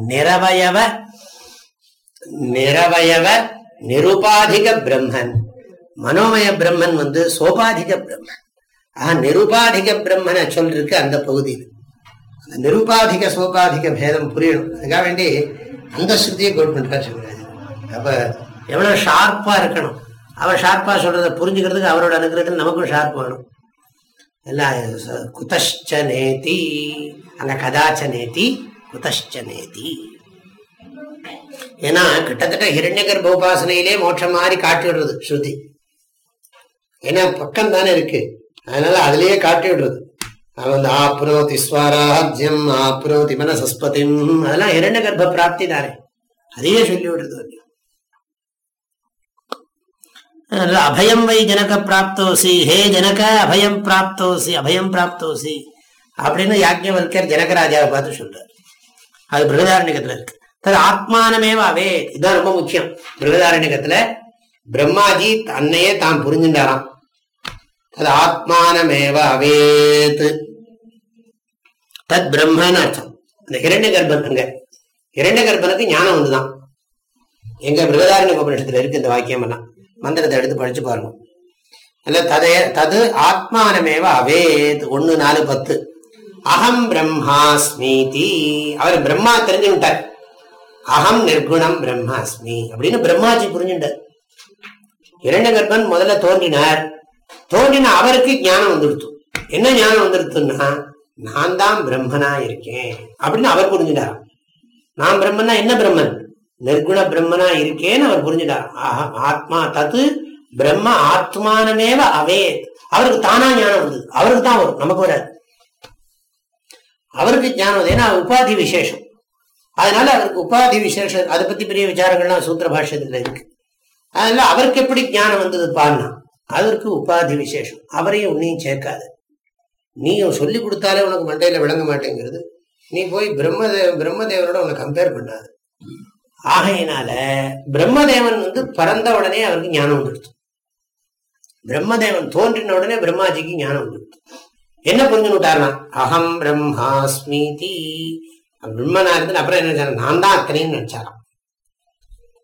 Speaker 1: நிறவயவ நிறவயவ நிருபாதிக பிரம்மன். மனோமய பிரம்மன் வந்து சோபாதிக பிரம்மன். ஆஹ் நிருபாதிக பிரம்மனை சொல்றதுக்கு அந்த பகுதியில் அந்த நிருபாதிக சோபாதிக பேதம் புரியணும். அதுக்காக வேண்டி அந்த ஸ்ருதியை கோட் பண்றாரு சிவராஜ் அப்ப எவ்வளோ ஷார்ப்பா இருக்கணும். அவர் ஷார்ப்பா சொல்றதை புரிஞ்சுக்கிறதுக்கு அவரோட அனுகிரகத்தில் நமக்கும் ஷார்ப் வேணும். எல்லாம் ச- குதஷ்ச நேதி அங்க கதாச்ச நேதி குதஷ்ச நேதி. ஏன்னா கிட்டத்தட்ட ஹிரண்ய கர்ப்ப உபாசனையிலே மோட்சம் மாதிரி காட்டி விடுறது ஸ்ருதி. ஏன்னா பக்கம் தானே இருக்கு. அதனால அதுலயே காட்டி விடுறது. அவன் வந்து ஆப்னோதி ஸ்வராஜ்யம் ஆப்னோதி மனசஸ்பதிம். அதெல்லாம் ஹிரண்ய கர்ப்ப பிராப்தி தானே அதையே சொல்லி விடுறது அபயம் வை ஜனக பிராப்தோசி ஹே ஜனக அபயம் பிராப்தோசி அபயம் பிராப்தோசி அப்படின்னு யாஜ்ஞவல்கர் ஜனகராஜாவை பார்த்து சொல்றாரு. அது பிருகதாரண்யகத்துல இருக்கு. அது ஆத்மானமேவ அவே இதுதான் ரொம்ப முக்கியம். பிருகதாரண்யகத்துல பிரம்மாஜி தன்னையே தான் புரிஞ்சுட்டாராம். அது ஆத்மானமேவ அவேத் தத் பிரம்மான்னு அர்த்தம். அந்த இரண்ய கர்ப்பன் அங்க இரண்ய கர்ப்பனுக்கு ஞானம் ஒன்றுதான் எங்க பிரகதாரண உபநிஷத்துல இருக்கு இந்த வாக்கியம் எல்லாம். மந்திரத்தை எடுத்து படிச்சு பாருங்க. அல்ல ததே தது ஆத்மானமேவ அவேத். ஒன்னு நாலு பத்து. அகம் பிரம்மாஸ்மிதி. அவர் பிரம்மா தெரிஞ்சு விட்டார் அகம் நிர்குணம் பிரம்மாஸ்மி அப்படின்னு பிரம்மாஜி புரிஞ்சுட்டார். இரண்ட கர்ப்பன் முதல்ல தோன்றினார். தோன்றின அவருக்கு ஞானம் வந்துடுத்து. என்ன ஞானம் வந்துடுத்துன்னா நான் தான் பிரம்மனா இருக்கேன். அப்படின்னு அவர் புரிஞ்சுட்டார். நான் பிரம்மனா என்ன பிரம்மன்? நிர்குண பிரம்மனா இருக்கேன்னு அவர் புரிஞ்சுட்டார். ஆஹா, ஆத்மா தத்து பிரம்ம ஆத்மானமேவ அவே அவருக்கு தானா ஞானம் வந்தது. அவருக்கு தான் வரும். நமக்கு வராது. அவருக்கு ஞானம் வருது ஏன்னா உபாதி விசேஷம். அதனால அவருக்கு உபாதி விசேஷம் அதை பத்தி பெரிய விசாரங்கள்லாம் சூத்திர பாஷ்யத்துல இருக்கு. அதனால அவருக்கு எப்படி ஞானம் வந்தது பாருனா அவருக்கு உபாதி விசேஷம். அவரையும் உன்னையும் சேர்க்காது. நீ சொல்லி கொடுத்தாலே உனக்கு மண்டையில விளங்க மாட்டேங்கிறது. நீ போய் பிரம்மதேவ பிரம்மதேவனோட உன்னை கம்பேர் பண்ணாது. ஆகையினால பிரம்மதேவன் வந்து பிறந்த உடனே அவருக்கு ஞானம் வந்துடுச்சு பிரம்மதேவன் தோன்றின உடனே பிரம்மாஜிக்கு ஞானம் வந்துடுச்சு என்ன புரிஞ்சு விட்டாருனா அகம் பிரம்மாஸ்மிதி. பிரம்மனா இருந்து அப்புறம் என்ன நான் தான் அத்தனைன்னு நினைச்சாராம்.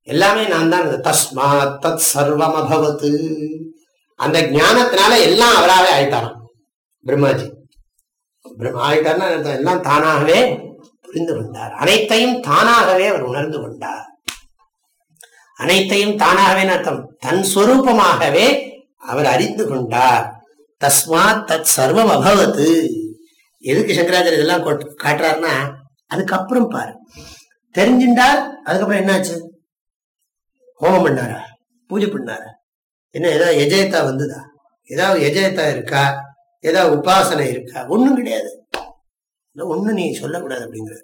Speaker 1: எல்லாமே நான் தான் தஸ்மாத் தத் சர்வம் அபவத்து அந்த ஞானத்தினால எல்லாம் அவராகவே ஆயிட்டாராம். பிரம்மாஜி பிரம்ம ஆயிட்டார்னா எல்லாம் தானாகவே புரிந்து கொண்டார். அனைத்தையும் தானாகவே அவர் உணர்ந்து கொண்டார். அனைத்தையும் தானாகவே அர்த்தம் தன் சொரூபமாகவே அவர் அறிந்து கொண்டார். தஸ்மாத் தத் சர்வம் அபவத்து. எதுக்கு சங்கராச்சாரிய இதெல்லாம் காட்டுறாருன்னா அதுக்கப்புறம் பாரு. தெரிஞ்சுட்டார் அதுக்கப்புறம் என்னாச்சு? ஹோமம் பண்ணாரா? பூஜை பண்ணாரா? என்ன ஏதாவது எஜயத்தா வந்துதா? ஏதாவது எஜயத்தா இருக்கா? ஏதாவது உபாசனை இருக்கா? ஒண்ணும் கிடையாது. இல்ல ஒண்ணு நீ சொல்லக்கூடாது அப்படிங்கிறது.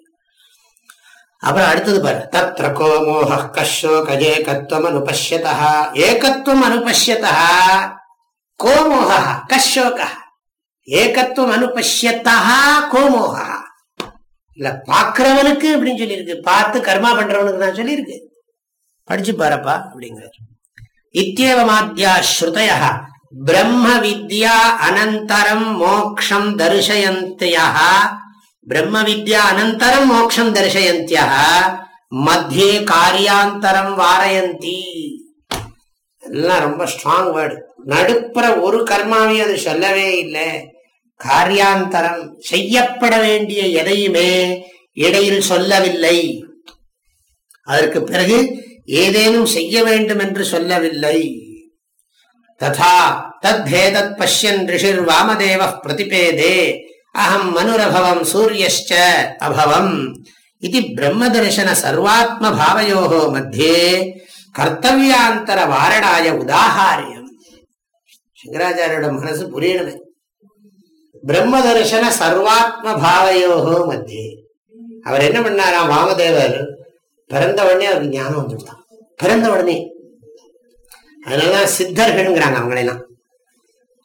Speaker 1: அப்புறம் அடுத்தது பாரு. தத்ர கோ மோக கஷோ கஜேகத்துவம் அனுபஷ்யதா. ஏகத்துவம் அனுபஷ்யதா. கோமோக கஷோக ஏகத்துவம் அனுபஷ்யத்தா கோமோக இல்ல பாக்குறவனுக்கு அப்படின்னு சொல்லியிருக்கு. பார்த்து கர்மா பண்றவனுக்கு தான் சொல்லியிருக்கு. படிச்சு பாருப்பா அப்படிங்கிறார். இத்தியவமாத்யா ஸ்ருதயா. பிரம்ம வித்யா அனந்தரம் மோக்ஷம் தரிசயந்தியா பிரம்ம வித்யா அனந்தரம் மோக்ஷம் தரிசயந்தியா மத்தியே காரியாந்தரம் வாரயந்தி எல்லாம் ரொம்ப ஸ்ட்ராங் வேர்டு நடுப்புற ஒரு கர்மாவையும் அது சொல்லவே இல்லை. காரியாந்தரம் செய்யப்பட வேண்டிய எதையுமே இடையில் சொல்லவில்லை. அதற்கு பிறகு ஏதேனும் செய்ய வேண்டும் என்று சொல்லவில்லை. ததா தத்ஹேதத் பஷ்யன் ரிஷிர் வாமதேவ பிரதிபேதே அகம் மனுரபவம் சூரியश्च அபவம் இது பிரம்ம தரிசன சர்வாத்ம பாவையோ மத்தியே கர்த்தவியாந்தர வாரணாய உதாகாரியம் சங்கராச்சாரியோட மனசு புரியணுமே பிரம்ம தரிசன சர்வாத்ம பாவையோகோ மத்தியே அவர் என்ன பண்ணாராம் வாமதேவர் பிறந்த உடனே அவருக்கு ஞானம் வந்துட்டான் பிறந்த உடனே அதனாலதான் சித்தர்கள்ங்கிறாங்க அவங்களெல்லாம்.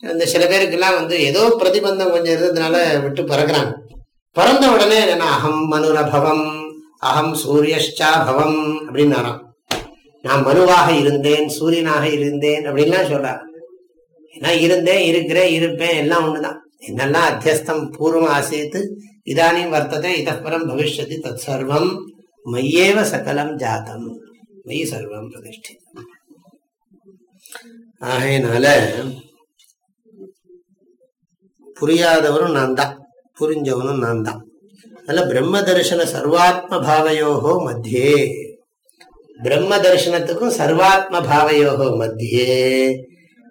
Speaker 1: இந்த சில பேருக்கெல்லாம் வந்து ஏதோ பிரதிபந்தம் கொஞ்சம் இருந்ததுனால விட்டு பிறகுறாங்க பிறந்த உடனே என்ன அகம் மனுரபவம் அகம் சூரியஷ்டா பவம் அப்படின்னாராம். நான் மனுவாக இருந்தேன் சூரியனாக இருந்தேன் அப்படின்லாம் சொல்றாங்க. ஏன்னா இருந்தேன் இருக்கிறேன் இருப்பேன் எல்லாம் ஒண்ணுதான். என்னெல்லாம் அத்தியஸ்தம் பூர்வம் ஆசைத்து இதானியும் வர்த்ததை இதப்புறம் பவிஷ்யதி தத் சர்வம் மையேவ சகலம் ஜாதம் மெய் சர்வம் பிரதிஷ்டி. ஆகையினால புரியாதவரும் நான் தான் புரிஞ்சவனும் நான் தான் அதனால பிரம்ம தரிசன சர்வாத்ம பாவையோகோ மத்தியே. பிரம்ம தரிசனத்துக்கும் சர்வாத்ம பாவையோகோ மத்தியே.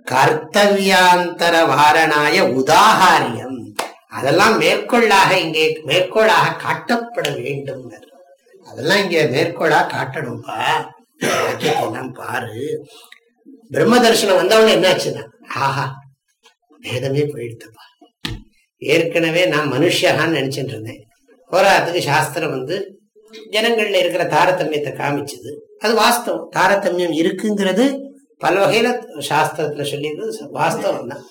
Speaker 1: கர்த்தவியாந்தர வாரணாய உதாகாரியம் அதெல்லாம் மேற்கொள்ளாக இங்கே மேற்கோளாக காட்டப்பட வேண்டும் அதெல்லாம் இங்கே மேற்கோளாக காட்டணும்பா. பாரு. பிரம்ம தரிசனம் வந்தவொடனே என்னாச்சுன்னா ஆஹா வேதமே போயிடுத்துப்பா. ஏற்கனவே நான் மனுஷகான்னு நினைச்சிட்டு இருந்தேன். போராட்டத்துக்கு சாஸ்திரம் வந்து ஜனங்கள்ல இருக்கிற தாரதமியத்தை காமிச்சது. அது வாஸ்தவம். தாரதமியம் இருக்குங்கிறது பல வகையில சாஸ்திரத்துல சொல்லியிருக்கிறது. வாஸ்தவம் தான்.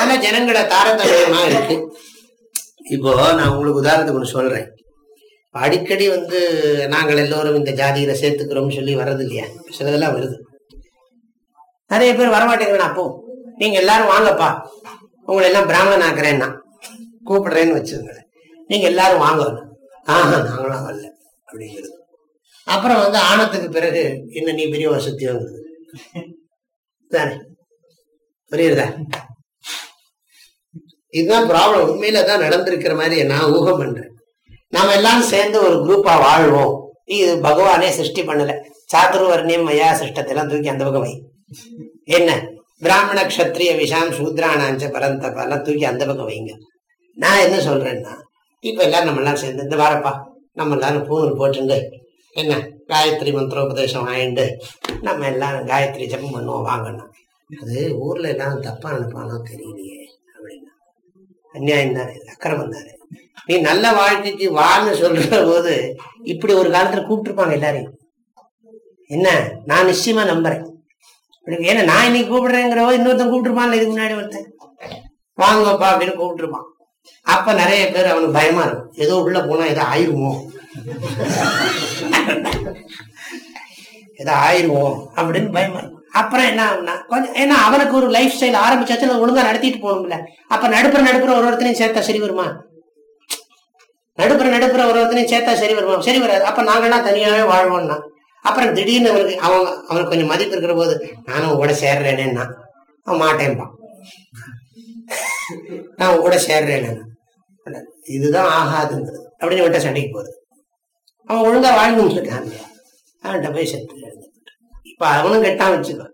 Speaker 1: ஆனா ஜனங்களை தாரதமியமா இருக்கு. இப்போ நான் உங்களுக்கு உதாரணத்துக்கு ஒன்று சொல்றேன். அடிக்கடி வந்து நாங்கள் எல்லோரும் இந்த ஜாதியில சேர்த்துக்கிறோம்னு சொல்லி வர்றது இல்லையா? சிலதெல்லாம் வருது. நிறைய பேர் வரமாட்டேங்கிறேன் அப்போ நீங்க எல்லாரும் வாங்கப்பா. உங்களை எல்லாம் பிராமணன் ஆக்குறேன்னா. கூப்பிடுறேன்னு வச்சுங்களேன் நீங்க எல்லாரும் வாங்க. ஆஹா நாங்களாம் வரல. அப்படிங்கிறது. அப்புறம் வந்து ஆனத்துக்கு பிறகு என்ன நீ பெரிய வசதியோங்கிறது தானே புரியுதா? இதுதான் ப்ராப்ளம் உண்மையில தான் நடந்திருக்கிற மாதிரி நான் ஊகம் பண்றேன். நாம எல்லாம் சேர்ந்து ஒரு குரூப்பா வாழ்வோம். இது பகவானே சிருஷ்டி பண்ணல. சாதுர்வர்ணியம் மயா சிருஷ்டத்தெல்லாம் தூக்கி அந்த பக்கம் வை. என்ன? பிராமண கஷத்திரிய விஷாம் சூத்ரானாஞ்ச பரந்தப்பா தூக்கி அந்த பக்கம் வைங்க. நான் என்ன சொல்றேன்னா இப்ப எல்லாரும் நம்ம எல்லாம் சேர்ந்து இந்த வாரப்பா நம்ம எல்லாரும் பூணூல் போட்டுண்டு. என்ன? காயத்ரி மந்திரோபதேசம் ஆயிண்டு நம்ம எல்லாரும் காயத்ரி ஜபம் பண்ணுவோம் வாங்கணும் அது ஊர்ல எல்லாம் தப்பா நினைப்பானோ தெரியலையே அப்படின்னா. அந்நியாயம் தானே அக்கிரமம் தானே. நீ நல்ல வாழ்க்கைக்கு வான்னு சொல்ற போது இப்படி ஒரு காலத்துல கூப்பிட்டுருப்பாங்க எல்லாரையும். என்ன? நான் நிச்சயமா நம்புறேன். எனக்கு ஏன்னா நான் இன்னைக்கு கூப்பிடுறேங்கிறவோ இன்னொருத்தன் கூப்பிட்டுருப்பான்ல இதுக்கு முன்னாடி ஒருத்தன். வாங்கப்பா அப்படின்னு கூப்பிட்டுருப்பான். அப்ப நிறைய பேர் அவனுக்கு பயமா இருக்கும். ஏதோ உள்ள போனா ஏதோ ஆயிருமோ ஏதோ ஆயிருவோம் அப்படின்னு பயமா இருக்கும். அப்புறம் என்ன ஆகும்னா கொஞ்சம் ஏன்னா அவனுக்கு ஒரு லைஃப் ஸ்டைல் ஆரம்பிச்சாச்சு ஒழுங்கா நடத்திட்டு போகணும்ல அப்ப நடுப்புற நடுப்புற ஒரு ஒருத்தனையும் சேர்த்தா சரி வருமா? நடுப்புற நடுப்புற ஒரு ஒருத்தனையும் சேர்த்தா சரி வருமா? சரி வராது. அப்ப நாங்கெல்லாம் தனியாவே வாழ்வோம்னா அப்புறம் திடீர்னு அவனுக்கு அவங்க அவனுக்கு கொஞ்சம் மதிப்பு இருக்கிற போது நானும் உன் கூட சேர்றேனேன்னா. அவன் மாட்டேன்பான் நான் உன் கூட சேர்றேன் இதுதான் ஆகாதுங்கிறது அப்படின்னு விட்ட சண்டைக்கு போகுது. அவன் ஒழுங்கா வாழ்ந்துட்டு இருக்கான். அவன்கிட்ட போய் செத்து இப்போ இப்ப அவனும் கெட்டான் வச்சுக்கோ.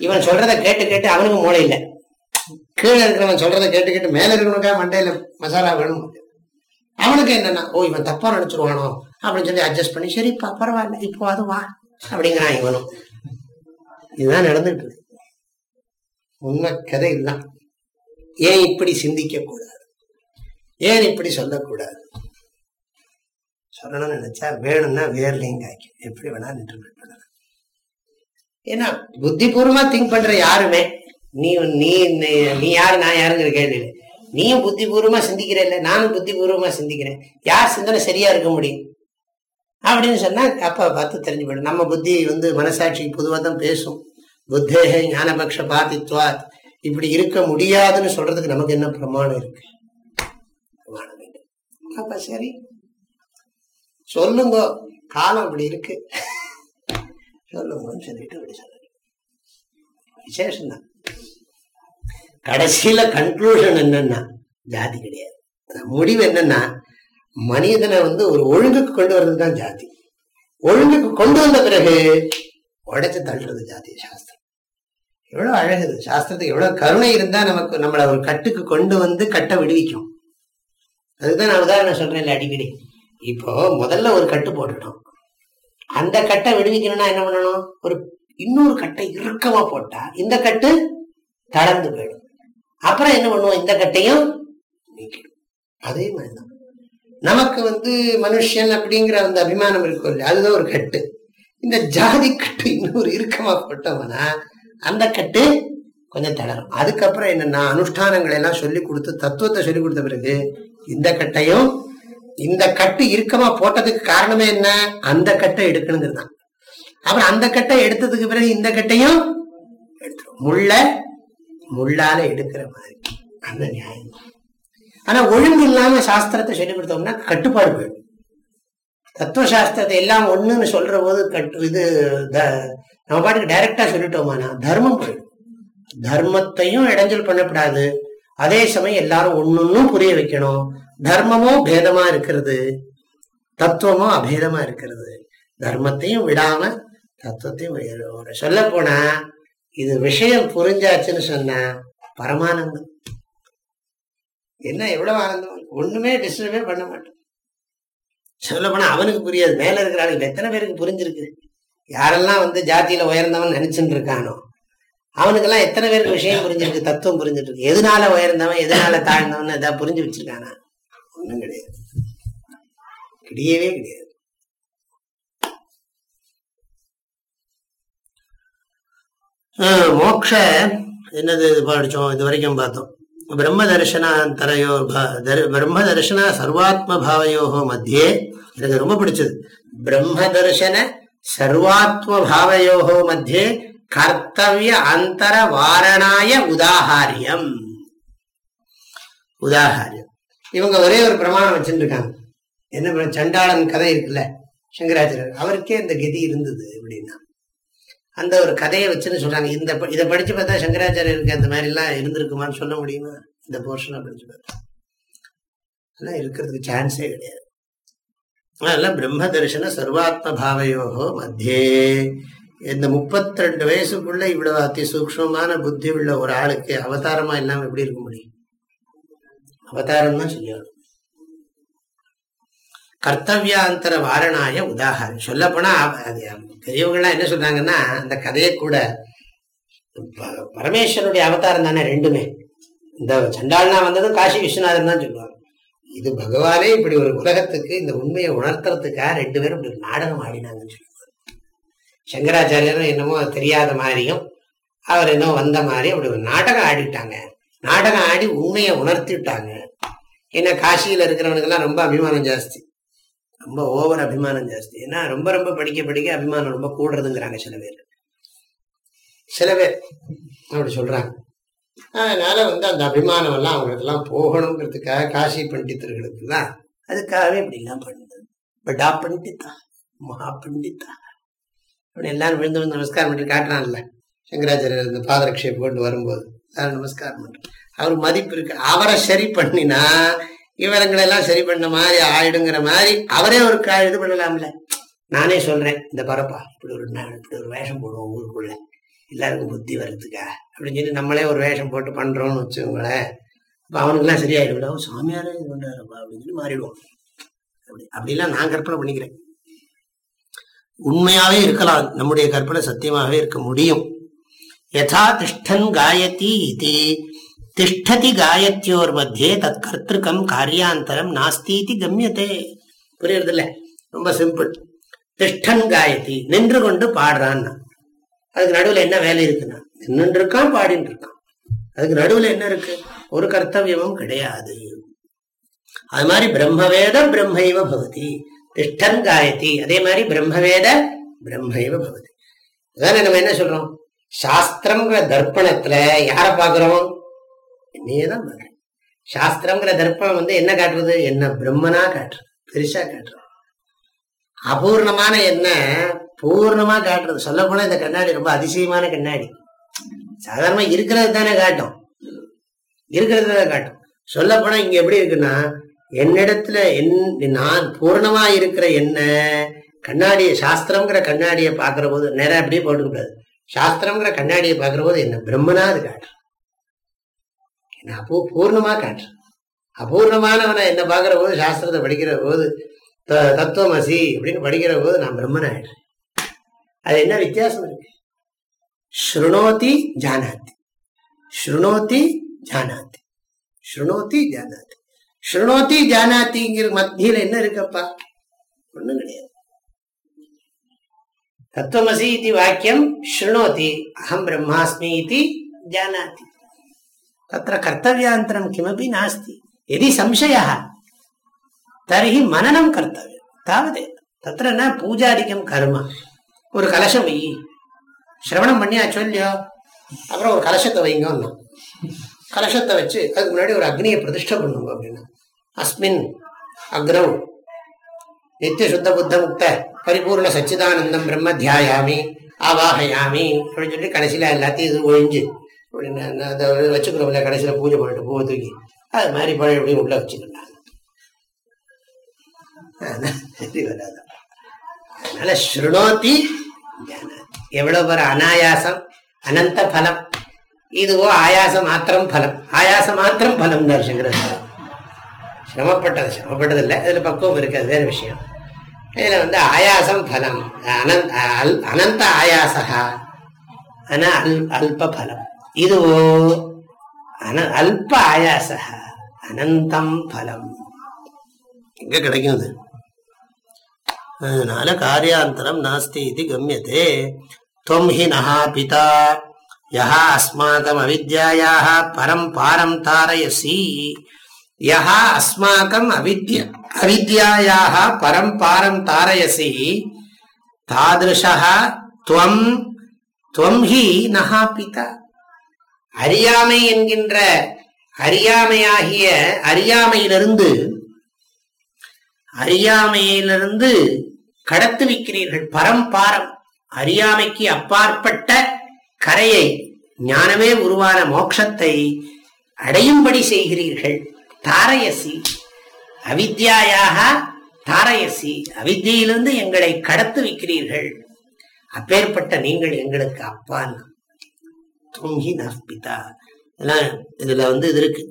Speaker 1: இவன் சொல்றத கேட்டு கேட்டு அவனுக்கு மூளை இல்லை. கீழே இருக்கிறவன் சொல்றத கேட்டு கேட்டு மேல இருக்கிறவனுக்காக மண்டையில மசாலா வேணும் அவனுக்கு என்னன்னா ஓ இவன் தப்பா நினைச்சிருவானோ அப்படின்னு சொல்லி அட்ஜஸ்ட் பண்ணி சரிப்பா பரவாயில்ல இப்போ அது வா அப்படிங்கிறான் இவனும். இதுதான் நடந்துட்டு இருக்கு. உண்மை கதை இதுதான். ஏன் இப்படி சிந்திக்க கூடாது ஏன் இப்படி சொல்லக்கூடாது? சொல்லணும்னு நினைச்சா வேணும்னா வேர்லையும் காய்க்கும் எப்படி வேணா இன்டர்பிரட் பண்ணலாம். ஏன்னா புத்திபூர்வமா திங்க் பண்ற யாருமே நீ நீ நீ- யாரு நான் யாருங்கிற கேள்வி நீயும் புத்திபூர்வமா சிந்திக்கிற இல்லை நானும் புத்திபூர்வமா சிந்திக்கிறேன். யார் சிந்தனை சரியா இருக்க முடியும்? அப்படின்னு சொன்னா அப்பா பார்த்து தெரிஞ்சு போயிடும் நம்ம புத்தி வந்து மனசாட்சி பொதுவாக தான் பேசும். புத்தேக ஞானபக்ஷ பாதித்வாத். இப்படி இருக்க முடியாதுன்னு சொல்றதுக்கு நமக்கு என்ன பிரமாணம் இருக்கு? பிரமாணம் இல்லை. அப்ப சரி. சொல்லுங்க. காலம் அப்படி இருக்கு. சொல்லுங்கன்னு சொல்லிட்டு அப்படி சொல்லுங்க விசேஷம் தான் கடைசியில கன்க்ளூஷன் என்னன்னா ஜாதி கிடையாது. முடிவு என்னன்னா மனிதனை வந்து ஒரு ஒழுங்குக்கு கொண்டு வர்றது தான் ஜாதி. ஒழுங்குக்கு கொண்டு வந்த பிறகு உடைச்சு தள்ளுறது ஜாதி சாஸ்திரம். எவ்வளவு அழகுது சாஸ்திரத்துக்கு எவ்வளவு கருணை இருந்தா நமக்கு நம்மளை ஒரு கட்டுக்கு கொண்டு வந்து கட்டை விடுவிக்கும். அதுதான் நான் உதாரணம் சொல்றேன்ல அடிக்கடி. இப்போ முதல்ல ஒரு கட்டு போட்டுட்டோம். அந்த கட்டை விடுவிக்கணும்னா என்ன பண்ணணும்? ஒரு இன்னொரு கட்டை இறுக்கமா போட்டா இந்த கட்டு தளர்ந்து போயிடும். அப்புறம் என்ன பண்ணுவோம்? இந்த கட்டையும் நீக்கிடும். அதே மாதிரிதான். நமக்கு வந்து மனுஷன் அப்படிங்கிற அந்த அபிமானம் இருக்கும் இல்லையா? அதுதான் ஒரு கட்டு. இந்த ஜாதி கட்டு இன்னொரு இறுக்கமா போட்டோம்னா அந்த கட்டு கொஞ்சம் தளரும். அதுக்கப்புறம் என்னன்னா அனுஷ்டானங்களை எல்லாம் சொல்லி கொடுத்து தத்துவத்தை சொல்லி கொடுத்த பிறகு இந்த கட்டையும் இந்த கட்டு இறுக்கமா போட்டதுக்கு காரணமே என்ன? அந்த கட்டை எடுக்கணுங்கிறது தான். அப்புறம் அந்த கட்டை எடுத்ததுக்கு பிறகு இந்த கட்டையும் எடுத்துரும். முள்ள முள்ளால எடுக்கிற மாதிரி. அந்த நியாயம். ஆனா ஒழுங்கு இல்லாம சாஸ்திரத்தை சொல்லி கொடுத்தோம்னா கட்டுப்பாடு போயிடும். தத்துவ சாஸ்திரத்தை எல்லாம் ஒண்ணுன்னு சொல்ற போது கட்டு இது த- நம்ம பாட்டுக்கு டைரக்டா சொல்லிட்டோமானா தர்மம் போயிடும். தர்மத்தையும் இடைஞ்சல் பண்ணக்கூடாது. அதே சமயம் எல்லாரும் ஒன்னொன்னும் புரிய வைக்கணும். தர்மமும் பேதமா இருக்கிறது தத்துவமும் அபேதமா இருக்கிறது. தர்மத்தையும் விடாம தத்துவத்தையும் சொல்ல போனா இது விஷயம் புரிஞ்சாச்சுன்னு சொன்னா பரமானந்தம். என்ன எவ்வளவு ஆனந்தம்? ஒண்ணுமே டிஸ்டர்பே பண்ண மாட்டோம் சொல்ல போனா அவனுக்கு புரியாது. மேல இருக்கிற ஆளுக்கு எத்தனை பேருக்கு புரிஞ்சிருக்கு? யாரெல்லாம் வந்து ஜாதியில உயர்ந்தவன் நினைச்சுட்டு இருக்கானோ அவனுக்கெல்லாம் எத்தனை பேருக்கு விஷயம் புரிஞ்சிருக்கு தத்துவம் புரிஞ்சிட்டு இருக்கு எதனால உயர்ந்தவன் எதனால தாழ்ந்தவன் ஏதாவது புரிஞ்சு வச்சிருக்கானா? ஒண்ணும் கிடையாது. கிடையவே கிடையாது. ஆஹ் மோக்ஷ என்னது இது படிச்சோம் இது வரைக்கும் பார்த்தோம். பிரம்ம தரிசனாந்தரையோ ப- பிரம்ம சர்வாத்ம பாவையோகோ மத்தியே எனக்கு ரொம்ப பிடிச்சது. பிரம்ம தரிசன சர்வாத்ம பாவையோகோ மத்தியே கர்த்தவிய அந்தர வாரணாய உதாகாரியம் உதாகாரியம் இவங்க ஒரே ஒரு பிரமாணம் வச்சுருக்காங்க என்ன சண்டாளன் கதை இருக்குல்ல சங்கராச்சாரியர். அவருக்கே இந்த கதி இருந்தது எப்படின்னா அந்த ஒரு கதையை வச்சுன்னு சொல்றாங்க. இந்த ப- இதை படிச்சு பார்த்தா சங்கராச்சாரியருக்கு அந்த மாதிரி எல்லாம் இருந்திருக்குமான்னு சொல்ல முடியுமா? இந்த போர்ஷனை படிச்சு பார்த்தா. அதெல்லாம் இருக்கிறதுக்கு சான்ஸே கிடையாது. அதெல்லாம் பிரம்ம தரிசன சர்வாத்ம பாவையோகோ மத்தியே. இந்த முப்பத்தி ரெண்டு வயசுக்குள்ள இவ்வளவு அதி சூக்ஷ்மமான புத்தி உள்ள ஒரு ஆளுக்கு அவதாரமா இல்லாம எப்படி இருக்க முடியும்? அவதாரம் தான் சொல்லணும் கர்த்தவியாந்தர வாரணாய உதாகரணம் சொல்ல போனா அது பெரியவங்கெல்லாம் என்ன சொல்றாங்கன்னா அந்த கதையை கூட ப- பரமேஸ்வரனுடைய அவதாரம் தானே ரெண்டுமே. இந்த சண்டாளனா வந்ததும் காசி விஸ்வநாதன் தான் சொல்லுவாங்க இது பகவானே இப்படி ஒரு உலகத்துக்கு இந்த உண்மையை உணர்த்துறதுக்காக ரெண்டு பேரும் இப்படி ஒரு நாடகம் ஆடினாங்கன்னு சொல்லுவாங்க சங்கராச்சாரியரும் என்னமோ தெரியாத மாதிரியும் அவர் என்னமோ வந்த மாதிரி அப்படி ஒரு நாடகம் ஆடிட்டாங்க. நாடகம் ஆடி உண்மையை உணர்த்திட்டாங்க. ஏன்னா காசியில இருக்கிறவனுக்கெல்லாம் ரொம்ப அபிமானம் ஜாஸ்தி. ரொம்ப ஓவர் அபிமானம் ஜாஸ்தி. ஏன்னா ரொம்ப ரொம்ப படிக்க படிக்க அபிமானம் ரொம்ப கூடுறதுங்கிறாங்க சில பேர். சில பேர் அப்படி சொல்றாங்க. அதனால வந்து அந்த அபிமானம் எல்லாம் அவங்களுக்கெல்லாம் போகணுங்கிறதுக்காக காசி பண்டித்தர்களுக்குலாம் அதுக்காகவே இப்படி எல்லாம் பண்ணுது. படா பண்டிதா மகா பண்டிதா. அப்படி எல்லாரும் விழுந்து வந்து நமஸ்காரம் பண்ணி காட்டுறான்ல சங்கராச்சாரியர் இந்த பாதரக்ஷேப் கொண்டு வரும்போது. எல்லாரும் நமஸ்காரம் பண்ணுறேன் அவர் மதிப்பு இருக்கு. அவரை சரி பண்ணினா இவரங்களெல்லாம் சரி பண்ண மாதிரி ஆயிடுங்கிற மாதிரி அவரே ஒரு இது பண்ணலாம்ல. நானே சொல்றேன் இந்த பரப்பா இப்படி ஒரு இப்படி ஒரு வேஷம் போடுவோம் ஊருக்குள்ள. எல்லாருக்கும் புத்தி வர்றதுக்கா? அப்படின்னு சொல்லி நம்மளே ஒரு வேஷம் போட்டு பண்றோம்னு வச்சுக்கோங்களேன். அப்ப அவனுக்குலாம் சரியாயிடும்ல சாமியாரே இது பண்றாருப்பா அப்படின்னு சொல்லி மாறிடுவோம். அப்படி அப்படிலாம் நான் கற்பனை பண்ணிக்கிறேன். உண்மையாவே இருக்கலாம். நம்முடைய கற்பனை சத்தியமாகவே இருக்க முடியும். யதா திஷ்டன் காயத்தி இது. திஷ்டதி காயத்யோர் மத்தியே தத் கர்த்திருக்கம் காரியாந்தரம் நாஸ்தீதி கம்யத்தே புரியுறது இல்ல ரொம்ப சிம்பிள் திஷ்டன் காயத்தி நின்று கொண்டு பாடுறான் அதுக்கு நடுவில் என்ன வேலை இருக்குன்னா நின்று இருக்கான் பாடிட்டு இருக்கான் அதுக்கு நடுவுல என்ன இருக்கு? ஒரு கர்த்தவியமும் கிடையாது. அது மாதிரி பிரம்மவேத பிரம்மைவ பவதி திஷ்டன் காயத்தி அதே மாதிரி பிரம்மவேத பிரம்மைவ பவதி. அதான நம்ம என்ன சொல்றோம்? சாஸ்திரங்கிற தர்ப்பணத்துல யார பாக்குறோம் என்னையதான் பாக்குறேன் சாஸ்திரம்ங்கிற தர்ப்பணம் வந்து என்ன காட்டுறது? என்ன பிரம்மனா காட்டுறது? பெருசா காட்டுறது. அபூர்ணமான என்ன பூர்ணமா காட்டுறது. சொல்ல போனா இந்த கண்ணாடி ரொம்ப அதிசயமான கண்ணாடி. சாதாரணமா இருக்கிறது தானே காட்டும். இருக்கிறது தான் காட்டும். சொல்ல போனா இங்க எப்படி இருக்குன்னா என்னிடத்துல என் நான் பூர்ணமா இருக்கிற என்ன கண்ணாடியை சாஸ்திரம்ங்கிற கண்ணாடியை பாக்குற போது நேரம் அப்படியே போட்டுக்கூடாது சாஸ்திரம்ங்கிற கண்ணாடியை பாக்குற போது என்ன பிரம்மனா அது காட்டுறது. என்ன அப்போ பூர்ணமா காட்டுறேன் அபூர்ணமானவனை என்ன பாக்குற போது சாஸ்திரத்தை படிக்கிற போது த- தத்துவமசி அப்படின்னு படிக்கிற போது நான் பிரம்மன் ஆயிடுறேன் அது என்ன வித்தியாசம் இருக்கு? ஸ்ருணோதி ஜானாத்தி ஸ்ருணோதி ஜானாத்தி ஸ்ருணோதி ஜானாத்தி ஸ்ருணோதி ஜானாத்திங்கிற மத்தியில என்ன இருக்கப்பா? ஒண்ணும் கிடையாது. தத்துவமசி இது வாக்கியம் ஸ்ருணோதி. அகம் பிரம்மாஸ்மி இது ஜானாத்தி தத்திர கர்த்தவியாந்தரம் கிமபி நாஸ்தி यदि संशयः तर्हि मननं कर्तव्यं तावदेव तत्र न பூஜாதிக்கம் கர்ம ஒரு கலசம் வை சிரவணம் பண்ணியாச்சோ இல்லையோ அப்புறம் ஒரு கலசத்தை வைங்க கலசத்தை வச்சு அதுக்கு முன்னாடி ஒரு அக்னியை பிரதிஷ்டை பண்ணுங்க அப்படின்னா அஸ்மின் அக்ரவ் நித்திய சுத்த புத்த முக்த பரிபூர்ண சச்சிதானந்தம் பிரம்ம தியாயாமி ஆவாகயாமி அப்படின்னு சொல்லி கடைசியில எல்லாத்தையும் இது ஒழிஞ்சு அப்படின்னு அந்த- வச்சுக்கிறோம் இல்லையா கடைசியில் பூஜை பண்ணிட்டு பூவை தூக்கி அது மாதிரி பழைய எப்படி உள்ளே வச்சுக்கிட்டாங்க. அதனால ஸ்ருணோத்தி எவ்வளோ பேர் அனாயாசம் அனந்த பலம். இதுவோ ஆயாசம் மாத்திரம் பலம். ஆயாசம் மாத்திரம் பலம் சங்கரன். சிரமப்பட்டது சிரமப்பட்டது இல்லை இதில் பக்குவம் இருக்கு அது வேற விஷயம். இதில் வந்து ஆயாசம் பலம். அனந்த அனந்த ஆயாசா ஆனால் அல் அல்ப பலம். இதுவோ அன அல்ப ஆயாச அனந்தம் பலம் எங்க கிடைக்கும் அது அதனால காரியாந்தரம் நாஸ்தி இது கம்யதே துவம் ஹி நகா பிதா யஹா அஸ்மாக்கம் அவித்யாயாக பரம் பாரம் தாரயசி யஹா அஸ்மாக்கம் அவித்ய அவித்யாயாக பரம் பாரம் தாரயசி தாதிருஷா துவம் துவம் ஹி நகா பிதா அறியாமை என்கின்ற அறியாமையாகிய அறியாமையிலிருந்து அறியாமையிலிருந்து கடத்து வைக்கிறீர்கள் பரம்பாரம் அறியாமைக்கு அப்பாற்பட்ட கரையை ஞானமே உருவான மோட்சத்தை அடையும்படி செய்கிறீர்கள். தாரயசி அவித்யாயாக தாரயசி அவித்தியிலிருந்து எங்களை கடத்து வைக்கிறீர்கள். அப்பேற்பட்ட நீங்கள் எங்களுக்கு அப்பான். துங்கி நற்பிதா இதெல்லாம் இதுல வந்து இது இருக்கு.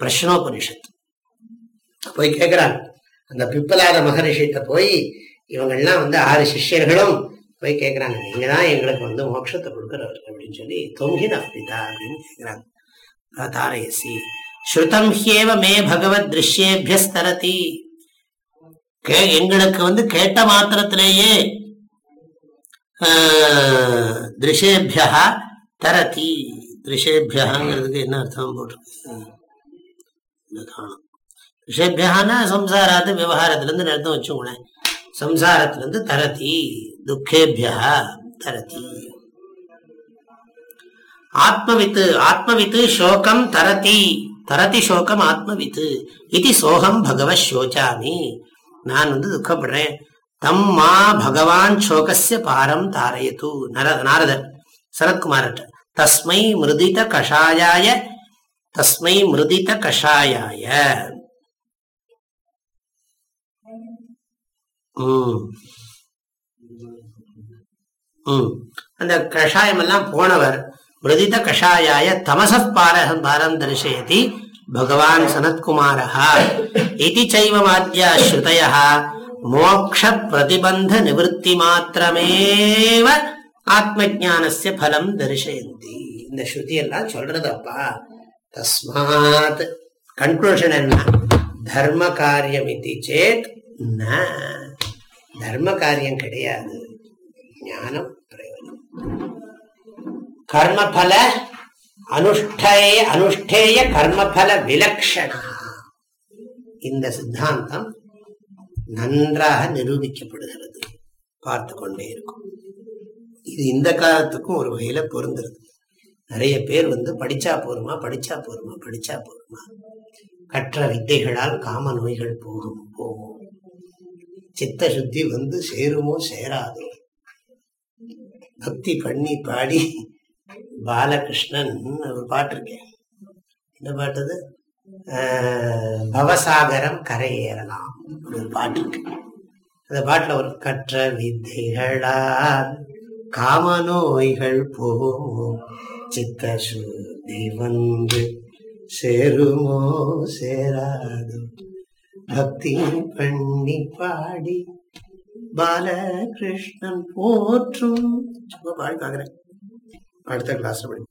Speaker 1: பிரஷ்னோபனிஷத். போய் கேட்கிறாங்க அந்த பிப்பலாத மகரிஷிட்ட போய் இவங்கள்லாம் வந்து ஆறு சிஷ்யர்களும் போய் கேட்கிறாங்க நீங்க தான் எங்களுக்கு வந்து மோட்சத்தை கொடுக்குறவர் அப்படின்னு சொல்லி தொங்கி நப்பிதா அப்படின்னு கேட்கிறாங்க தாரயசி. ஸ்ருதம் ஹியேவ மே பகவத் திருஷ்யேபியஸ்தரதி. கே எங்களுக்கு வந்து கேட்ட மாத்திரத்திலேயே திருஷேபியா தரதி திருஷேபியகாங்கிறதுக்கு என்ன அர்த்தம் போட்டிருக்கு? இங்க காணும். ரிஷபியானா சம்சாராத்து விவகாரத்திலிருந்து அர்த்தம் வச்சுக்கோங்களேன். சம்சாரத்திலிருந்து தரதி துக்கேபியா தரதி. ஆத்மவித்து ஆத்மவித்து சோகம் தரதி. தரதி சோகம் ஆத்மவித்து. இது சோகம் பகவ சோச்சாமி நான் வந்து துக்கப்படுறேன். தம் மா பகவான் சோகசிய பாரம் தாரயத்து. நர நாரதர். சரத்குமார்ட்ட. தஸ்மை மிருதித கஷாயாய தஸ்மை மிருதித கஷாயாய. அந்த கஷாயம் எல்லாம் போனவர் மிருதித கஷாயாய தமச பாரகம் பாரம் தரிசயதி பகவான் சனத்குமாரா இது சைவமாத்யா ஸ்ருதய மோக்ஷ பிரதிபந்த நிவத்தி மாத்திரமேவ ஆத்ம ஜானசிய பலம் தரிசயந்தி. இந்த ஸ்ருதி எல்லாம் சொல்றதப்பா தஸ்மாத் கன்க்ளூஷன் என்ன? தர்ம காரியம் இது சேத் தர்ம காரியம் கிடையாது. ஞானம் பிரயோஜனம். கர்மபல அனுஷ்டே அனுஷ்டேய கர்மபல விலக்ஷணா. இந்த சித்தாந்தம் நன்றாக நிரூபிக்கப்படுகிறது. பார்த்து கொண்டே இருக்கும். இது இந்த காலத்துக்கும் ஒரு வகையில பொருந்துருது நிறைய பேர் வந்து படிச்சா போருமா படிச்சா போருமா படிச்சா போருமா கற்ற வித்தைகளால் காம நோய்கள் போகும் போகும். சித்த சுத்தி வந்து சேருமோ சேராதோ? பக்தி பண்ணி பாடி பாலகிருஷ்ணன் ஒரு பாட்டு இருக்கேன் என்ன பாட்டு ஆஹ், பவசாகரம் கரையேறலாம் ஒரு பாட்டு இருக்கு. அந்த பாட்டுல ஒரு கற்ற வித்தைகளால் காம நோய்கள் போகும் சித்த சுத்தி வந்து சேருமோ சேராதோ. பக்தி பண்ணி பாடி பாலகிருஷ்ணன் போற்றும். பாடி பாக்குறேன் அடுத்த கிளாஸ் படி